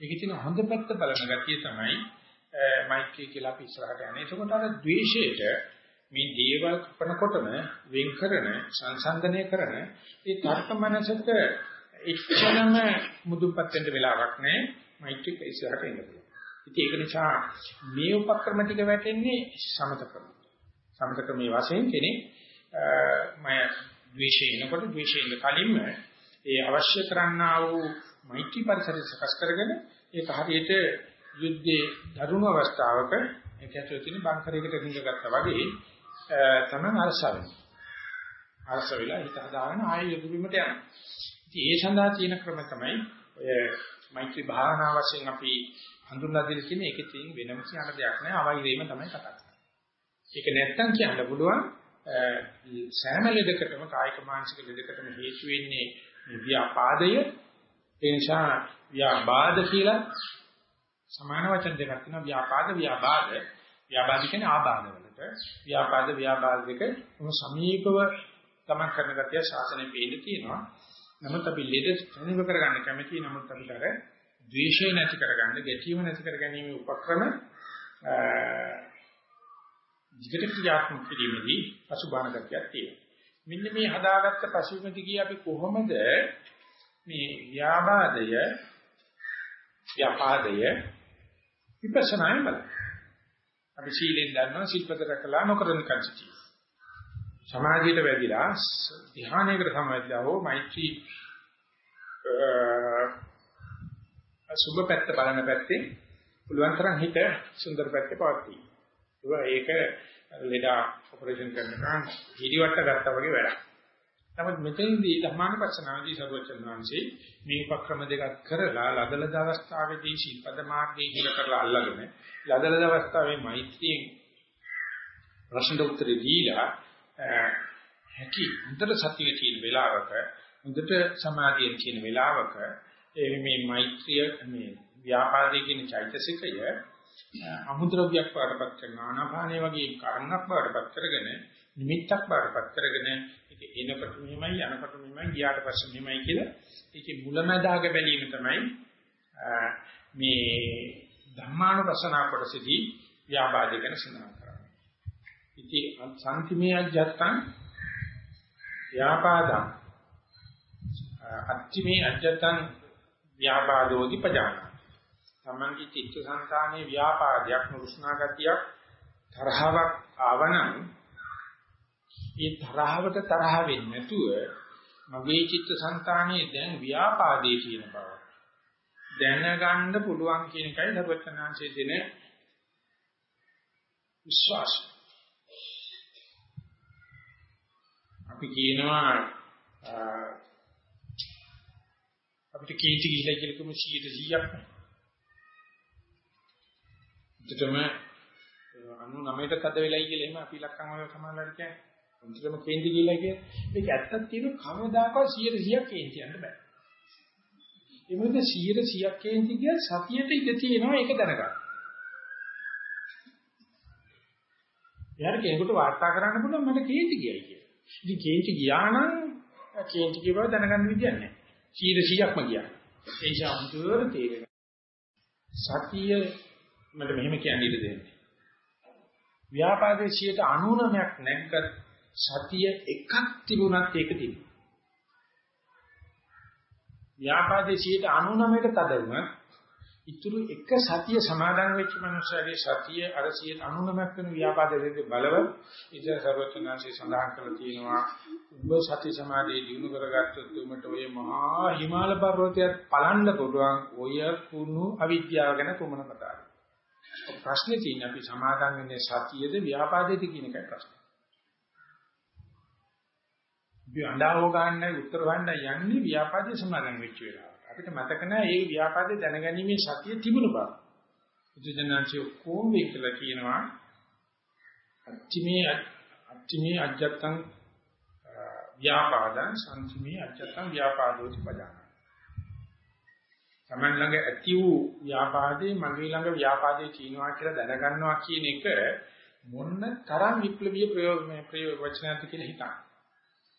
ඒකේ තියෙන හොඳ පැත්ත බලන ගතිය තමයි මෛත්‍රී කියලා අපි ඉස්සරහට යන්නේ. ඒකකොට අර ද්වේෂයට මේ දේවල් කපනකොටම වෙන් කරන සංසන්දනය කරන ඒ තර්ක මනසට එච්චරම මුදුන්පත් වෙන්න වෙලාවක් නැහැ. මෛත්‍රී ඉස්සරහට එන්න පුළුවන්. ඉතින් ඒක නිසා මේ උපක්‍රම ටික වැටෙන්නේ සමත ක්‍රම. සමත ක්‍රමයේ වශයෙන් කෙනෙක් මම ද්වේෂය එනකොට ද්වේෂයෙන් කලින්ම ඒ අවශ්‍ය කරන්නා වූ මෛත්‍රී පරිසරය සකස් කරගෙන ඒක හරියට යුද්ධයේ දරුණු අවස්ථාවක ඒක ඇතුළේ තියෙන බංකරයකට ගිහගත්තා වගේ තමයි අරසවෙන්නේ. අරස වෙලා හිත හදාගෙන ආයෙ යුද බිමට යනවා. ඉතින් ඒ සඳහා තියෙන ක්‍රම තමයි ඔය මෛත්‍රී භාවනා වශයෙන් අපි හඳුන්ලා දෙන්න කියන්නේ ඒකේ තියෙන වෙනම කියන දෙයක් නෑ අවෛරේම තමයි කතා කරන්නේ. ඒක නැත්තම් කියන්න පුළුවන් සෑම ලෙඩකටම කායික මානසික ලෙඩකටම හේතු වෙන්නේ මේ ව්‍යාපාදය. ඒ නිසා ව්‍යාබාධ කියලා සමාන වචන දෙකක් තියෙනවා ව්‍යාපාද ව්‍යාබාධ. ව්‍යාබාධ කියන්නේ ආබාධ වලට. ව්‍යාපාද ව්‍යාබාධ දෙක සමීපව ගමන් කරන ගතිය ශාසනයේ පේන්න තියෙනවා. නමුත් අපි ලෙඩ සනිව කරගන්න කැමති නමුත් අපිට අර ද්වේෂය නැති කරගන්න, ගැටීම නැති කරගැනීම උපක්‍රම විකට ක්‍රියාත්මක කිරීමේදී පසුබාහන ගතියක් තියෙනවා. මෙන්න මේ හදාගත්ත පසුබිමදී අපි කොහොමද මේ ව්‍යාපාදය ව්‍යාපාදය විපස්සනායි බලන්න. අපි සීලෙන් දන්නවා සිල්පද රැකලා නොකරන කල්සිටි. සමාධියට වැඩිලා ධ්‍යානයකට සමවැදලා හෝ මෛත්‍රී සුබ පැත්ත බලන පැත්තේ පුළුවන් තරම් හිත සුන්දර පැත්තේ පවත්වි. ඒක ලෙඩා ඔපරේෂන් කරනකම් හිරිවට ගත්තා වගේ වැඩක්. නමුත් මෙතනදී ධර්මානුපස්සනාවේදී සර්වචන් වහන්සේ මේ උපක්‍රම දෙකක් කරලා ලදලද අවස්ථාවේදී ශිල්පද මාර්ගයේ හිල කරලා අල්ලගෙන ලදලද අවස්ථාවේ මෛත්‍රියෙන් ප්‍රශ්න උත්තර දීලා හැකි හොඳට සතියේ තියෙන වෙලාවක හොඳට සමාධියෙන් තියෙන වෙලාවක මේ මෛත්‍රිය මේ ව්‍යාපාදයේ කියන චෛතසිකය අමුද්‍රව්‍යයක් වඩපත් කරන ආනාපානය වගේ කර්ණක් වඩපත් කරගෙන නිමිත්තක් වඩපත් කරගෙන ඒක එනකොට මෙහෙමයි යනකොට මෙහෙමයි ගියාට පස්සේ මෙහෙමයි කියලා ඒකේ මුලැමැදාග බැලීම තමයි මේ ධම්මානුපස්සනා කොටසදී ව්‍යාපාදේ ගැන සඳහන් කරන්නේ. ඉතින් සම්තිමේ අජත්තං ව්‍යාපාදං අත්තිමේ අජත්තං ව්‍යාපාදෝදි පජාන. තමන්ගේ චිත්තසංතානයේ ව්‍යාපාදයක් නුරුස්නා ගතියක් තරහවක් ආවනම් ඒ තරහවට තරහ වෙන්නේ නැතුව මගේ චිත්තසංතානයේ දැන් ව්‍යාපාදේ කියන බව දැනගන්න පුළුවන් කියන එකයි දරුවචනාංශයේ දෙන විශ්වාසය. අපි කියනවා අපිට කීටි ගිහිලා කියලා කොහොම 100ක් උඩටම 99ට තද වෙලයි කියලා එහෙම අපි ලක්කම් වල සමානලට කියන්නේ. උඩටම කේන්ති ගිහිලා කියන්නේ. මේක ඇත්තක් තියෙන කවදාකවත් 100ක් කේන්ති යන්න බෑ. ඒ මොකද 100ක් කේන්ති කිය සතියට ඉඳ තියෙනවා ඒක දැනගන්න. යාර කෙනෙකුට වාර්තා කරන්න පුළුවන් මට කේන්ති ගියයි කියලා. ඉතින් කේන්ති ගියා නම් කේන්ති කියව දැනගන්න විදියක් නැහැ. 100ක්ම ගියා. ඒ නිසා හුදුවර තේරෙනවා. සතිය මට මෙහෙම කියන්න ඉඩ දෙන්න. ව්‍යාපාදයේ 99ක් නැග්ගත් සතිය එකක් තිබුණත් ඒක තිබුණා. ව්‍යාපාදයේ 99කට තද වුණා. ඉතුරු එක සතිය සමාදන් වෙච්ච මනුස්සයගේ සතිය අර 99ක් වෙන ව්‍යාපාදයේ බලව ඉතින් සර්වඥාන්සේ සඳහන් කරලා තියෙනවා ඔබ සති සමාධිය දිනු කරගත්තොත් උඹට ඔය මහා හිමාල පර්වතයත් පලන්න පුළුවන් ඔය කුණු අවිද්‍යාව ගැන කොමන කතාවද ප්‍රශ්නේ තියෙන්නේ අපි සමාදන් වෙන්නේ සතියේද ව්‍යාපාදයේද කියන එකයි ප්‍රශ්නේ. අපි අඬාව ගන්න උත්තර හොයන්න යන්නේ ව්‍යාපාදයේ සමාදන් වෙච්ච වෙලාවට. අපිට මතක නැහැ මේ ව්‍යාපාදේ දැනගැනීමේ සතිය තිබුණ බව. බුදුජනන්සේ කොහොම කියලා කියනවා අත්‍තිමේ අත්‍තිමේ අජත්තං ව්‍යාපාදං සම්තිමේ අජත්තං ව්‍යාපාදෝති පදාන. Taman ළඟ ඇති වූ ව්‍යාපාදේ මගේ ළඟ ව්‍යාපාදේ කියනවා කියලා දැනගන්නවා කියන එක මොන්න තරම් විප්ලවීය ප්‍රයෝග මේ ප්‍රයෝග වචනයක්ද කියලා හිතන්න.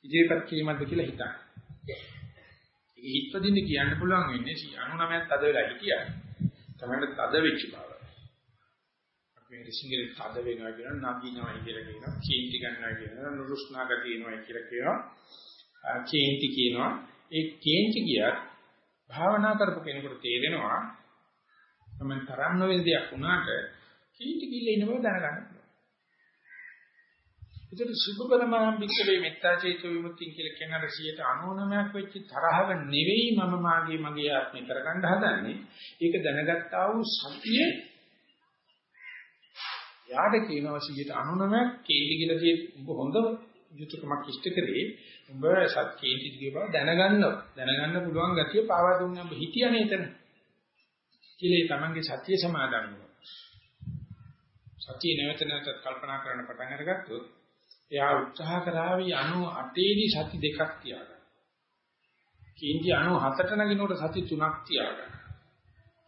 ඉදිරිපත් කිරීමක්ද කියලා හිතන්න. ඒක හිතපදින්න කියන්න පුළුවන් වෙන්නේ 99ක් තද වෙලා හිටියා. තමයි තද වෙච්ච බව. අපි රිසිංගල තද වෙනවා කියනවා නගිනවා කියලා කියනවා කීන්ති ගන්නවා කියනවා නුරුස්නා ගතියනවා කියලා කියනවා කීන්ති කියනවා ඒ කීන්ති කියත් භාවනා කරපු කෙනෙකුට තේරෙනවා තමයි තරම් නොවන දෙයක් වුණාට කීටි කිල්ල ඉන්න බව දැනගන්න පුළුවන්. ඒතර සුභපරමහම් වික්‍රේ මෙත්තා චේතෝ විමුක්තිය කියලා කියන අර 99ක් වෙච්ච තරහව නෙවෙයි මම මාගේ මගේ ආත්මය කරගන්න හදන්නේ. ඒක දැනගත්තා වූ සතිය යාට කියනවා 99ක් කේලි කියලා කියේ උඹ හොඳ යුතුයකමක් ඉෂ්ට කරේ උඹ සත්‍යයේ දිගේ බව දැනගන්නවා දැනගන්න පුළුවන් ගතිය පාවා දුන්නේ උඹ හිතියනේ එතන. කියලා තමන්ගේ සත්‍ය සමාදන් වෙනවා. සත්‍ය නැවත නැවත කල්පනා කරන්න පටන් අරගත්තොත් එයා උත්සාහ කරાવી 98 දී සති දෙකක් තියාගන්න. කීන්ති 97ට නගිනකොට සති තුනක් තියාගන්න.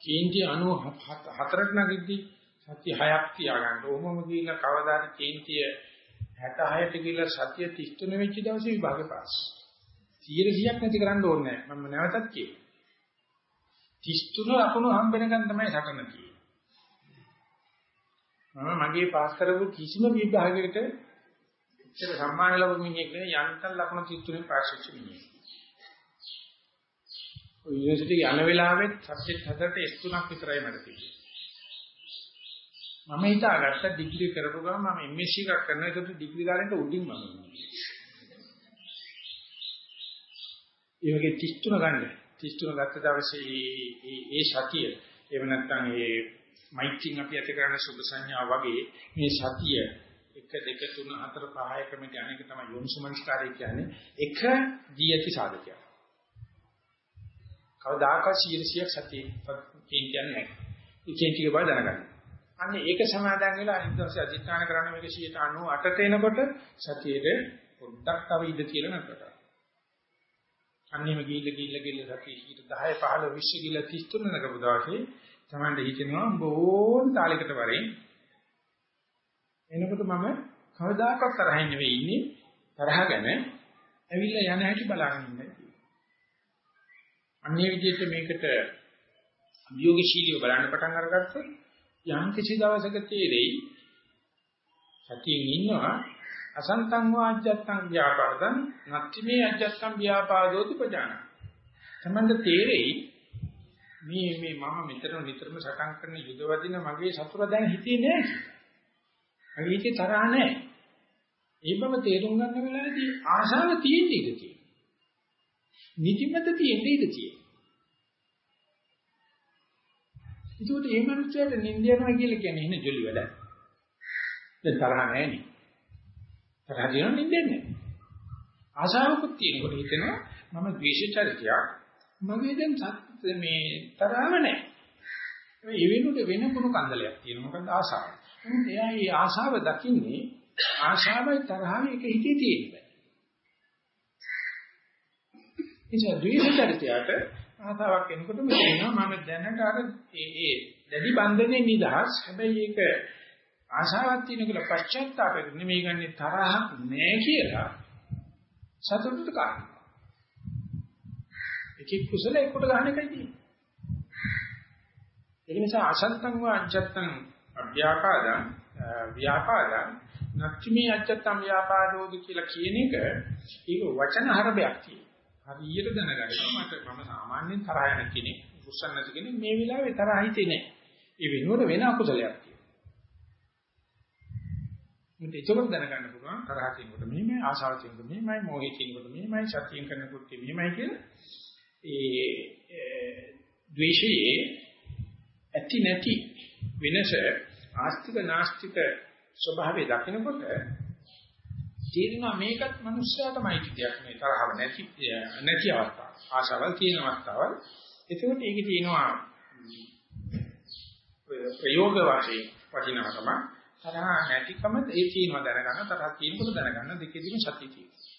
කීන්ති 94ට නගිද්දී සති හයක් තියාගන්න. ඕමම ගිහිල්ලා කවදාද කීන්තිය 66ට ගිහලා සතිය 33 වෙච්ච දවසේ විභාගේ පාස්. 100ක් නැති කරන්න ඕනේ නැහැ. මම නැවතත් කියනවා. 33 ලකුණු හම්බෙනකන් තමයි සටන තියෙන්නේ. මම මගේ පාස් කරපු කිසිම විභාගයකට ඉතල සම්මාන ලැබු මිනිහෙක් නෙවෙයි යන්තම් ලකුණු 33 පාස් වෙච්ච මිනිහෙක්. ඔය යුනිවර්සිටි යන වෙලාවෙත් සබ්ජෙක්ට් හතරට S3ක් විතරයි මට තිබුණේ. මම හිතාගත්ත ඩිග්‍රී කරපු ගමන් මම MSc එකක් කරනවා ඒකට ඩිග්‍රී ගානට උඩින් මම ඉන්නේ. ඒ වගේ 33 ගන්න 33 ගත්ත දවසේ ඒ ඒ සතිය එහෙම නැත්නම් ඒ මෛත්‍රියෙන් අපි ඇති කරන සුභ සංඥා වගේ මේ සතිය 1 2 3 4 5 ක්‍රමයට අනේක තමයි යොමුසුමනස්කාරය කියන්නේ එක දී ඇති සාධකයක්. කවදාකවත් 100ක් සතිය කියන්නේ නැහැ. ඒකෙන් ටික බව දැනගන්න. අන්න ඒක සමාදන් වෙලා අනිත් දවසේ අධිෂ්ඨාන කරන්න මේක 98ට එනකොට සතියේට පොඩ්ඩක් තව ඉඳ කියලා නතර කරා. අන්නේම ගිහිල්ල ගිහිල්ල ගිහිල්ල සතිය 10 15 20 ගිහිල්ල 33 නකපු දවසේ තමන්ට හිතෙනවා බොහෝම තාලයකට වරෙන් එනකොට මම කවදාකවත් තරහින් නෙවෙයි ඉන්නේ තරහගෙන ඇවිල්ලා යන හැටි බලාගෙන ඉන්නේ. අන්නේ විදිහට මේකට අභියෝගශීලීව බලන්න පටන් අරගත්තොත් යම් කිසි දවසක තේරෙයි සතියෙන් ඉන්නවා අසන්තං වාජ්ජත්තං ව්‍යාපාදං නත්ති මේ අජ්ජත්තං ව්‍යාපාදෝති පජාන. තමන්ට තේරෙයි මේ මේ මම මෙතන නිතරම සටන් කරන යුද වදින මගේ සතුර දැන් හිතේ නෑ. මගේ හිතේ තරහ නෑ. ඒ බව තේරුම් ගන්න වෙලාවේදී ආශාව තියෙන්න ඉඩ තියෙනවා. නිදිමත තියෙන්න ඉඩ තියෙනවා. ඒකට මේ මනුස්සයාට නිින්ද යනවා කියලා කියන්නේ එන්නේ ජොලි වැඩ. දැන් තරහ නෑනේ. තරහ දිනන නිින්දෙන්නේ නෑ. ආශාවකුත් තියෙනකොට හිතෙනවා මම ද්වේෂචරිතයක් මගේ දැන් මේ තරහව නෑ. ඒ වෙනුවට වෙන කුණු කන්දලයක් තියෙනවා. මොකද ආශාව. මොකද එයා මේ ආශාව දකින්නේ ආශාවයි තරහවයි එක හිතේ තියෙන බෑ. එනිසා ද්වේෂචරිතයට ආසාවක් එනකොටම කියනවා මම දැනට අර ඒ ඒ දැඩි බන්ධනේ නිදහස් හැබැයි ඒක ආශාවක් තියෙන කියලා පශ්චාත්තාපෙ නෙමෙයි ගන්නේ තරහක් නෑ කියලා සතුටුට කාරණා. එකෙක් කුසල එකට ගන්න එකයි තියෙන්නේ. ඒ නිසා අසන්තං වා අජත්තං අභ්‍යාපාදං ව්‍යාපාදං නක්ඛිමේ අජත්තං ව්‍යාපාදෝදි කියලා කියන එක ඒක වචන හරබයක් තියෙනවා. හරියට දැනගන්නවා මට මම සාමාන්‍යයෙන් තරහ යන කෙනෙක් රුස්සන් නැති කෙනෙක් මේ වෙලාවේ තරහ හිතේ නැහැ. ඒ වෙනුවට වෙන අකුසලයක් තියෙනවා. මේක ඒකම දැනගන්න පුළුවන් තරහ කියනකොට මෙහෙමයි ආශාව කියනකොට මෙහෙමයි මොහේ කියනකොට මෙහෙමයි සතියෙන් කරනකොට මෙහෙමයි කියලා ඒ ද්වේෂයේ ඇති නැති වෙනස ආස්තික නාස්තික ස්වභාවය දකිනකොට තේරෙනවා මේකත් මනුස්සයාටමයි කියක් මේ තරහව නැති නැති අවස්ථාව. ආශාවල් තියෙන අවස්ථාවල්. එතකොට ඒකේ තියෙනවා ප්‍රයෝග වශයෙන් වටිනාකම තරහ නැතිකම ඒ තියෙනවා දැනගන්න තරහ තියෙනකොට දැනගන්න දෙකේදීම සතිය තියෙනවා.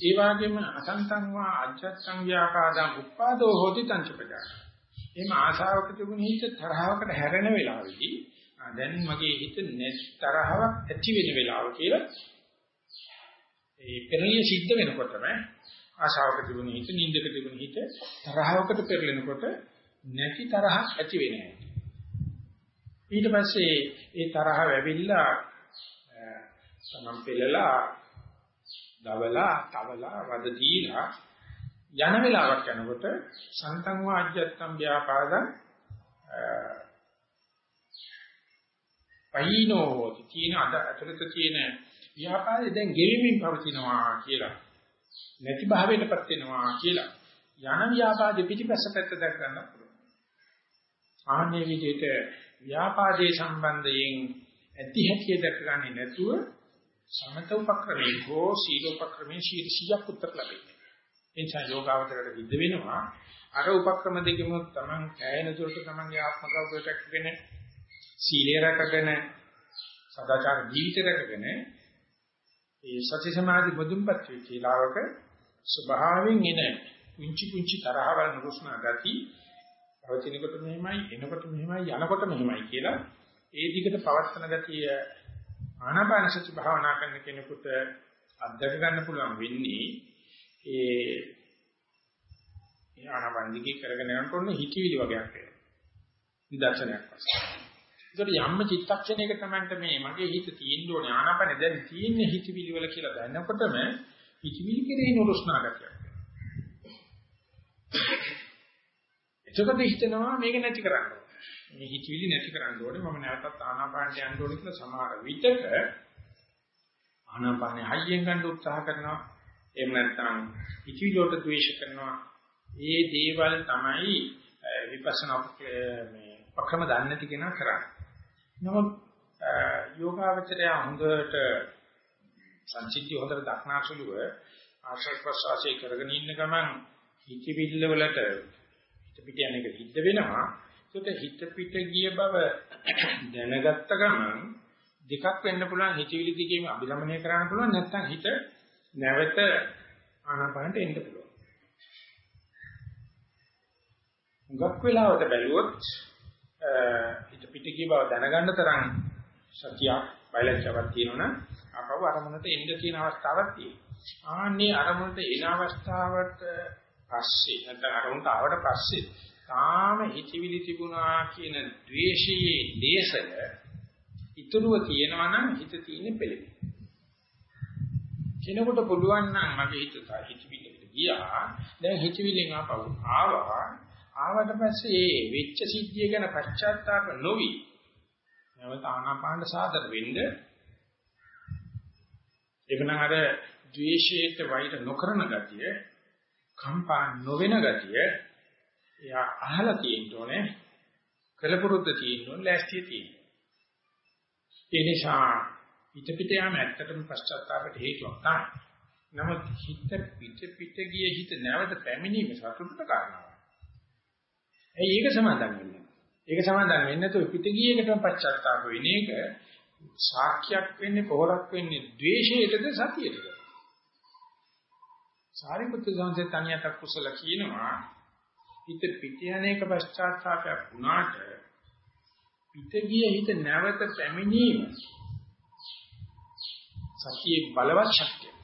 ඒ වගේම අසංතං වා අජත්තං ව්‍යාපාදං උප්පාදෝ හෝති තංචපදා. එහෙම ආශාවක තිබුණ හිත තරහවකට හැරෙන වෙලාවෙදී දැන් මගේ හිත නැත් තරහවක් ඇති වෙන වෙලාව කියලා ඒ පෙරලිය සිද්ධ වෙනකොටම ආශාවක තිබුණ හිත, නිින්දක තිබුණ හිත තරහවකට පෙරලෙනකොට නැති තරහක් ඇති වෙන්නේ ඊට පස්සේ ඒ තරහ වැවිලා සමම් පෙළලා දවලා තවලා වද දීලා යන වෙලාවක් යනකොට සන්තං වාජ්‍යත්තම් ව්‍යාපාදං පයින්නෝ තියෙන අද ඇතුළත තියෙන ව්‍යාපාරය දැන් ගෙවිමින් පවතිනවා කියලා නැති භාවයටපත් වෙනවා කියලා යන ව්‍යාපාරෙ පිටිපස්ස පැත්ත දැක ගන්න පුළුවන්. ආන්නේ විදිහට ව්‍යාපාරයේ සම්බන්ධයෙන් ඇති හැකිය දැක ගන්නේ නැතුව සමත උපක්‍රමයේ හෝ සීල උපක්‍රමයේ ශීර්ෂියක් උත්තර ලැබෙන්නේ. එනිසා යෝගාවචරයට විද්ද වෙනවා අර උපක්‍රම දෙකම තමන් කෑයන දුරට තමන්ගේ ආත්ම ගෞරවයට රැකගෙන සීලය රැකගෙන සදාචාර ජීවිත රැකගෙන ඒ සති සමාධි මුදුන්පත් වෙච්ච ඊලාවක ස්වභාවයෙන් එන පුංචි පුංචි තරහවල් නුරුස්නා ගති පවතිනකොට මෙහෙමයි එනකොට මෙහෙමයි යනකොට මෙහෙමයි කියලා ඒ දිගට පවත්තන ගතිය ආනාපාන සති භාවනා කරන කෙනෙකුට අත්දැක ගන්න පුළුවන් වෙන්නේ ඒ ඒ ආනාපාන දිගේ කරගෙන යනකොට හිතවිලි වගේක් වෙනවා. නිදර්ශනයක් වශයෙන්. ඒකට යම්ම චිත්තක්ෂණයක තමයි මේ මගේ හිත තියෙන්න ඕනේ ආනාපානෙ දැන් තියෙන්නේ හිතවිලි වල කියලා දැනනකොටම හිතවිලි කෙරේ නුරුස්නා ගතියක්. එතකොට හිතනවා මේක නැති කරන්න ඕනේ. මේ හිතවිලි නැති කරන්න ඕනේ. මම නැවතත් ආනාපානට යන්න ඕනේ කියලා සමහර විටක ආනාපානෙ හයියෙන් ගන්න උත්සාහ කරනවා. එහෙම නැත්නම් හිතවිලි වලට ද්වේෂ කරනවා. ඒ දේවල් තමයි විපස්සනා මේ පක්‍රම දන්නේ නැති කෙනා කරන්නේ. නමුත් යෝගාවචරය හොඳට සංසිද්ධිය හොඳට දක්නාසුලුව ආශ්‍රත් ප්‍රසවාසයේ කරගෙන ඉන්න ගමන් හිතවිල්ල වලට හිත පිට යන එක සිද්ධ වෙනවා. ඒකට හිත පිට ගිය බව දැනගත්ත ගමන් දෙකක් වෙන්න පුළුවන් හිතවිලි දිගේම අභිරමණය කරන්න පුළුවන් නැත්නම් හිත නැවත ආනාපානට එන්න පුළුවන්. හුඟක් වෙලාවට බැලුවොත් හිත පිට ගිය බව දැනගන්න තරම් සතියක් බයලජ්ජාවක් තියෙනවනම් අපව අරමුණට එන්න තියෙන අවස්ථාවක් තියෙනවා. ආන්නේ අරමුණට එන අවස්ථාවට පස්සේ නැත්නම් අරමුණට ආවට පස්සේ තාම හිතවිලි තිබුණා කියන ද්වේෂයේ දේශය ඉතුරුව තියෙනවා නම් හිත තියෙන්නේ පෙළෙන්නේ. කෙනෙකුට පුළුවන් නම් මගේ හිත හිතවිල්ලට ගියා දැන් හිතවිල්ලෙන් ආපහු ආවා ආවට පස්සේ ඒ වෙච්ච සිද්ධිය ගැන පශ්චාත්තාප නොවි නැවත ආනාපාන සාදර වෙන්න ඒක නම් අර ද්වේෂයට වෛර නොකරන ගතිය කම්පා නොවෙන ගතිය එයා අහලා තියෙන්න ඕනේ කලපුරුද්ද තියෙන්න ඕනේ ලෑස්තිය තියෙන්න. ඒ නිසා පිට පිට යාම ඇත්තටම පශ්චාත්තාපයට හේතුවක් තමයි. නමුත් හිත පිට පිට ගිය හිත නැවත පැමිණීම සතුටට කාරණාවක්. ඇයි ඒක සමාදම් වෙන්නේ? ඒක සමාදම් වෙන්නේ නැතුව පිට ගිය එකටම පශ්චාත්තාප වෙන එක සාක්ෂියක් වෙන්නේ පොහොරක් වෙන්නේ ද්වේෂයටද සතියටද? සාරිපුත්‍ර සංසේ තනියට කුසල කියනවා හිත පිට යන්නේක පශ්චාත්තාපයක් වුණාට පිට ගිය හිත නැවත පැමිණීම සතියේ බලවත් ශක්තියක්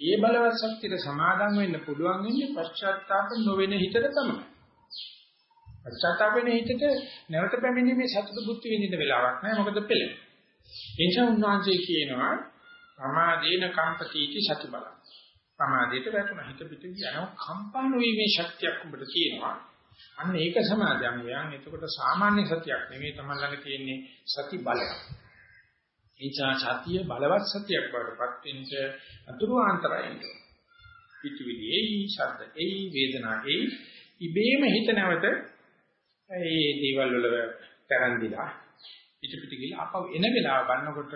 ඒ බලවත් ශක්තියට සමාදම් වෙන්න පුළුවන් වෙන්නේ පශ්චාත්තාප නොවන හිතට තමයි. පශ්චාත්තාප වෙන හිතට නැවත පැමිණීමේ සතුට බුද්ධි විඳින වෙලාවක් නැහැ මොකද පෙළෙන. ඒ නිසා උන්වහන්සේ කියනවා සමාදේන කම්පතිටි සති බලං. සමාධියට වැටුණ හිත පිට යනවා කම්පා නොවීමේ ශක්තියක් උඹට තියෙනවා. අන්න ඒක සමාදම් වයන්. එතකොට සාමාන්‍ය සතියක් නෙමෙයි තමයි ළඟ තියෙන්නේ සති බලයක්. එනිසා සතිය බලවත් සතියක් වඩපත් වෙන්න අතුරු ආන්තරයෙන්. පිටුවිදී ශබ්ද ඒ වේදනා ඒ ඉබේම හිත නැවත ඒ දේවල් වල තරන්දිලා පිට පිට ගිහලා අපව එන වෙලාව බලනකොට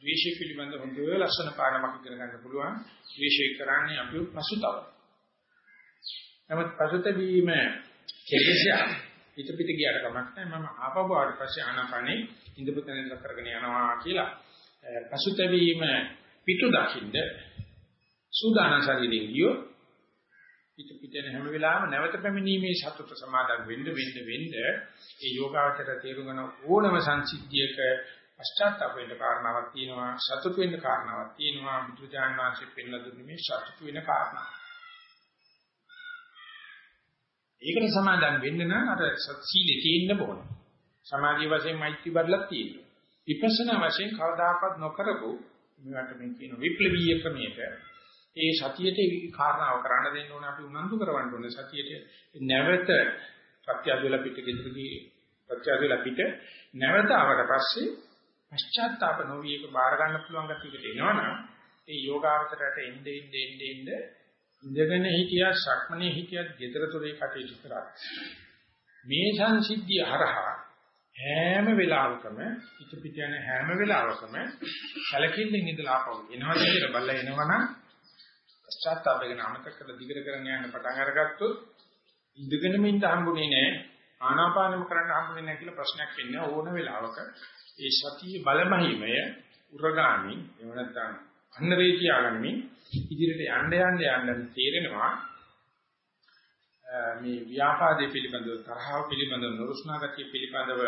ද්වේෂය පිළිබඳ හොඳ ලස්සන පාඩමක් ඉගෙන ගන්න පුළුවන්. ද්වේෂය කරන්නේ අපිව පසුතව. නමුත් පසුතැවීම කෙලෙසිය පිට පිට ගියට කමක් නැහැ. මම ආපහු ආවට පස්සේ ආනාපානේ ඉඳපතනෙන් කරගෙන යනවා කියලා. පසුතැවීම පිටු දකින්ද සූදානම් ශරීරයෙන් ගියෝ පිට පිටන හැම වෙලාවෙම නැවත පැමිණීමේ සතුට සමාදන් වෙන්න වෙන්න වෙන්න ඒ යෝගාවචර තේරුම් ගන්න ඕනම සංසිද්ධියක පශ්චාත්තාප වෙන්න කාරණාවක් තියෙනවා සතුට වෙන්න කාරණාවක් තියෙනවා බුදුජාන විශ්ේ පෙන්ලා දුන්නේ මේ සතුට වෙන කාරණා. ඒකට සමාදන් වෙන්න නම් අර සීලේ තියෙන්න ඕන. සමාධිය වශයෙන් මෛත්‍රී බඩලක් තියෙනවා. විපස්සනා වශයෙන් කවදාකවත් නොකරපු මේකට මේ කියන විප්ලවීය ක්‍රමයක ඒ සතියට කාරණාව කරන්න දෙන්න ඕනේ අපි උනන්දු කරවන්න ඕනේ සතියට නැවත ප්‍රත්‍යදවල පිට ගෙදරදී ප්‍රත්‍යදවල පිට නැවත ආවට පස්සේ පශ්චාත්තාප නොවි එක බාර ගන්න පුළුවන් ගැටියකට එනවනම් ඒ යෝගාවචරයට එnde එnde එnde එnde ඉඳගෙන හිටියා සක්මනේ හිටියත් gedara tore කටයුතු කරා. මේ සංසිද්ධිය හරහා හැම වෙලාවකම පිට පිට යන හැම වෙලාවකම සැලකිල්ලෙන් ඉඳලා ආපහු එනවා කියලා බලලා එනවනම් පශ්චාත්තාපයෙන් අමතක කරලා දිගට කරගෙන යන්න පටන් අරගත්තොත් ඉඳගෙනම ඉඳ හම්බුනේ නැහැ ආනාපානම කරන්න හම්බුනේ නැහැ කියලා ප්‍රශ්නයක් එන්නේ ඕන වෙලාවක ඒ සතිය බලමහිමය උරගාමි එහෙම නැත්නම් අන්නරේ කියාගන්නේ ඉදිරියට යන්න යන්න යන්න තේරෙනවා මේ ව්‍යාපාදයේ පිළිබඳව තරහව පිළිබඳව නුරුස්නා ගතිය පිළිබඳව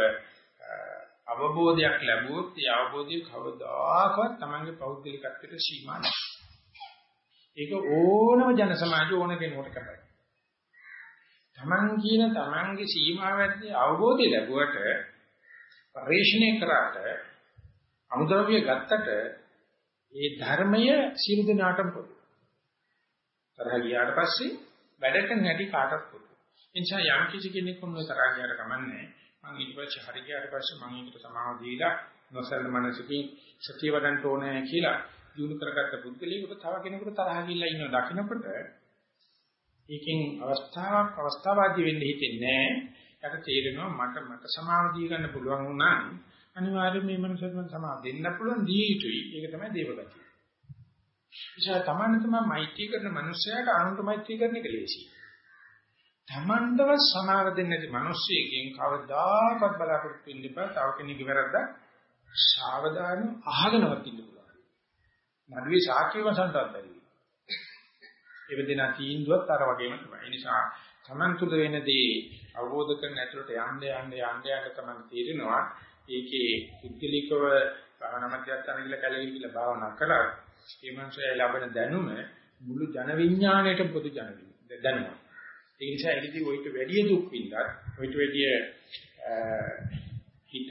අවබෝධයක් ලැබුවොත් ඒ අවබෝධය කවදාකවත් Tamange පෞද්ගලිකත්වයට සීමා නැහැ. ඒක ඕනම ජන සමාජ ඕන කෙනෙකුට කරයි. Taman කියන Tamange සීමාවැද්දී අවබෝධය ලැබුවට පරිශ්‍රණය කරාට අමුද්‍රව්‍ය ගත්තට ඒ ධර්මය සියලු දෙනාටම පොදුයි. තරහ ගියාට පස්සේ වැඩ කරන හැටි කාටවත් පොදු. ඒ නිසා යම් කිසි කෙනෙක් මොන තරහ ගියාට කමන්නේ මම ඊට පස්සේ හරි ගියාට පස්සේ මම ඒකට සමාව දීලා නොසලන මනසකින් සතිය වඩන්න ඕනේ කියලා දිනු කරගත්ත පුද්ගලයෙකුට තව කෙනෙකුට තරහ ගිල්ලා ඉන්නව දකින්නකොට ඒකෙන් අවස්ථාවක් අවස්ථාවාදී වෙන්න හිතෙන්නේ නැහැ. යට තේරෙනවා මට මට සමාව දී ගන්න පුළුවන් වුණා අනිවාර්යයෙන් මේ මනුස්සයන්ට සමාව දෙන්න පුළුවන් දී යුතුයි. ඒක තමයි දේවගතිය. නිසා තමන්න තමයි මෛත්‍රී කරන මනුස්සයාට අනුන්ට මෛත්‍රී කරන එක ලේසියි. තමන්ටව සමාව දෙන්නේ නැති මිනිස්සෙකින් කවදාකවත් බලාපොරොත්තු වෙන්න බෑ. තව කෙනෙක්ගේ වැරද්ද සාවධානව අහගෙනවත් ඉන්න පුළුවන්. නඩුවේ සාක්ෂි වසන්තවත් බැරි. ඒ වෙදිනා තීන්දුවත් අර වගේම තමයි. ඒ නිසා තමන් තුළ වෙනදී අවබෝධ කරගන්න ඇතුළට යන්න යන්න යන්න යන්න තමයි තේරෙනවා. ඒකේ පුද්ගලිකව භාවනා මධ්‍යස්ථාන කියලා කැලේ කියලා භාවනා කරා. ඒ මනුස්සයා ලැබෙන දැනුම මුළු ජන විඥාණයට පොදු ජන දැනුම. ඒ නිසා එළිදී ඔයිට වැඩි දුක් විඳත් ඔයිට වැඩි හිත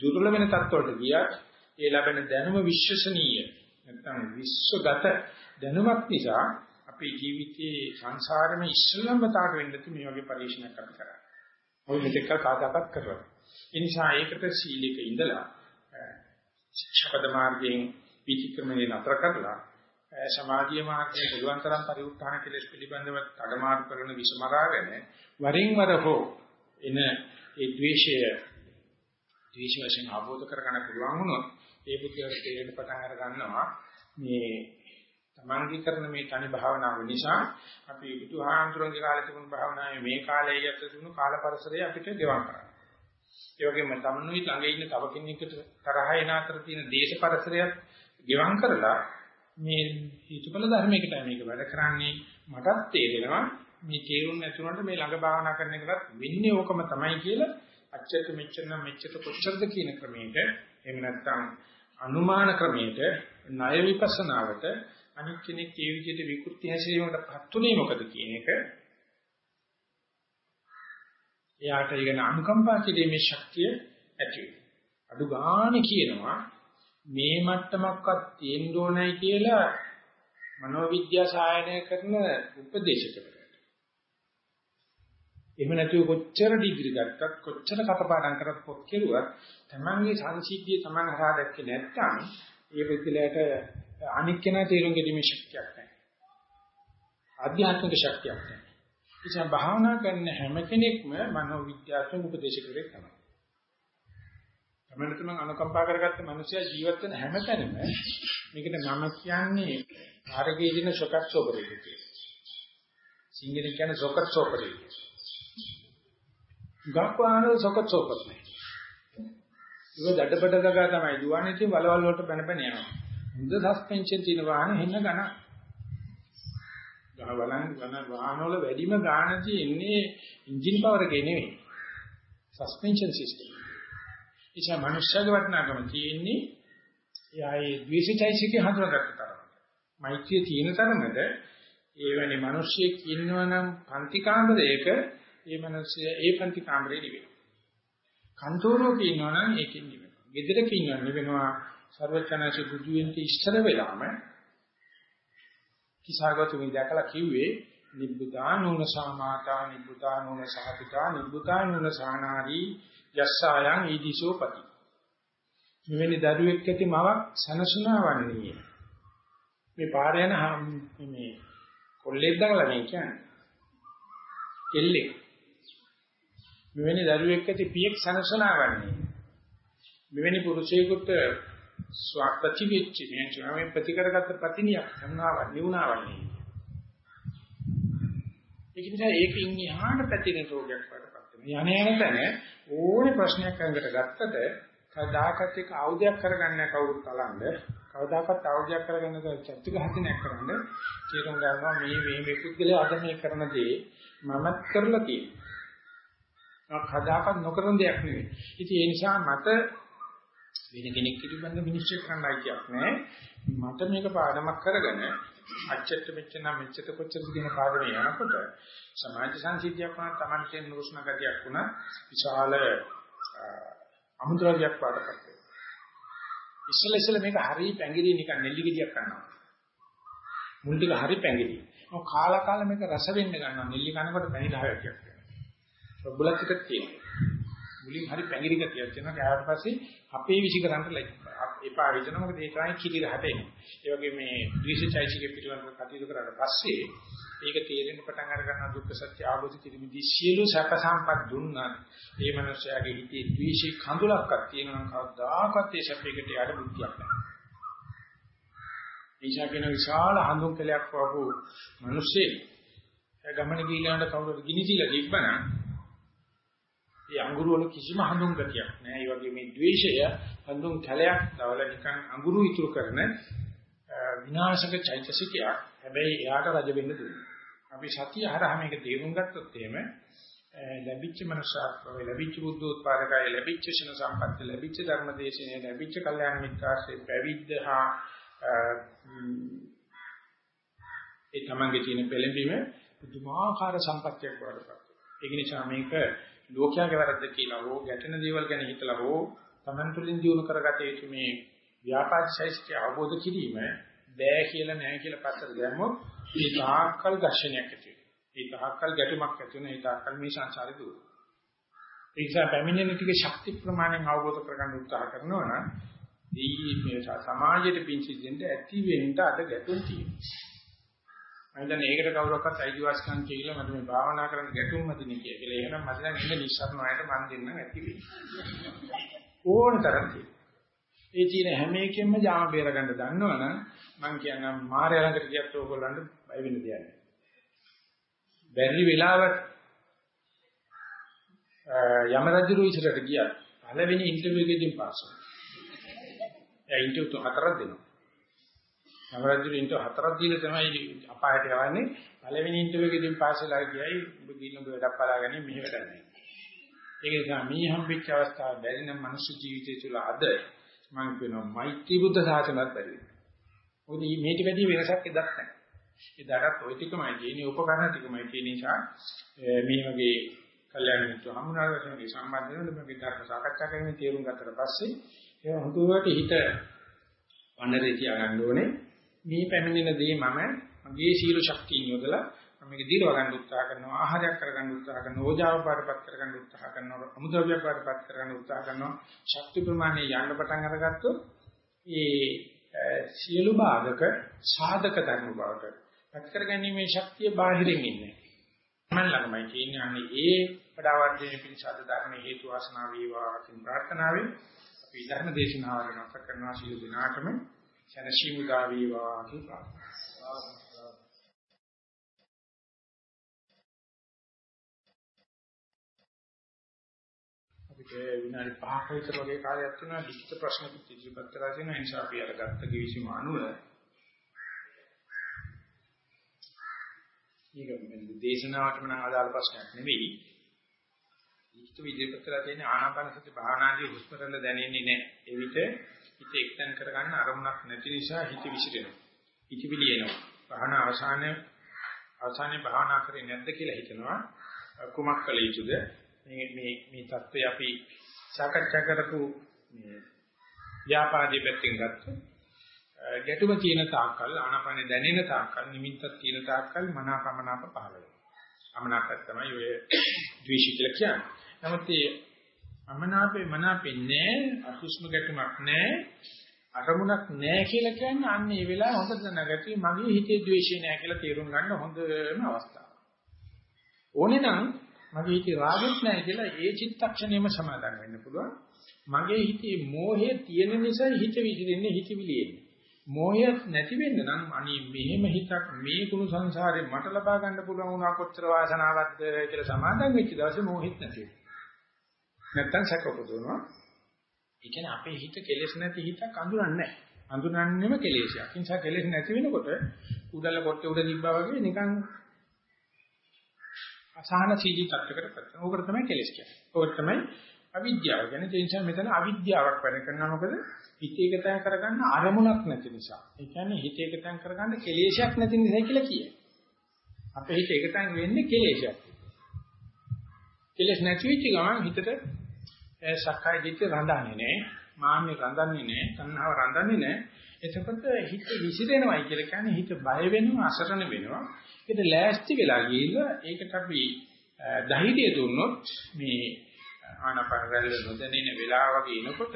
දුර්වල වෙන තත්ත්වවලට ගියත් ඒ ලැබෙන දැනුම විශ්වසනීය නැත්නම් විශ්වගත දැනුමක් නිසා අපේ ජීවිතයේ සංසාරෙම ඉස්සලම තාට වෙන්න මේ වගේ පරිශීලනයක් අපි කරා. ඔය මෙතෙක් කාදාපත් කරනවා. ඒ නිසා ඒකට සීලයක ඉඳලා ශික්ෂාපද මාර්ගයෙන් විචක්‍රමයේ නතර කරලා සමාධිය මාර්ගයේ පුළුවන් තරම් පරිඋත්ථාන කෙලෙස් පිළිබඳව අඩමාරු කරන විසමරාගෙන වරින් වර හෝ එන ඒ ද්වේෂය ද්වේෂ වශයෙන් ආબોධ කරගන්න පුළුවන් වුණොත් ඒ බුද්ධියට තේරෙන්න පටන් අර ගන්නවා මේ තමන්ගේ කරන මේ තනි භාවනාව නිසා අපි බුදුහාමුදුරන්ගේ කාලේ තිබුණු භාවනාවේ මේ කාලයේ යත් තිබුණු කාල පරිසරය අපිට ගෙවම් කරනවා. ඒ වගේම තමනුයි ළඟ ඉන්න තව කෙනෙකුට තරහ එන අතර තියෙන දේශ පරිසරයත් ගෙවම් කරලා මේ හේතුඵල ධර්මයකටයි මේක වැඩ කරන්නේ මටත් තේරෙනවා. මේ තේරුම් නැතුනට මේ ළඟ භාවනා කරන එකවත් වෙන්නේ ඕකම තමයි කියලා අච්චට මෙච්චර නම් මෙච්චර කොච්චරද කියන ක්‍රමයකට එහෙම නැත්නම් අනුමාන ක්‍රමයකට ණය විපස්සනාවට අනිත් කෙනෙක් ඒ විදිහට විකෘති හැසිරීමකට පත්ුනේ මොකද කියන එක එයාට ඉගෙන අනුකම්පා කිරීමේ ශක්තිය ඇති වෙනවා අඩු ගානේ කියනවා මේ මට්ටමක්වත් තියෙන්න ඕනයි කියලා මනෝවිද්‍යා සායනය කරන උපදේශකවරු. එහෙම නැතුව කොච්චර ඩිග්‍රී ගත්තත් කොච්චර කටපාඩම් කරත් පොත් කෙරුවත් තමන්ගේ සංසිද්ධිය තමන් හරහා දැක්කේ නැත්නම් ඒ විදිලයට අනික් කෙනා තේරුම් ගැනීමේ ශක්තියක් නැහැ. ආධ්‍යාත්මික ශක්තියක් නැහැ. ඒ නිසා භාවනා කරන හැම කෙනෙක්ම මනෝවිද්‍යාත්මක උපදේශකවරයෙක් තමයි. තමන්න තමන් අනුකම්පා කරගත්ත මිනිසයා ජීවත් වෙන හැමතැනම මේකට නම කියන්නේ ආරගේ දින ශොකට් සෝපරේ කියලා. සිංහලෙන් කියන්නේ ශොකට් සෝපරේ. ගක්වානෝ ශොකට් සෝපර් නේ. ඒක දඩබඩ ගගා තමයි දුවන්නේ ඉතින් වලවල් වලට බැන බැන යනවා. හොඳ සස්පෙන්ෂන් තියෙන වාහන හෙන්න ගන්න. ගහවලන් ගන වාහන වල වැඩිම ගාණ තියෙන්නේ එන්ජින් පවර් එකේ නෙවෙයි. Suspension system. එචා මනුෂ්‍යගේ වටිනාකම තියෙන්නේ එයාගේ ද්වේෂයිසිකේ හඳුනාගත්ත තරමට. මෛත්‍රිය තියෙන තරමට ඒ වැනි මිනිස්සෙක් ඉන්නවනම් පන්ති කාමරයක ඒ මිනිස්සය ඒ පන්ති කාමරේ නිවෙනවා. කන්තෝරෝක ඉන්නවනම් ඒකෙන් නිවෙනවා. ගෙදරක ඉන්නවනම් නිවෙනවා සර්වචනසේ බුදු වෙන්න ඉස්සර වෙලාම කිසాగතු මේ දැකලා කිව්වේ නිබ්බුදානෝන සාමාතා නිබ්බුදානෝන සහතිකා නිබ්බුදානෝන සානාරී යස්සායන් ඊදිසෝපති මෙවැනි දරුවෙක් ඇති මවක් සනසුනාවන්නේ මේ පාර යන මේ කොල්ලෙක් දාලා මේ කියන්නේ. කෙල්ලෙක්. මෙවැනි දරුවෙක් ඇති පියෙක් සනසුනාවන්නේ මෙවැනි පුරුෂයෙකුට ස්වප්‍රතිවිච්ච මේ කියන්නේ ප්‍රතිකරගත ප්‍රතිනියක් සම්නාවක් නිවුණාවන්නේ ඒක නිසා ඒකින් එහාට පැතිරෙන රෝගයක් වඩපත් වෙනවා. යන්නේ යන තැන ඕනේ ප්‍රශ්නයක් අංගට ගත්තට කවදාකවත් ඒක ආයුධයක් කරගන්න කවුරුත් කලන්න කවදාකවත් ආයුධයක් කරගන්න චත්තු ඝාතනයක් කරන්න. තේරුම් ගන්නවා මේ මේ මේ පුද්ගලයා අද මේ කරන දේ මමත් කරලා තියෙනවා. කවදාකවත් නොකරන දෙයක් නෙවෙයි. ඉතින් ඒ නිසා මට වෙන කෙනෙක් පිළිබඳ මිනිස්සු කරන්නයි කියක් නෑ මට මේක පාඩමක් කරගෙන අච්චට මෙච්චර නම් මෙච්චර කොච්චරද කියන පාඩමේ යනකොට සමාජ සංසිද්ධියක් වුණා Taman කියන නුරුස්න ගතියක් වුණා විශාල අමුද්‍රව්‍යයක් පාඩපත් ඉස්සෙල්ලා ඉස්සෙල්ලා මේක හරි පැංගිරි නිකන් නෙල්ලි ගෙඩියක් කරනවා මුල් ටික හරි පැංගිරි ඔය කාලා කාලා මේක රස වෙන්න ගන්නවා. නෙල්ලි කනකොට පැණි 10ක් වෙනවා. බුලත් ටිකක් තියෙනවා. මුලින් හරි පැංගිරි ගතියක් තියෙනවා. ගෑවට පස්සේ අපේ විශ් කරන්න එපා වෙන මොකද ඒ තරම් කිරි රහටෙන්නේ. ඒ වගේ මේ ද්විශචෛසිකේ පිටවන්න කටයුතු කරාට පස්සේ ඒක තේරෙන්න පටන් අර ගන්න දුක්ඛ සත්‍ය ආબોධ කිරීමේදී සියලු සැප සම්පත් දුන්නා. මේ මනුස්සයාගේ හිතේ ද්වේෂී කඳුලක්වත් තියෙනවා නම් කවදාකවත් ඒ සැපයකට යාට බුද්ධියක් නැහැ. ඊශා කියන විශාල හඳුන් කලයක් වපු මිනිස්සේ ගමන ගිහිලාට කවුරුද ගිනි දීලා තිබ්බනම් ඒ අඟුරු වල කිසිම හඳුන් ගතියක් නැහැ. ඒ වගේ මේ ද්වේෂය හඳුන් කලයක් දවල නිකන් අඟුරු ඉතුරු කරන විනාශක චෛතසිකයක්. හැබැයි එයාට රජ වෙන්න දුන්නා. අපි සතිය හරහා මේක තේරුම් ගත්තොත් එහෙම ලැබිච්ච මනුෂ්‍යත්වය ලැබිච්ච බුද්ධෝත්පාදකය ලැබිච්ච ශන සම්පත්තිය ලැබිච්ච ධර්මදේශනය ලැබිච්ච කල්යාණ මිත්‍රාශ්‍රය පැවිද්ද හා ඒ තමන්ගේ තියෙන පෙළඹීම පුදුමාකාර සම්පත්තියක් වඩපත්. ඒක නිසා මේක ලෝකයාගේ වැරද්ද කියලා හෝ ගැටෙන දේවල් ගැන හිතලා හෝ තමන් තුළින් දිනු කරගත යුතු මේ ව්‍යාපාරිකයිස්ටි අවබෝධ කිරීම බෑ කියලා නෑ කියලා පස්සට දැම්මොත් ඒ තාක්කල් ඝර්ෂණයක් ඇති වෙනවා. ඒ තාක්කල් ගැටුමක් ඇති වෙනවා. ඒ තාක්කල් මේ සංසාරේ දුර. ඒ නිසා පැමිණෙන ටික ශක්ති ප්‍රමාණයෙන් අවබෝධ කරගන්න උත්සාහ කරනවා නම් මේ සමාජයේ පිංසිදෙන්ට ඇති වෙන්න අද ගැටුම් තියෙනවා. මම දැන් ඒකට කවුරක්වත් අයිතිවාසිකම් කියලා මට මේ භාවනා කරන්න ගැටුම් මතිනේ කියලා. එහෙනම් මට දැන් ඉන්න නිස්සාරණ වලට මන් දෙන්නම් ඇති වෙන්නේ. ඕන තරම් ඒ තියෙන හැම එකෙම ජාම බේර ගන්න දන්නවනම් මම කියනවා මාරය ළඟට ගියත් ඕගොල්ලන්ට බය වෙන්න දෙයක් නැහැ. බැරි වෙලාවට යම රජු ඉස්සරට ගියා. පළවෙනි ඉන්ටර්විව් එකේදී පාස් වුණා. එයා ඉන්ටර්විව් හතරක් දෙනවා. නවරජුලින්ට හතරක් දීලා තමයි අපායට යවන්නේ. පළවෙනි ඉන්ටර්විව් එකකින් පාස් වෙලා ගියයි ඔබ ගිහින් ඔබ වැඩක් බලාගන්නේ මෙහෙ වැඩක් නැහැ. ඒක නිසා මේ හම්බෙච්ච අවස්ථාව බැරි නම් මනුෂ්‍ය ජීවිතය තුළ අද මම කියනවා මෛත්‍රී බුද්ධ සාසනත් බැරි වෙනවා. මොකද මේ ටික වැඩි වෙනසක් එදත් නැහැ. එදාටත් ওই ටිකමයි තියෙන්නේ උපකරණ ටිකමයි තියෙන නිසා මේ වගේ කල්යාණ මිත්‍ර හමුනාර වශයෙන් සම්බන්ධ වෙනකොට මේ ධර්ම සාකච්ඡා කරමින් තේරුම් ගත්තට පස්සේ ඒ හුදුවට හිත වන්නරේ තියාගන්න ඕනේ. මේ පැමිණෙන දේ මම මගේ සීල ශක්තිය යොදලා මම මේක දිරව ගන්න උත්සාහ කරනවා ආහාරයක් කරගන්න උත්සාහ කරනවා ඕජාව පාඩපත් කරගන්න උත්සාහ කරනවා අමුද්‍රව්‍ය පාඩපත් කරගන්න උත්සාහ කරනවා. ශක්ති ප්‍රමාණය යන්න පටන් අරගත්තොත් ඒ සියලු භාගක සාධක ධර්ම බවට පත් කරගැනීමේ ශක්තිය බාහිරින් ඉන්නේ. මම ළඟමයි කියන්නේ අන්නේ ඒ වඩාවර්ධනයේ පිණිසද ධර්ම හේතු වාසනා වේවා කියන ප්‍රාර්ථනාවෙන් අපි ධර්ම දේශනාවල නැවත කරනවා. සියලු දිනාටම සැනසීම උදා වේවා කියලා අපිට විනාඩි 5ක විතර වගේ කාලයක් තියෙනවා. ලිඛිත ප්‍රශ්න ඉදිරිපත් කරලා තියෙනවා. ඒ නිසා අපි අර ගත්ත කිවිසුම අනුව මේක දේශනාවටම නම් අදාළ ප්‍රශ්නයක් නෙවෙයි. ලිඛිත ඉදිරිපත් කරලා තියෙන ආනාපාන සති භාවනාදී හුස්ම රැල්ල දැනෙන්නේ නැහැ. ඒ විට හිත එක්තෙන් කරගන්න අරමුණක් නැති නිසා හිත විසිරෙනවා. හිතවිලි එනවා. භාවන අවසානයේ අවසානයේ භාවනා කරේ නැද්ද කියලා හිතනවා. කුමක් කළ යුතුද? මේ මේ මේ தත්ත්වය අපි සාකච්ඡා කරපු මේ ව්‍යාපාදී පැත්තෙන් ගත්තොත් ගැටුම තියෙන තාක්කල් ආනාපානෙ දැනෙන තාක්කල් නිමිත්තක් තියෙන තාක්කල් මනාපමනාප පහළ වෙනවා. අමනාපය තමයි ඔය ද්වේෂය කියලා කියන්නේ. නමුත් අමනාපේ මනාපෙන්නේ අසුස්ම ගැටුමක් නැහැ අරමුණක් නැහැ කියලා කියන්නේ අන්න ඒ වෙලාව හොඳ දැනගටි මගේ හිතේ ද්වේෂය නැහැ කියලා තේරුම් ගන්න හොඳම අවස්ථාව. ඕනේ නම් මගේ හිතේ රාගෙත් නැහැ කියලා ඒ චිත්තක්ෂණයම සමාදන් වෙන්න පුළුවන්. මගේ හිතේ මෝහය තියෙන නිසා හිත විසිරෙන්නේ හිතවිලියෙන්නේ. මෝහය නැති වෙන්න නම් අනේ මෙහෙම හිතක් මේ කුණු සංසාරේ මට ලබා ගන්න පුළුවන් වුණා කොච්චර වාසනාවක්ද කියලා සමාදන් වෙච්ච දවසේ මෝහෙත් නැති වෙනවා. නැත්තම් සැක උපදවනවා. ඒ කියන්නේ අපේ හිත කෙලෙස් නැති හිතක් අඳුරන්නේ නැහැ. අඳුරන්නේම කෙලෙසයක්. ඒ නිසා කෙලෙස් නැති වෙනකොට උඩල කොට උඩ තිබ්බා වගේ නිකන් අසහන සීජී තත්යකට පත් වෙනවා. ඕකට තමයි කෙලෙස් කියන්නේ. ඕකට තමයි අවිද්‍යාව කියන්නේ. ඒ නිසා මෙතන අවිද්‍යාවක් වැඩ කරනවා. මොකද හිත එකතෙන් කරගන්න අරමුණක් නැති නිසා. ඒ කියන්නේ හිත එකතෙන් කරගන්න කෙලෙසයක් නැති නිසා කියලා කියයි. අපේ හිත එකතෙන් වෙන්නේ කෙලෙසයක්. කෙලෙස් නැති වෙච්ච ගමන් හිතට සක්කාය දිට්ඨිය රඳන්නේ නැහැ. මාන්නේ රඳන්නේ නැහැ. තණ්හාව රඳන්නේ නැහැ. එතකොට හිත විසිරෙනවයි කියලා කියන්නේ හිත බය වෙනවා, අසරණ වෙනවා. ඒකට ලෑස්ති වෙලා ගිහිල්ලා ඒකට අපි ධෛර්යය දුන්නොත් මේ ආනපන රැල්ල නොදැනෙන වෙලාව වගේ එනකොට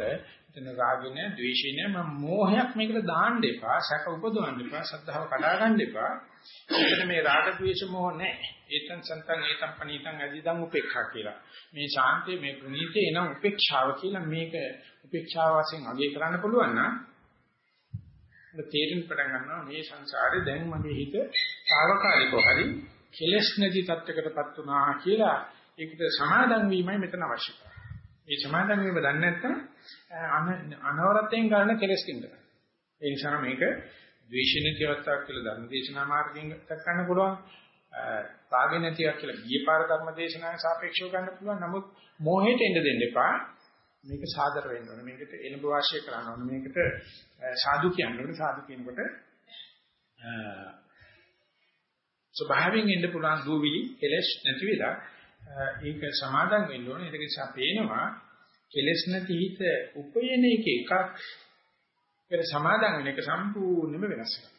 එතන රාගය නෑ, ද්වේෂය නෑ, මම මෝහයක් මේකට දාන්න එපා, සැක උපදවන්න එපා, සද්ධාව කඩා ගන්න එපා. ඒකට මේ රාග ද්වේෂ මෝහ නෑ. ඒතන් සන්තන් ඒතන් පණීතන් අදිදන් උපේක්ෂා කියලා. මේ ශාන්තිය මේ ප්‍රණීතේ එනම් උපේක්ෂාව කියලා මේක උපේක්ෂාව වශයෙන් අගය කරන්න පුළුවන් නම් තේරෙන්න පටන් ගන්නවා මේ සංසාරේ දැන් මගේ හිත తాවකාලිකව හරි කෙලස් නැති තත්යකටපත් වුණා කියලා ඒකට සමාදන් වීමයි මෙතන අවශ්‍ය කරන්නේ. මේ සමාදන් වීම දන්නේ නැත්නම් අනවරතෙන් ගන්න කෙලස් කින්දන. ඒ නිසා මේක ද්වේෂණ කියවත්තාක් කියලා ධර්මදේශනා මාර්ගයෙන් දක්වන්න පුළුවන්. රාග නැතිවක් කියලා ගියේ පාර ධර්මදේශනාවෙන් සාපේක්ෂව ගන්න පුළුවන්. නමුත් මෝහයට එන්න දෙන්න එපා. මේක සාදර වෙන්න ඕනේ. මේකට එළඹ වාසිය කරන්න ඕනේ. මේකට සාදු කියන්න ඕනේ. සාදු කියනකොට ස්වභාවයෙන් එන්න පුළුවන් දූවිලි කෙලස් නැති වෙලා ඒක සමාදන් වෙන්න ඕනේ. ඒක නිසා පේනවා කෙලස් නැති හිත උපයන එක එකක් ඒක සමාදන් වෙන එක සම්පූර්ණයෙන්ම වෙනස් වෙනවා.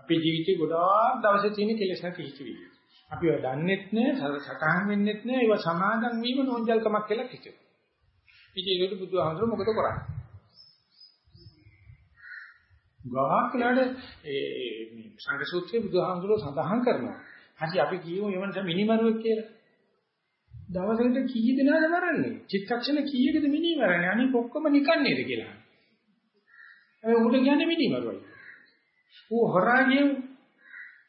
අපේ ජීවිතේ ගොඩාක් දවසේ තියෙන කෙලස් නැති හිතවිලි. අපි ඒවා දන්නෙත් නෑ, සතහන් වෙන්නෙත් නෑ, ඒවා සමාදන් වීම නෝන්ජල්කමක් කියලා හිතෙනවා. ඉතින් ඒකට බුදුහාමුදුර මොකද කරන්නේ? ගාහක් කියලාට ඒ මේ සංඝ සූත්‍රයේ බුදුහාමුදුර සඳහන් කරනවා. හරි අපි කියමු එවනස මිනිමරුවෙක් කියලා. දවසකට කී දෙනාද මරන්නේ? චිත්තක්ෂණ කීයකද මිනි මරන්නේ? අනික ඔක්කොම නිකන් නේද කියලා. ඒ උඹට කියන්නේ මිනි මරුවයි. ඌ හොරාගේ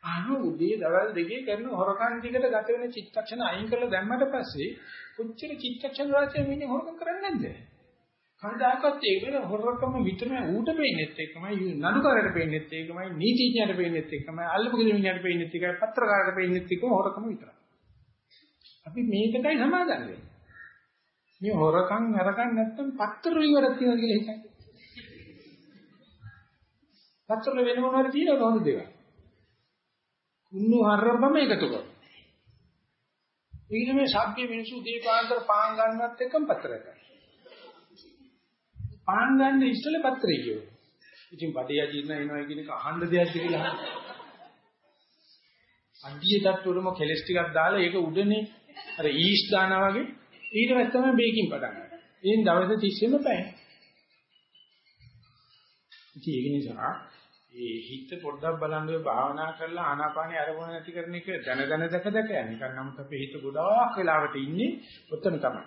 අහු උදේ දවල් දෙකේ කරන හොරකම් ටිකට ගත වෙන චිත්තක්ෂණ අයින් කරලා දැම්මට පස්සේ කොච්චර චිත්තක්ෂණ රාශිය මිනි හොරකම් කරන්නේ නැද්ද? කවදාකවත් ඒ වෙන හොරකම විතරම ඌට පේන්නේත් එකමයි නඩුකාරට පේන්නේත් එකමයි නීතිඥයට පේන්නේත් එකමයි අල්ලපු ගෙදරින්ට පේන්නේත් එකයි පත්‍රකාරට පේන්නේත් එකම හොරකම විතරයි. අපි මේකටයි සමාදන් වෙන්නේ. මේ හොරකම් නරකම් නැත්තම් පත්‍ර ඉවරක් තියෙනවා කියලා හිතන්නේ. පත්‍ර වෙන මොනවාරි තියෙනවද හොඳ දේවල්? කුණු හරබම එකතු කරනවා. ඊට මේ සබ්බේ මිනිසු දීපාන්තර පාන් ගන්නවත් එක්කම පත්‍රයක්. පාන් ගන්න ඉස්සෙල්ලා පත්‍රය කියනවා. ඉතින් බඩේ අජීර්ණ එනවා කියන එක අහන්න දෙයක්ද කියලා අහනවා. අඩිය තත්ත්වෙම කෙලස් ටිකක් දාලා ඒක උඩනේ අර ඊස් දානවා වගේ ඊට පස්සේ තමයි බේකින් පටන් ගන්න. ඉතින් දවස් 30ෙම පැය. ඉතින් ඒක නිසා ඒ හිත පොඩ්ඩක් බලන්න ඔය භාවනා කරලා ආනාපානිය අරමුණ නැති කරන එක දැන දැන දැක දැක යන එක. නමුත් අපේ හිත ගොඩාක් වෙලාවට ඉන්නේ ඔතන තමයි.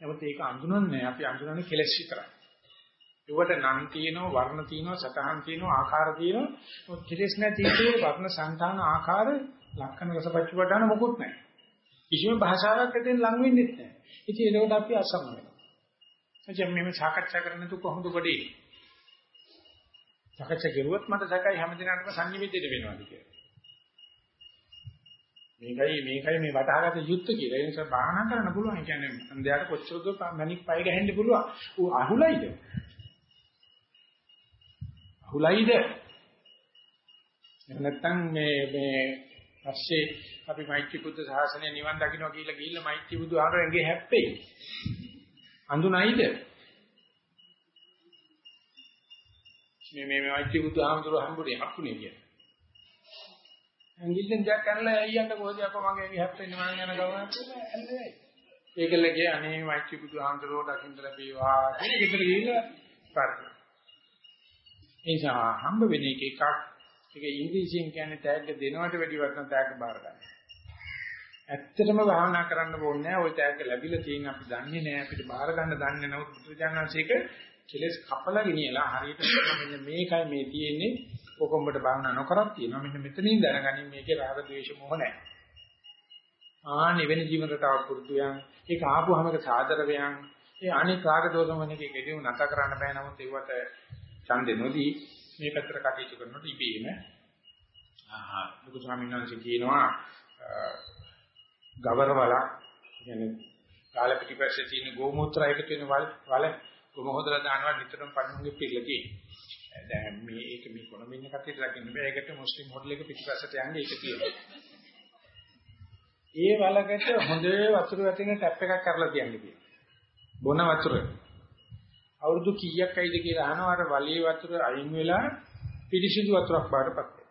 නමුත් ඒක අඳුනන්නේ අපි අඳුනන්නේ කෙලස් විතරයි. ඒවට නම් තියෙනවා වර්ණ තියෙනවා සතහන් තියෙනවා ආකාර තියෙනවා කෙලස් නැති ඒකේ වර්ණ සංතාන ආකාර ලක්ෂණ රසපච්චපටාන මොකුත් නැහැ. කිසිම භාෂාවක් ඇතුලෙන් ලං වෙන්නේ නැහැ. ඉතින් ඒකට අපි අසම වෙනවා. එතෙන් මෙහෙම සාකච්ඡා කරන්න තු කොහොමද ගොඩේ? සාකච්ඡා කරුවොත් මට සැකයි හැමදිනකටම සංනිවිදයට වෙනවාද කියලා. මේකයි මේකයි මේ වටහාගත යුත්ත කියලා. ඒ නිසා බාහනා කරන්න පුළුවන්. කියන්නේ අන්දයාට කොච්චරද මණික් පය ගහන්න පුළුවන්. ඌ අහුලයිද? අහුලයිද? නැත්නම් මේ මේ පස්සේ අපි මෛත්‍රී බුද්ධ ශාසනය නිවන් දකින්න කියලා ගිහිල්ලා මෛත්‍රී බුදු ආරංගේ හැප්පෙයි. අඳුනයිද? මේ මේ මෛත්‍රී බුදු ආමතුරු හම්බුනේ හක්ුනේ කියලා. ඇඟිල්ලෙන් දැක් කරලා අයියන්ට කොහොමද අප මගේ හැප්පෙන්නේ මම යන ගමන කියලා ඇල්ලේ. ඒකල කිය අනේ මෛත්‍රී බුදු ආමතුරු දකින්න ලැබේවා කියලා ගෙදර ගිහිල්ලා ප්‍රාර්ථනා. ඒ නිසා හම්බ වෙන එක එකක් ඒක ඉංග්‍රීසියෙන් කියන්නේ තෑග්ග දෙනවට වැඩි වටිනා තෑග්ග බාර ගන්න. ඇත්තටම භාවනා කරන්න ඕනේ නැහැ. ওই තෑග්ග ලැබිලා තියෙන අපි දන්නේ නැහැ. අපිට බාර ගන්න දන්නේ නැහොත් බුදුජානනාංශයක කෙලස් කපලා ගෙනියලා හරියට මෙන්න මේකයි මේ තියෙන්නේ. කොකොඹට භාවනා නොකරත් තියෙනවා. මෙන්න මෙතනින් දැනගනින් මේකේ රාග ද්වේෂ මොහ නැහැ. ආනි වෙන ජීවිතයට අවුරුද්දයන් ඒක ආපුවම ඒක සාදර වයන් ඒ අනික් රාග දෝෂ මොහනකේ ගෙදීම නැත කරන්න බෑ නමුත් ඒවට ඡන්දෙ නොදී මේ පැත්තට කටයුතු කරනකොට ඉබේම ආහා ලොකු ස්වාමීන් වහන්සේ කියනවා ගවරවල කියන්නේ කාල පිටිපස්සේ තියෙන ගෝමූත්‍ර එකතු වෙන වල වල කොමහොදලා දානවා නිතරම පණුන්ගේ පිළිලා තියෙනවා. දැන් මේ ඒක මේ කොනම ඉන්න කට්ටියට දකින්න බෑ. ඒකට මුස්ලිම් හොටල් එක පිටිපස්සට යන්නේ ඒක තියෙනවා. ඒ වලකට හොඳ වතුර වැටෙන ටැප් එකක් කරලා තියන්න කියනවා. බොන වතුර අවුරුදු කීයක් ඇයිද කියලා අහනවා අර වලිය වතුර අයින් වෙලා පිරිසිදු වතුරක් බාටපත් වෙනවා.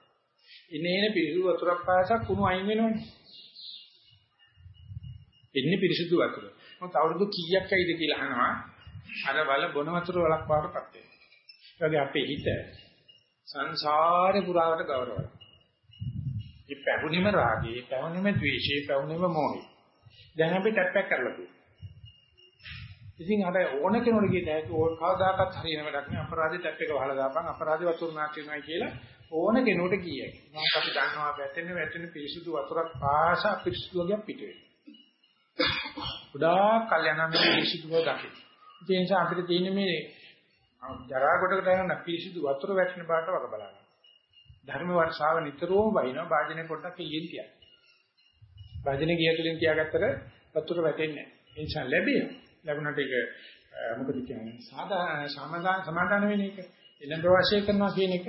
ඉනේන පිරිසිදු වතුරක් පාසක් කුණු අයින් වෙනවනේ. එන්නේ පිරිසිදු වතුර. මොකද අවුරුදු කීයක් ඇයිද කියලා අහනවා අර වල බොන වතුර වලක් බාටපත් වෙනවා. ඒ අපේ හිත සංසාරේ පුරාවට ගෞරවයි. මේ පැවුනිම රාගේ, පැවුනිම ද්වේෂේ, පැවුනිම මොහේ. දැන් අපි ටැප් කරලා තියෙනවා. ඉතින් අර ඕන කෙනෙකුට කියත හැකි ඕන කවදාකවත් හරියන වැඩක් නෑ අපරාධي ටැප් එක වහලා දාපන් අපරාධي වතුර නාට්‍ය වෙනවා කියලා ඕන කෙනෙකුට කියයි. මොකක් අපි දන්නවා වැටෙන වැටෙන පිරිසුදු වතුරක් පාසා පිරිසුදු වගේ පිට වෙනවා. ගොඩාක් කල්යනා මේ පිරිසුදුව දකින්න. ඒ නිසා අපිට තියෙන මේ ජරා කොටකට යන පිරිසුදු වතුර වැටෙන බාට වග බලන්න. ධර්ම වර්ෂාව නිතරම වහිනවා වාජනේ පොඩ්ඩක් එළියෙන් තියන්න. වාජනේ ගිය තුලින් තියාගත්තට වතුර වැටෙන්නේ නැහැ. ඒ නිසා ලැබෙනවා. ලැබුණට ඒක මොකද කියන්නේ? සාධා සමාදාන සමාදාන වෙන එක. එළඹ වාසය කරනවා කියන එක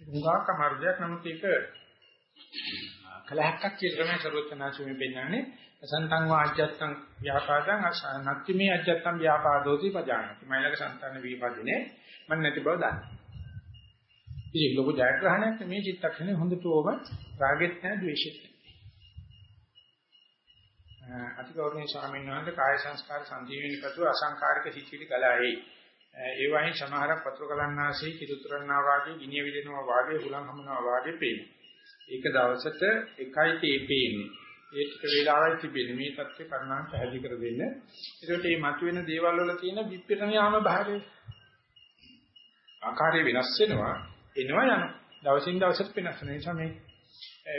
හුඟක් අමාරු දෙයක් නමුත් ඒක කලහක්ක් කියලා තමයි සරුවචනාංශයෙන් පෙන්නන්නේ සන්තං වාජ්ජත්තං ව්‍යාපාදං නත්ති මේ අජ්ජත්තං ව්‍යාපාදෝති පජානති. මයිලක සන්තන වීපදිනේ. මන් නැති බව දන්න. ඉතින් ලොකු ජයග්‍රහණයක් මේ චිත්තක්ෂණේ හොඳට ඕම රාගෙත් නැහැ ද්වේෂෙත් නැහැ. අතිගෞරවනීය ස්වාමීන් වහන්සේ කාය සංස්කාර සංජීවනීපතු අසංකාරික සිචිලි ගලයි. ඒ වයින් සමහරක් පත්‍ර කලන්නාසේ කිතුතරන්නා වාගේ ගිනිය විදිනවා වාගේ හුලං හමනවා වාගේ පේනවා. ඒක දවසට එකයි තේ පේන්නේ. ඒ ටික වේලාවයි තිබෙන්නේ මේ தත්ත්ව කරුණාන් පැහැදිලි කර දෙන්න. ඒකට මේ මතුවෙන දේවල් වල තියෙන විප්පිරණ යාම භාවය ආකාරය වෙනස් වෙනවා එනවා යනවා. දවසින් දවසට වෙනස් වෙන නිසා මේ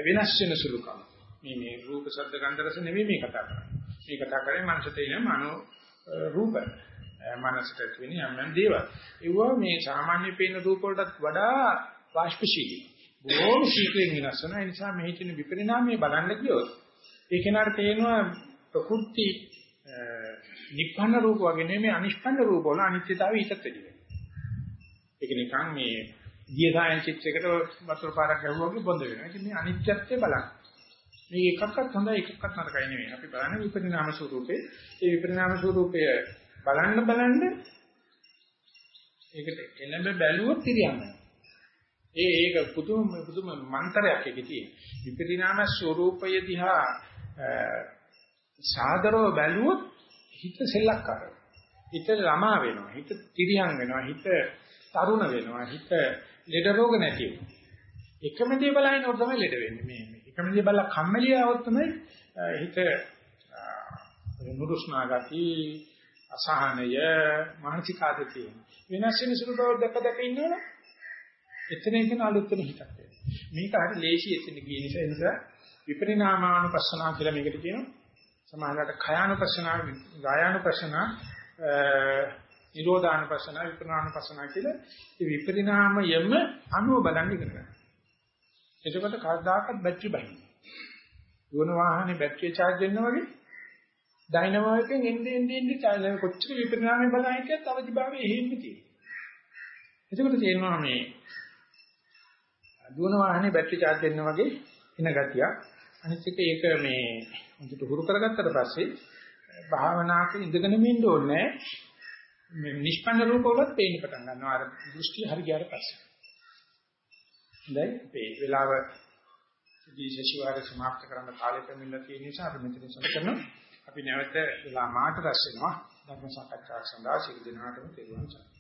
වෙනස් වෙන සුළුකම. මේ මේ රූප ශබ්ද ගන්ධ රස නෙමෙයි මේ කතා කරන්නේ. මේ කතා කරන්නේ මනසට එන මනෝ රූප. මනසට තියෙන යම් යම් දේවල්. ඒවා මේ සාමාන්‍ය පේන රූප වලටත් වඩා වාෂ්පශීලී. බොහොම ශීඝ්‍රයෙන් වෙනස් වෙනවා. ඒ නිසා මේ හිතෙන විපරිණාමය බලන්න ගියොත් ඒ කෙනාට තේනවා ප්‍රකෘති නිප්පන්න රූප වගේ නෙමෙයි අනිෂ්පන්න රූප වල අනිත්‍යතාවය හිතත් වැඩි වෙනවා. ඒක නිකන් මේ දිය සායන් චිත්‍රයකට වතුර පාරක් ගැහුවා වගේ බොඳ වෙනවා. ඉතින් මේ අනිත්‍යත්වය බලන්න. මේ එකක්වත් හොඳයි එකක්වත් නරකයි නෙවෙයි. අපි බලන්නේ විපරිණාම ස්වරූපේ. ඒ විපරිණාම ස්වරූපය බලන්න බලන්න ඒකට එළඹ බැලුවොත් ඉරියන්නේ. ඒ ඒක පුදුම පුදුම මන්තරයක් එකේ තියෙන. විපරිණාම ස්වරූපය දිහා සාදරව බැලුවොත් හිත සෙල්ලක්කාරයි. හිත ළමා වෙනවා. හිත තිරියන් වෙනවා. හිත තරුණ වෙනවා. හිත ලෙඩ රෝග නැති වෙනවා. එකම දේ බලනකොට තමයි ලෙඩ වෙන්නේ. මේ එකම දේ බලලා කම්මැලි આવොත් තමයි හිත නුරුස්නා ගති අසහනය මානසික ආතතිය. වෙනස් වෙන සුළු බව දැක දැක ඉන්නවනේ එතන එතන අලුත් වෙන හිතක් මේක හරි ලේසි එතන ගිය නිසා. ඒ නිසා විපරිණාමානුපස්සනා කියලා මේකට කියනවා. සමාහලට khයානුපස්සනා ගායානුපස්සනා නිරෝධානුපස්සනා විපරිණාමානුපස්සනා කියලා. මේ විපරිණාමයම අනුව බලන්න ඉගෙන ගන්න. එතකොට කවදාකවත් බැටරි බහින්නේ. දුවන වාහනේ බැටරිය charge වෙනවා වගේ ඩයිනමෝ එකෙන් එන්නේ එන්නේ එන්නේ charge වෙන කොච්චර විපරිණාමය බලන හිටියත් අවදිභාවයේ එහෙම තියෙනවා. එතකොට තේරෙනවා මේ දුවන වාහනේ බැටරි charge වෙනවා වගේ එන ගතිය. අනිත් එක ඒක මේ හොඳට හුරු කරගත්තට පස්සේ භාවනාවක ඉඳගෙන ඉන්න ඕනේ මේ නිෂ්පන්න රූපවලත් පේන්න පටන් ගන්නවා අර දෘෂ්ටි හරි ගියාට පස්සේ. දැන් මේ වෙලාව සුදීශිවාර සමාප්ත කරන්න කාලය දෙමින්න තියෙන නිසා අපි මෙතන සම්පූර්ණ අපි නැවත වෙලා මාට රැස් වෙනවා. ධර්ම සාකච්ඡාවක් සඳහා සියලු දෙනාටම තෙරුවන් සරණයි.